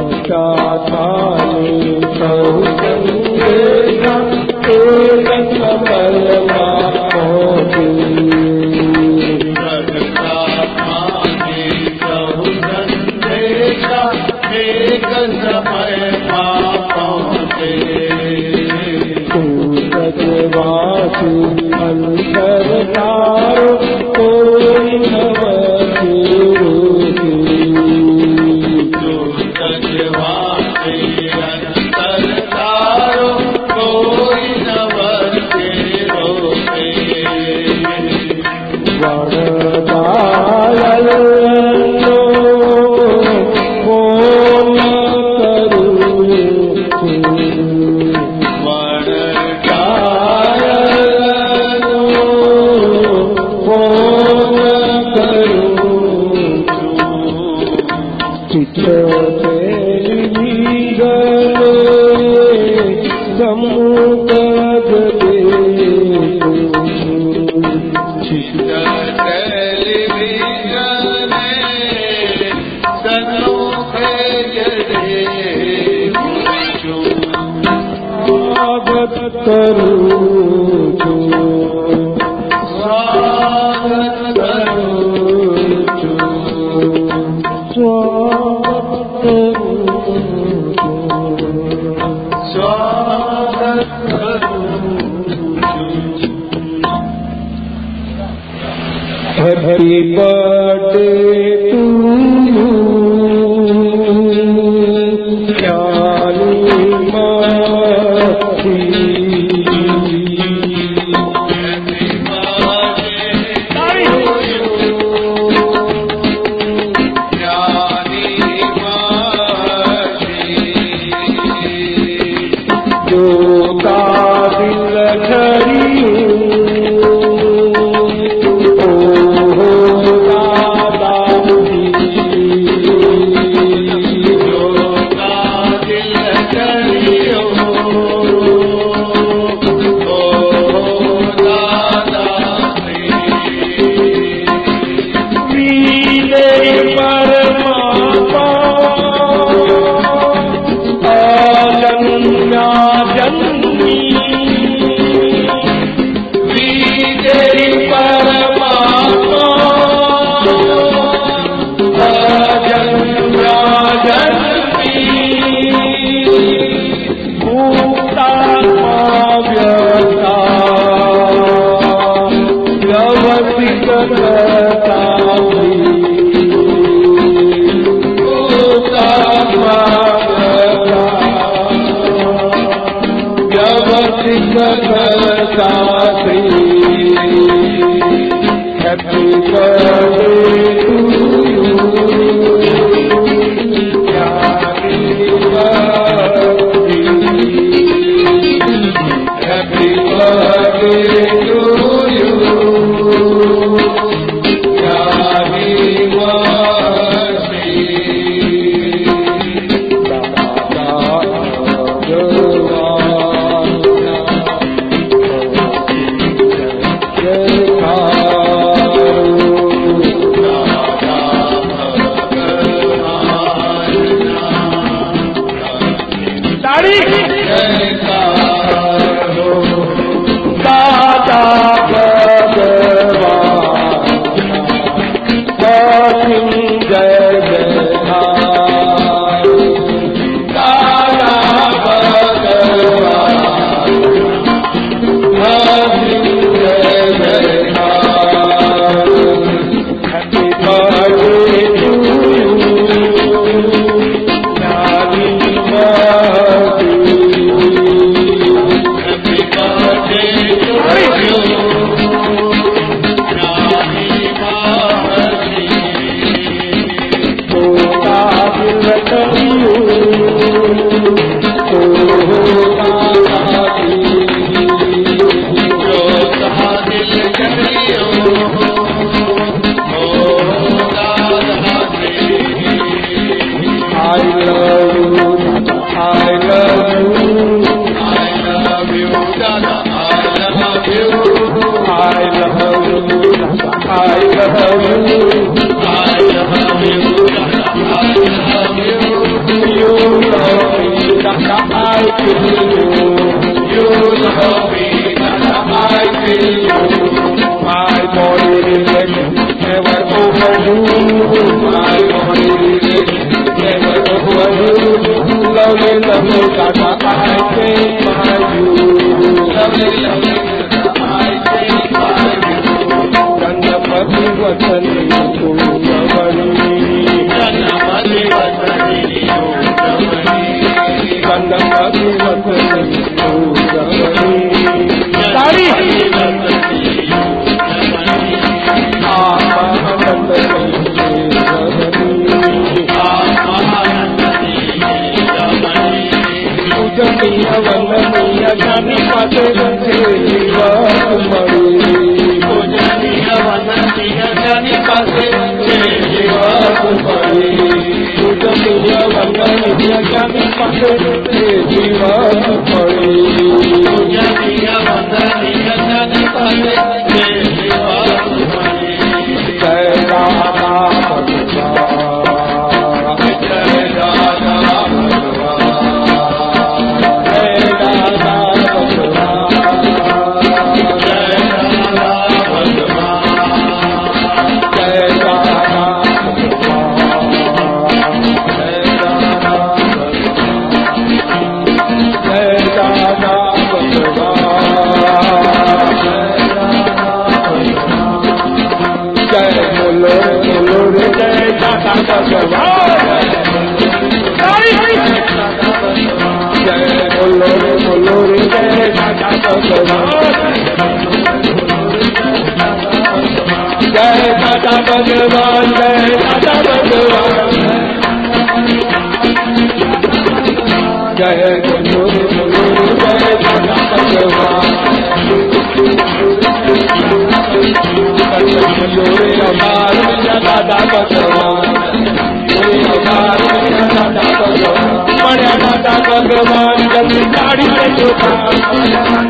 Speaker 4: Gracias.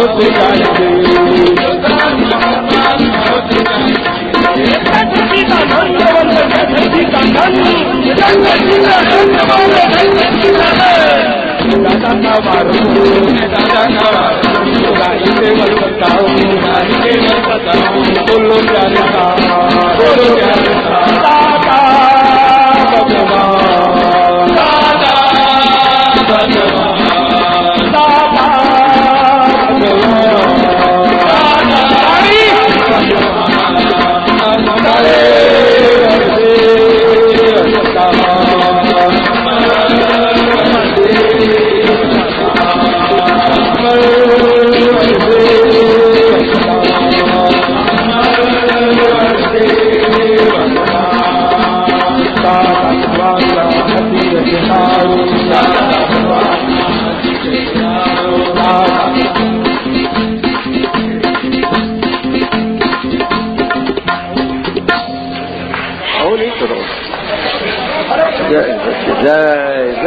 Speaker 4: حبك على बोलो प्यार का
Speaker 1: बोलो प्यार का भगवान भगवान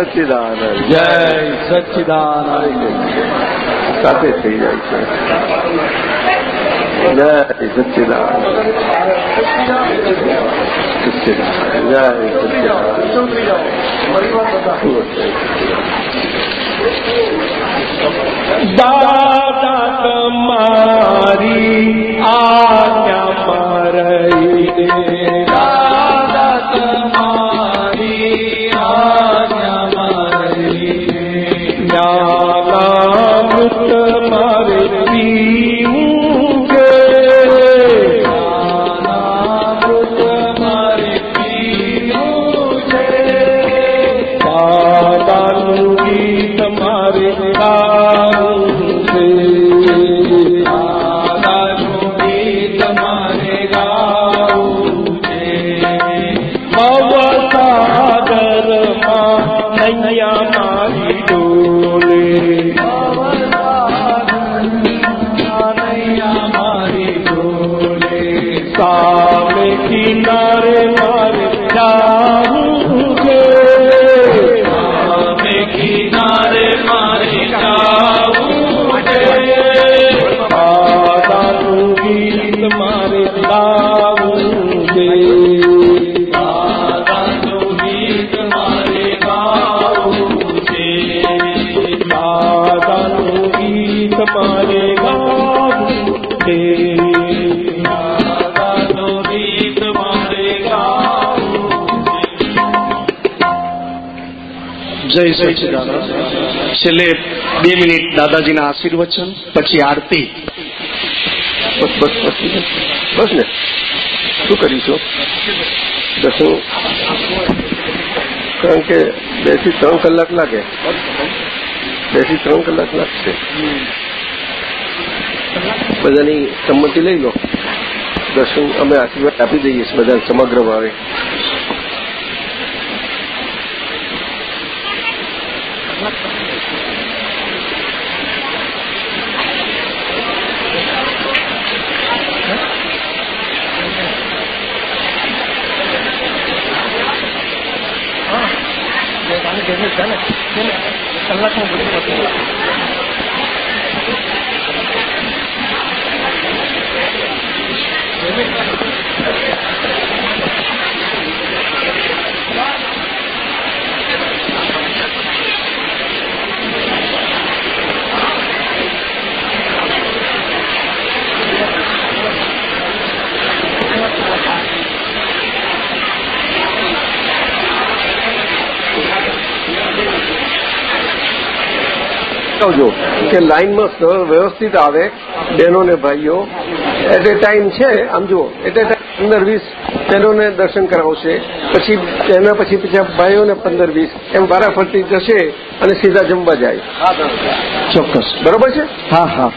Speaker 1: સચ્ચિદાનંદ.
Speaker 8: જય સચ્ચિદાનંદ.
Speaker 1: સાથે થઈ જાય છે. જય સચ્ચિદાનંદ. સચ્ચિદાનંદ. જય
Speaker 4: દાદા તમારી આજ્ઞા
Speaker 2: જય સચ્ચિદાનંદ છેલ્લે બે મિનિટ દાદાજીના આશીર્વચન, પછી આરતી.
Speaker 1: બસ બસ બસ. બસ ને. શું કરીશું દસું કારણ કે બેથી ત્રણ કલાક લાગે. બેથી ત્રણ કલાક લાગશે. બધાની સંમતિ લઈ લો. દર્શન અમે આશીર્વાદ આપી દઈએ છીએ બધા સમગ્ર ભાવે. 不是他唱的不是他 કે લાઇનમાં વ્યવસ્થિત આવે બહેનોને ભાઈઓ. એટ એ ટાઈમ છે આમ જુઓ એટ એ ટાઈમ પંદર વીસ બહેનોને દર્શન કરાવશે પછી એના પછી પછી ભાઈઓને પંદર વીસ એમ વારાફરતી જશે અને સીધા જમવા જાય.
Speaker 2: ચોક્કસ.
Speaker 1: બરોબર છે?
Speaker 2: હા હા.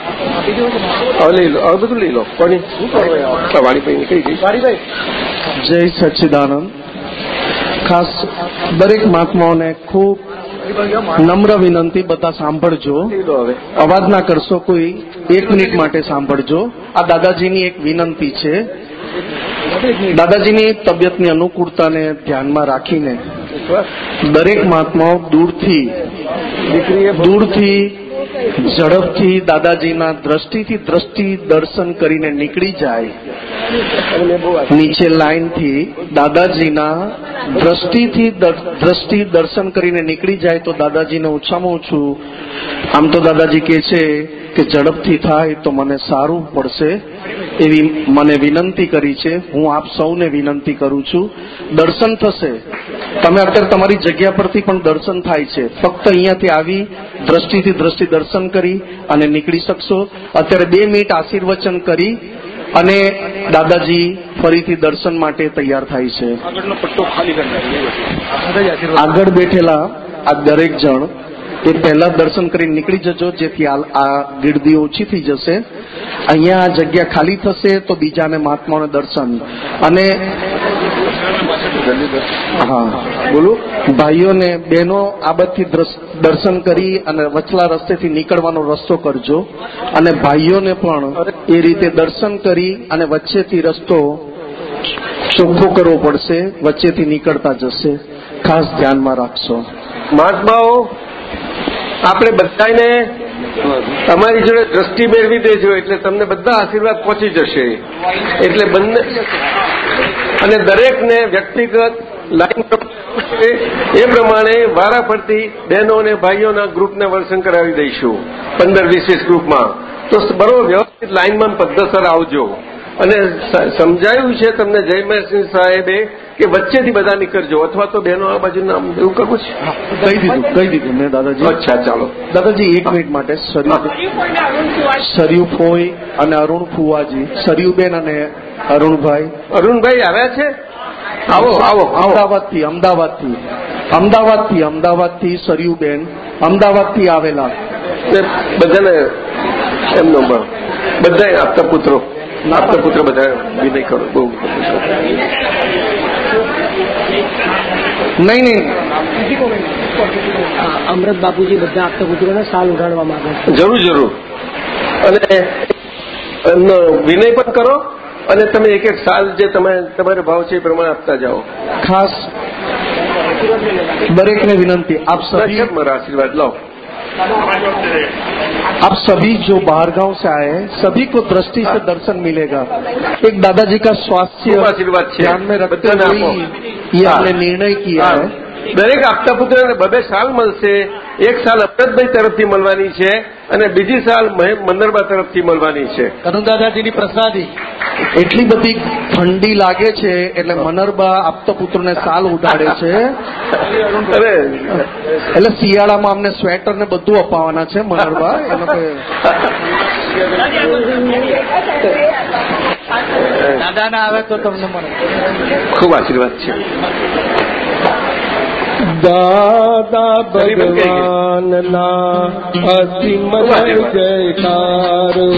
Speaker 1: હવે લઈ લો હવે બધું લઈ લો. કોની? વાણીભાઈ નીકળી ગઈ.
Speaker 2: જય સચ્ચિદાનંદ. ખાસ દરેક મહાત્માઓને ખૂબ નમ્ર વિનંતી બધા સાંભળજો. અવાજ ના કરશો કોઈ એક મિનિટ માટે સાંભળજો. આ દાદાજીની એક વિનંતી છે. દાદાજીની તબિયતની અનુકૂળતાને ધ્યાનમાં રાખીને દરેક મહાત્માઓ દૂરથી દૂરથી ઝડપથી દાદાજીના દ્રષ્ટિથી દ્રષ્ટિ દર્શન કરીને નીકળી જાય. નીચે લાઈનથી દાદાજીના દ્રષ્ટિથી દર- દ્રષ્ટિ દર્શન કરીને નીકળી જાય તો દાદાજીને ઓછામાં ઓછું, આમ તો દાદાજી કે છે કે ઝડપથી થાય તો મને સારું પડશે એવી મને વિનંતી કરી છે. હું આપ સૌને વિનંતી કરું છું. દર્શન થશે. તમે અત્યારે તમારી જગ્યા પરથી પણ દર્શન થાય છે. ફક્ત અહીંયાથી આવી દ્રષ્ટિથી દ્રષ્ટિ દર્શન કરી અને નીકળી શકશો. અત્યારે બે મિનિટ આશીર્વચન કરી અને દાદાજી ફરીથી દર્શન માટે તૈયાર થાય છે. આગળ બેઠેલા આ દરેક જણ એ પહેલા દર્શન કરીને નીકળી જજો જેથી આ- આ ગીર્દી ઓછી થઈ જશે. અહીંયા આ જગ્યા ખાલી થશે તો બીજાને મહાત્માઓને દર્શન. અને હા. બોલો. ભાઈઓને બહેનો આ બધી દર્શન કરી અને વચલા રસ્તેથી નીકળવાનો રસ્તો કરજો. અને ભાઈઓને પણ એ રીતે દર્શન કરી અને વચ્ચેથી રસ્તો ચોખ્ખો કરવો પડશે વચ્ચેથી નીકળતા જશે. ખાસ ધ્યાનમાં રાખશો.
Speaker 1: મહાત્માઓ આપણે બધાને તમારી જોડે દ્રષ્ટિ મેળવી દેજો એટલે તમને બધા આશીર્વાદ પહોંચી જશે. એટલે બંને અને દરેકને વ્યક્તિગત લાઈન એ પ્રમાણે વારાફરતી બહેનો અને ભાઈઓના ગ્રુપને વર્ષન કરાવી દઈશું. પંદર વીસ વીસ ગ્રુપમાં. તો બરોબર, વ્યવસ્થિત લાઈનમાં પદ્ધતસર આવજો. અને સમજાયું છે તમને જયમસિંહ સાહેબે કે વચ્ચેથી બધા નીકળજો અથવા તો બહેનો આ બાજુ નામ એવું કરવું છે?
Speaker 2: કહી દીધું કહી દીધું મેં દાદાજી.
Speaker 1: અચ્છા ચાલો.
Speaker 2: દાદાજી એક મિનિટ માટે સરયુ સરયુ ફોઈ અને અરુણ ફુવાજી. સરયુબેન અને અરુણભાઈ.
Speaker 1: અરુણભાઈ આવ્યા છે? આવો આવો
Speaker 2: અમદાવાદથી અમદાવાદથી. અમદાવાદથી અમદાવાદથી સરયુબેન. અમદાવાદથી આવેલા.
Speaker 1: બધાને એમનો બધા આપતા પુત્રો. આપતા પુત્ર બધા વિનય કરો બહુ
Speaker 2: નહીં નહીં.
Speaker 13: અમૃત બાપુજી બધા આપતા પુત્રોને સાલ ઉઘાડવા માંગે
Speaker 1: જરૂર જરૂર. અને વિનય પણ કરો અને તમે એક એક સાલ જે તમે તમારે ભાવ છે એ પ્રમાણે આપતા જાઓ.
Speaker 2: ખાસ દરેકને વિનંતી
Speaker 1: આપ સભી આશીર્વાદ લો
Speaker 2: आप सभी जो बाहर गाँव से आए हैं सभी को दृष्टि से दर्शन मिलेगा। एक दादाजी का स्वास्थ्य ध्यान में रखते हुए ये हमने निर्णय किया है।
Speaker 1: દરેક આપતા પુત્રને બબે સાલ મળશે. એક સાલ અમૃતભાઈ તરફથી મળવાની છે અને બીજી સાલ મંદરબા તરફથી મળવાની છે.
Speaker 3: કનુ દાદાજીની પ્રસાદી.
Speaker 2: એટલી બધી ઠંડી લાગે છે એટલે મનરબા આપતા પુત્રને સાલ ઉડાડે છે.
Speaker 1: અરે.
Speaker 2: એટલે શિયાળામાં અમને સ્વેટર ને બધું અપાવવાના છે મનરબા. એનો કોઈ
Speaker 3: દાદા આવે તો તમને મળે.
Speaker 1: ખૂબ આશીર્વાદ છે.
Speaker 4: દાદા ભગવાનના અસીમ જય જયકારો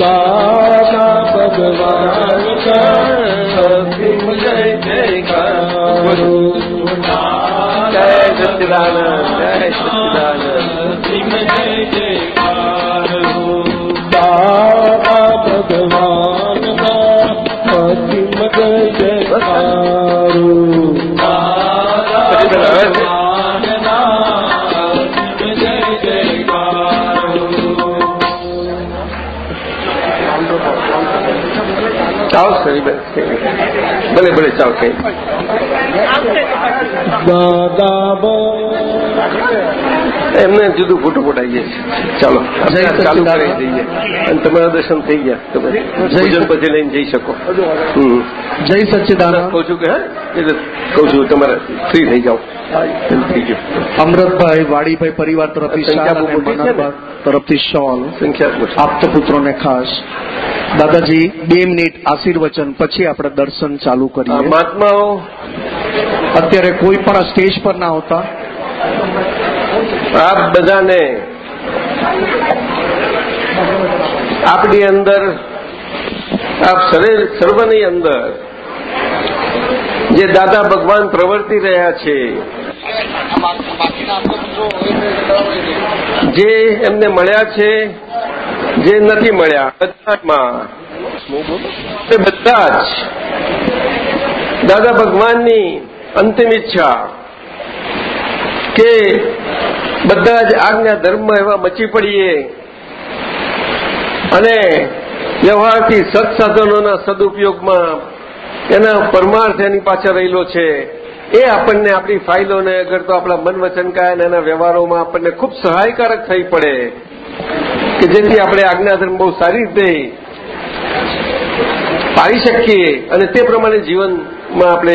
Speaker 4: દાદા ભગવાન અસીમ જય જયકારો
Speaker 1: જય સચિદાન જય સચિદાનંદ
Speaker 4: દાદા
Speaker 1: ભલે ભલે ભલે ચાલો કઈ.
Speaker 4: દાદા
Speaker 1: એમને જુદું ખોટું ખોટાઈએ ચાલો આપણે આ ચાલુ કરી દઈએ અને તમારા દર્શન થઈ ગયા તમે ભોજન પછી લઈને જઈ શકો હમ.
Speaker 2: જય સચ્ચિદાનંદ
Speaker 1: કહું છું કે હા એટલે કહું છું તમારે ફ્રી થઈ જાઓ એમ થઈ ગયું
Speaker 2: અમૃતભાઈ વાડીભાઈ પરિવાર તરફથી શાલ
Speaker 1: સંખ્યા
Speaker 2: અને
Speaker 1: બહુ મોટી છે ને?
Speaker 2: મનોહર તરફથી શોલ
Speaker 1: સંખ્યા મોટી.
Speaker 2: આપતા પુત્રોને ખાસ દાદાજી બે મિનિટ આશીર્વચન પછી આપણે દર્શન ચાલુ
Speaker 1: આ
Speaker 2: કરીએ
Speaker 1: મહાત્માઓ
Speaker 2: અત્યારે કોઈ પણ આ સ્ટેજ પર ના આવતા
Speaker 1: આપ બધાને આપણી અંદર, આપ સર્વની અંદર જે દાદા ભગવાન પ્રવર્તી રહ્યા છે, જે એમને મળ્યા છે, જે નથી મળ્યા, બધામાં, એ બધા જ દાદા ભગવાનની અંતિમ ઈચ્છા કે બધા જ આજ્ઞા ધર્મ એવા મચી પડીએ. અને વ્યવહારથી સત્સાધનોના સદુપયોગમાં એના પરમાર્થ એની પાછળ રહેલો છે. એ આપણને આપણી ફાઇલોને, અગર તો આપણા મન વચન કાય એના વ્યવહારોમાં આપણને ખૂબ સહાયકારક થઈ પડે. કે જેથી આપણે આજ્ઞાધર્મ બહુ સારી રીતે પાડી શકીએ અને તે પ્રમાણે જીવનમાં આપણે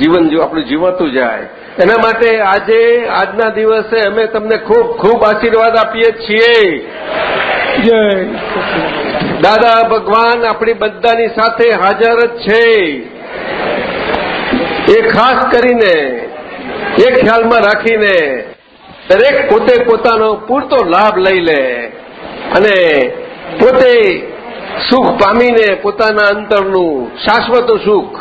Speaker 1: જીવન આપણું જીવાતું જાય. એના માટે આજે આજના દિવસે અમે તમને ખૂબ ખૂબ આશીર્વાદ આપીએ છીએ.
Speaker 4: જય.
Speaker 1: દાદા ભગવાન આપણી બધાની સાથે હાજર જ છે. એ ખાસ કરીને એ ખ્યાલમાં રાખીને દરેક પોતે પોતાનો પૂરતો લાભ લઈ લે અને પોતે સુખ પામીને પોતાના અંતરનું શાશ્વત સુખ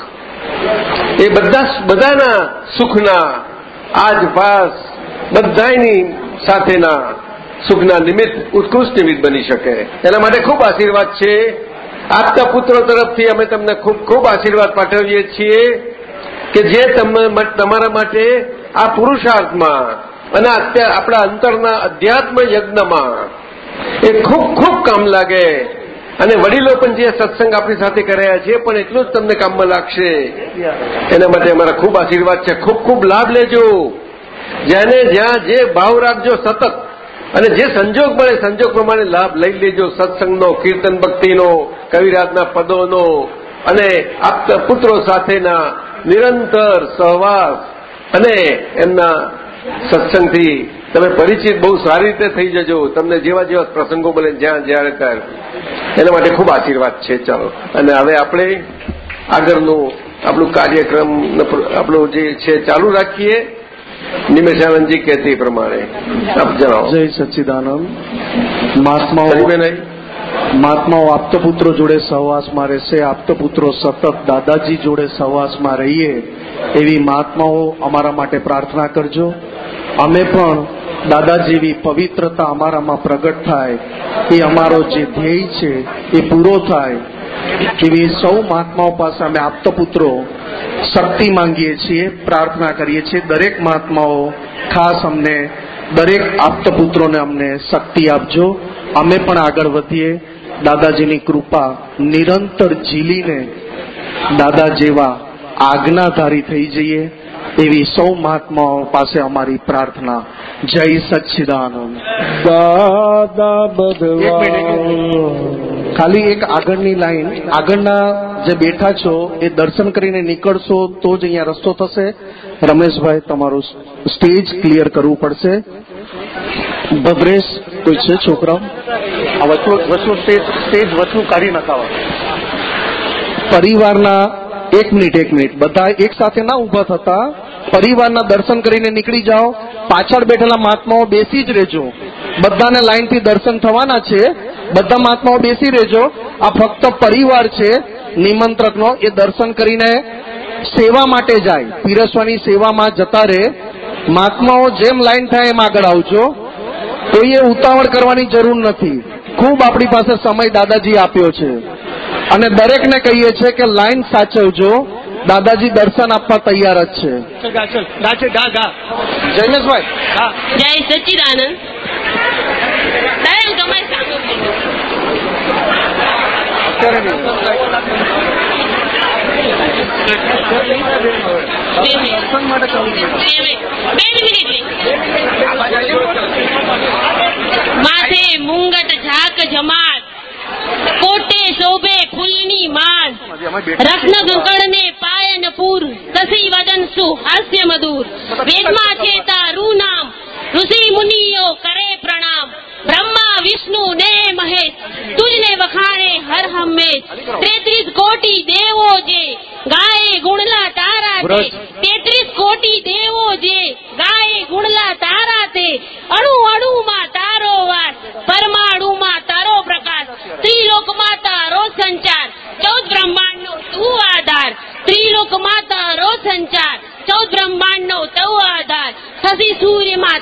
Speaker 1: એ બધા બધાના સુખના આજ પાસ બધાની સાથેના સુખના નિમિત્ત, ઉત્કૃષ્ટ નિમિત્ત બની શકે. એના માટે ખૂબ આશીર્વાદ છે. આપતા પુત્રો તરફથી અમે તમને ખૂબ ખૂબ આશીર્વાદ પાઠવીએ છીએ કે જે તમે તમારા માટે આ પુરુષાર્થમાં અને અત્યારે આપણા અંતરના અધ્યાત્મ યજ્ઞમાં એ ખૂબ ખૂબ કામ લાગે. અને વડીલો પણ જે સત્સંગ આપણી સાથે કર્યા છે, પણ એટલું જ તમને કામમાં લાગશે. એના માટે અમારા ખૂબ આશીર્વાદ છે. ખૂબ ખૂબ લાભ લેજો. જેને જ્યાં જે ભાવ રાખજો સતત, અને જે સંજોગ મળે, સંજોગ પ્રમાણે લાભ લઈ લેજો સત્સંગનો, કીર્તન ભક્તિનો, કવિરાજના પદોનો, અને આપતા પુત્રો સાથેના નિરંતર સહવાસ, અને એમના સત્સંગથી તમે પરિચિત બહુ સારી રીતે થઈ જજો. તમને જેવા જેવા પ્રસંગો બને જ્યાં જ્યારે ત્યારે એના માટે ખૂબ આશીર્વાદ છે. ચાલો. અને હવે આપણે આગળનું આપણું કાર્યક્રમ આપણું જે છે ચાલુ રાખીએ. નિમેશાનંદજી કહેતી પ્રમાણે. આપ જણાવો.
Speaker 2: જય સચ્ચિદાનંદ
Speaker 1: મહાત્મા?
Speaker 2: મહાત્માઓ, આપતપુત્રો જોડે સહવાસમાં રહેશે, આપતપુત્રો સતત દાદાજી જોડે સહવાસમાં રહીએ એવી મહાત્માઓ અમારા માટે પ્રાર્થના કરજો. અમે પણ દાદા પવિત્રતા અમારામાં પ્રગટ થાય, એ અમારો જે ધ્યેય છે, એ પૂરો થાય. એવી સૌ મહાત્માઓ પાસે અમે આપતપુત્રો શક્તિ માંગીએ છીએ, પ્રાર્થના કરીએ છીએ. દરેક મહાત્માઓ ખાસ અમને, દરેક આપતપુત્રોને અમને શક્તિ આપજો. અમે પણ આગળ વધીએ. દાદાજીની કૃપા નિરંતર ઝીલીને દાદા જેવા આજ્ઞાધારી થઈ જઈએ એવી સૌ મહાત્માઓ પાસે અમારી પ્રાર્થના. જય સચ્ચિદાનંદ.
Speaker 4: દાદા ભગવાન.
Speaker 2: ખાલી એક આગળની લાઈન આગળના જે બેઠા છો એ દર્શન કરીને નીકળશો તો જ અહીંયા રસ્તો થશે. રમેશભાઈ તમારું સ્ટેજ ક્લિયર કરવું પડશે. ભદ્રેશ કોઈ છે છોકરાઓ? આ વસ્તુ વસ્તુ સ્ટેજ સ્ટેજ વસ્તુ કાઢી નખાવા. પરિવારના એક મિનિટ એક મિનિટ. બધા એક સાથે ના ઊભા થતા પરિવારના દર્શન કરીને નીકળી જાઓ. પાછળ બેઠેલા મહાત્માઓ બેસી જ રહેજો. બધાને લાઈનથી દર્શન થવાના છે. બધા મહાત્માઓ બેસી રહેજો. આ ફક્ત પરિવાર છે. નિમંત્રકનો એ દર્શન કરીને સેવા માટે જાય. પીરસવાની સેવામાં જતા રહે. મહાત્માઓ જેમ લાઈન થાય એમ આગળ આવજો. કોઈએ ઉતાવળ કરવાની જરૂર નથી. ખૂબ આપણી પાસે સમય દાદાજી આપ્યો છે. અને દરેકને કહીએ છીએ કે લાઈન સાચવજો. દાદાજી દર્શન આપવા તૈયાર જ છે. જૈનેશભાઈ
Speaker 14: જય
Speaker 2: Dai
Speaker 14: માથે મુંગટ ઝાક જમાત કોટે શોભે ફૂલની માન રત્ન કંકણને પાયન પૂર કસી વદન સુ હાસ્ય મધુર, વેદમાં છે તારું નામ, ઋષિ મુનિઓ કરે પ્રણામ. બ્રહ્મા વિષ્ણુ ને મહેશ તુજને વખાણે હર હંમેશ. તેત્રીસ કોટી દેવો જે ગાય ગુણલા તારા તે. તેત્રીસ કોટી દેવો જે ગાય ગુણલા તારા તે. અણુ અણુ માં તારો વાસ પરમાણુ માં તારો પ્રકાશ. ત્રિલોકમાં તારો સંચાર ચૌદ બ્રહ્માંડ નો તું આધાર. ત્રિલોક માતા તારો સંચાર ચૌદ બ્રહ્માંડ નો તવ આધાર. સસી સૂર્યમાં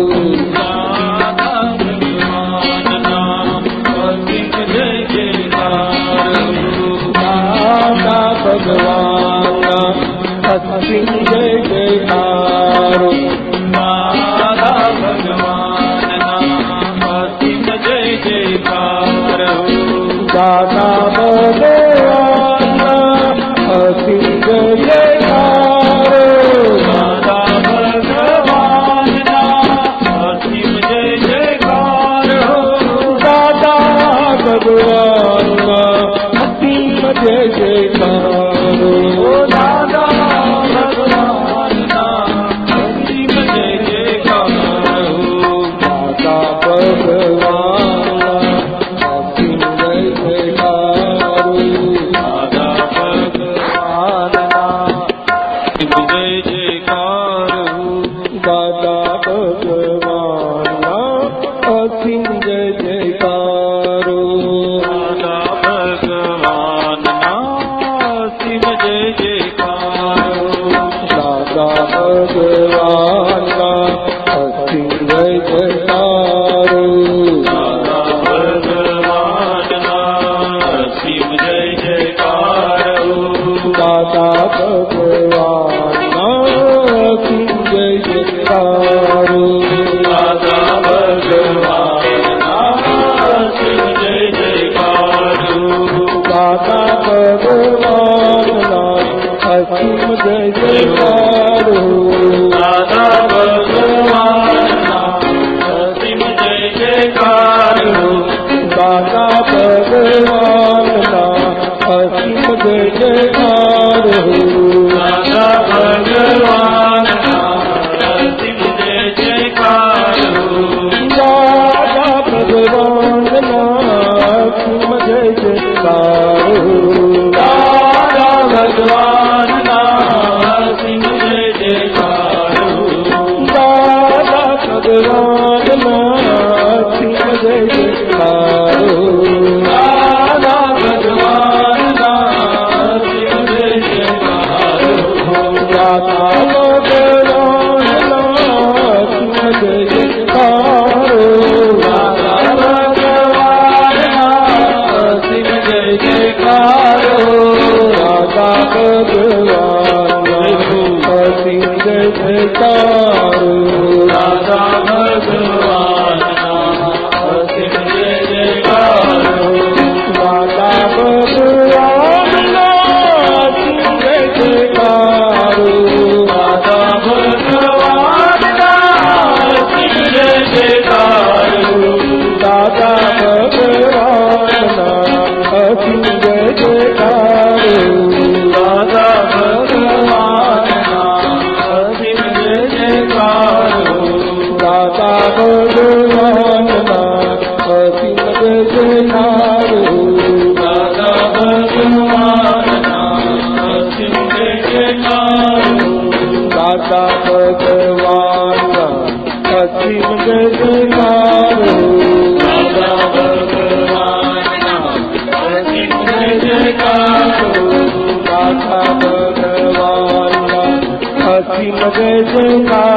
Speaker 4: જય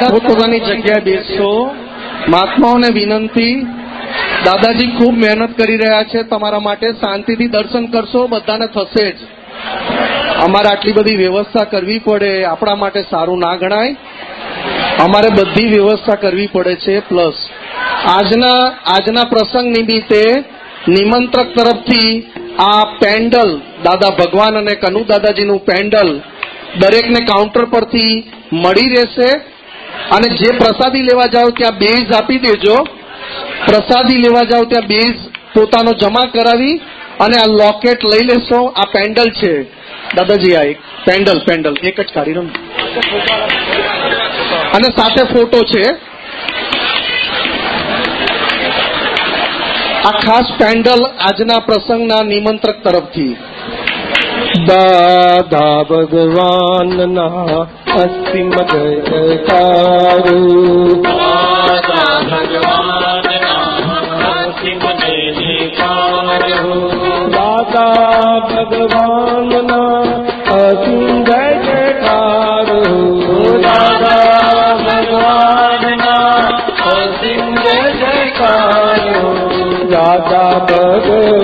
Speaker 2: બધા જગ્યાએ બેસશો મહાત્માઓને વિનંતી. દાદાજી ખૂબ મહેનત કરી રહ્યા છે તમારા માટે. શાંતિથી દર્શન કરશો બધાને થશે જ. અમારે આટલી બધી વ્યવસ્થા કરવી પડે. આપણા માટે સારું ના ગણાય. અમારે બધી વ્યવસ્થા કરવી પડે છે પ્લસ આજના આજના પ્રસંગ નિમિત્તે નિમંત્રક તરફથી આ પેન્ડલ દાદા ભગવાન અને કનુ દાદાજીનું પેન્ડલ દરેકને કાઉન્ટર પરથી મળી રહેશે. અને જે પ્રસાદી લેવા જાઓ ત્યાં બેઝ આપી દેજો. પ્રસાદી લેવા જાઓ ત્યાં બેઝ પોતાનો જમા કરાવી અને આ લોકેટ લઈ લેશો. આ પેન્ડલ છે. દાદાજી, આ એક પેન્ડલ પેન્ડલ. એક જ કાઢી લો અને સાથે ફોટો છે. આ ખાસ પેન્ડલ આજના પ્રસંગના નિમંત્રક તરફથી.
Speaker 4: દાદા ભગવાનના અસીમ જય જયકારો દાદા ભગવાનના અસીમ જય જયકારો દાદા ભગવાનના અસીમ જય જયકારો દાદા ભગવાનના અસીમ જય જયકારો દાદા ભગવાનના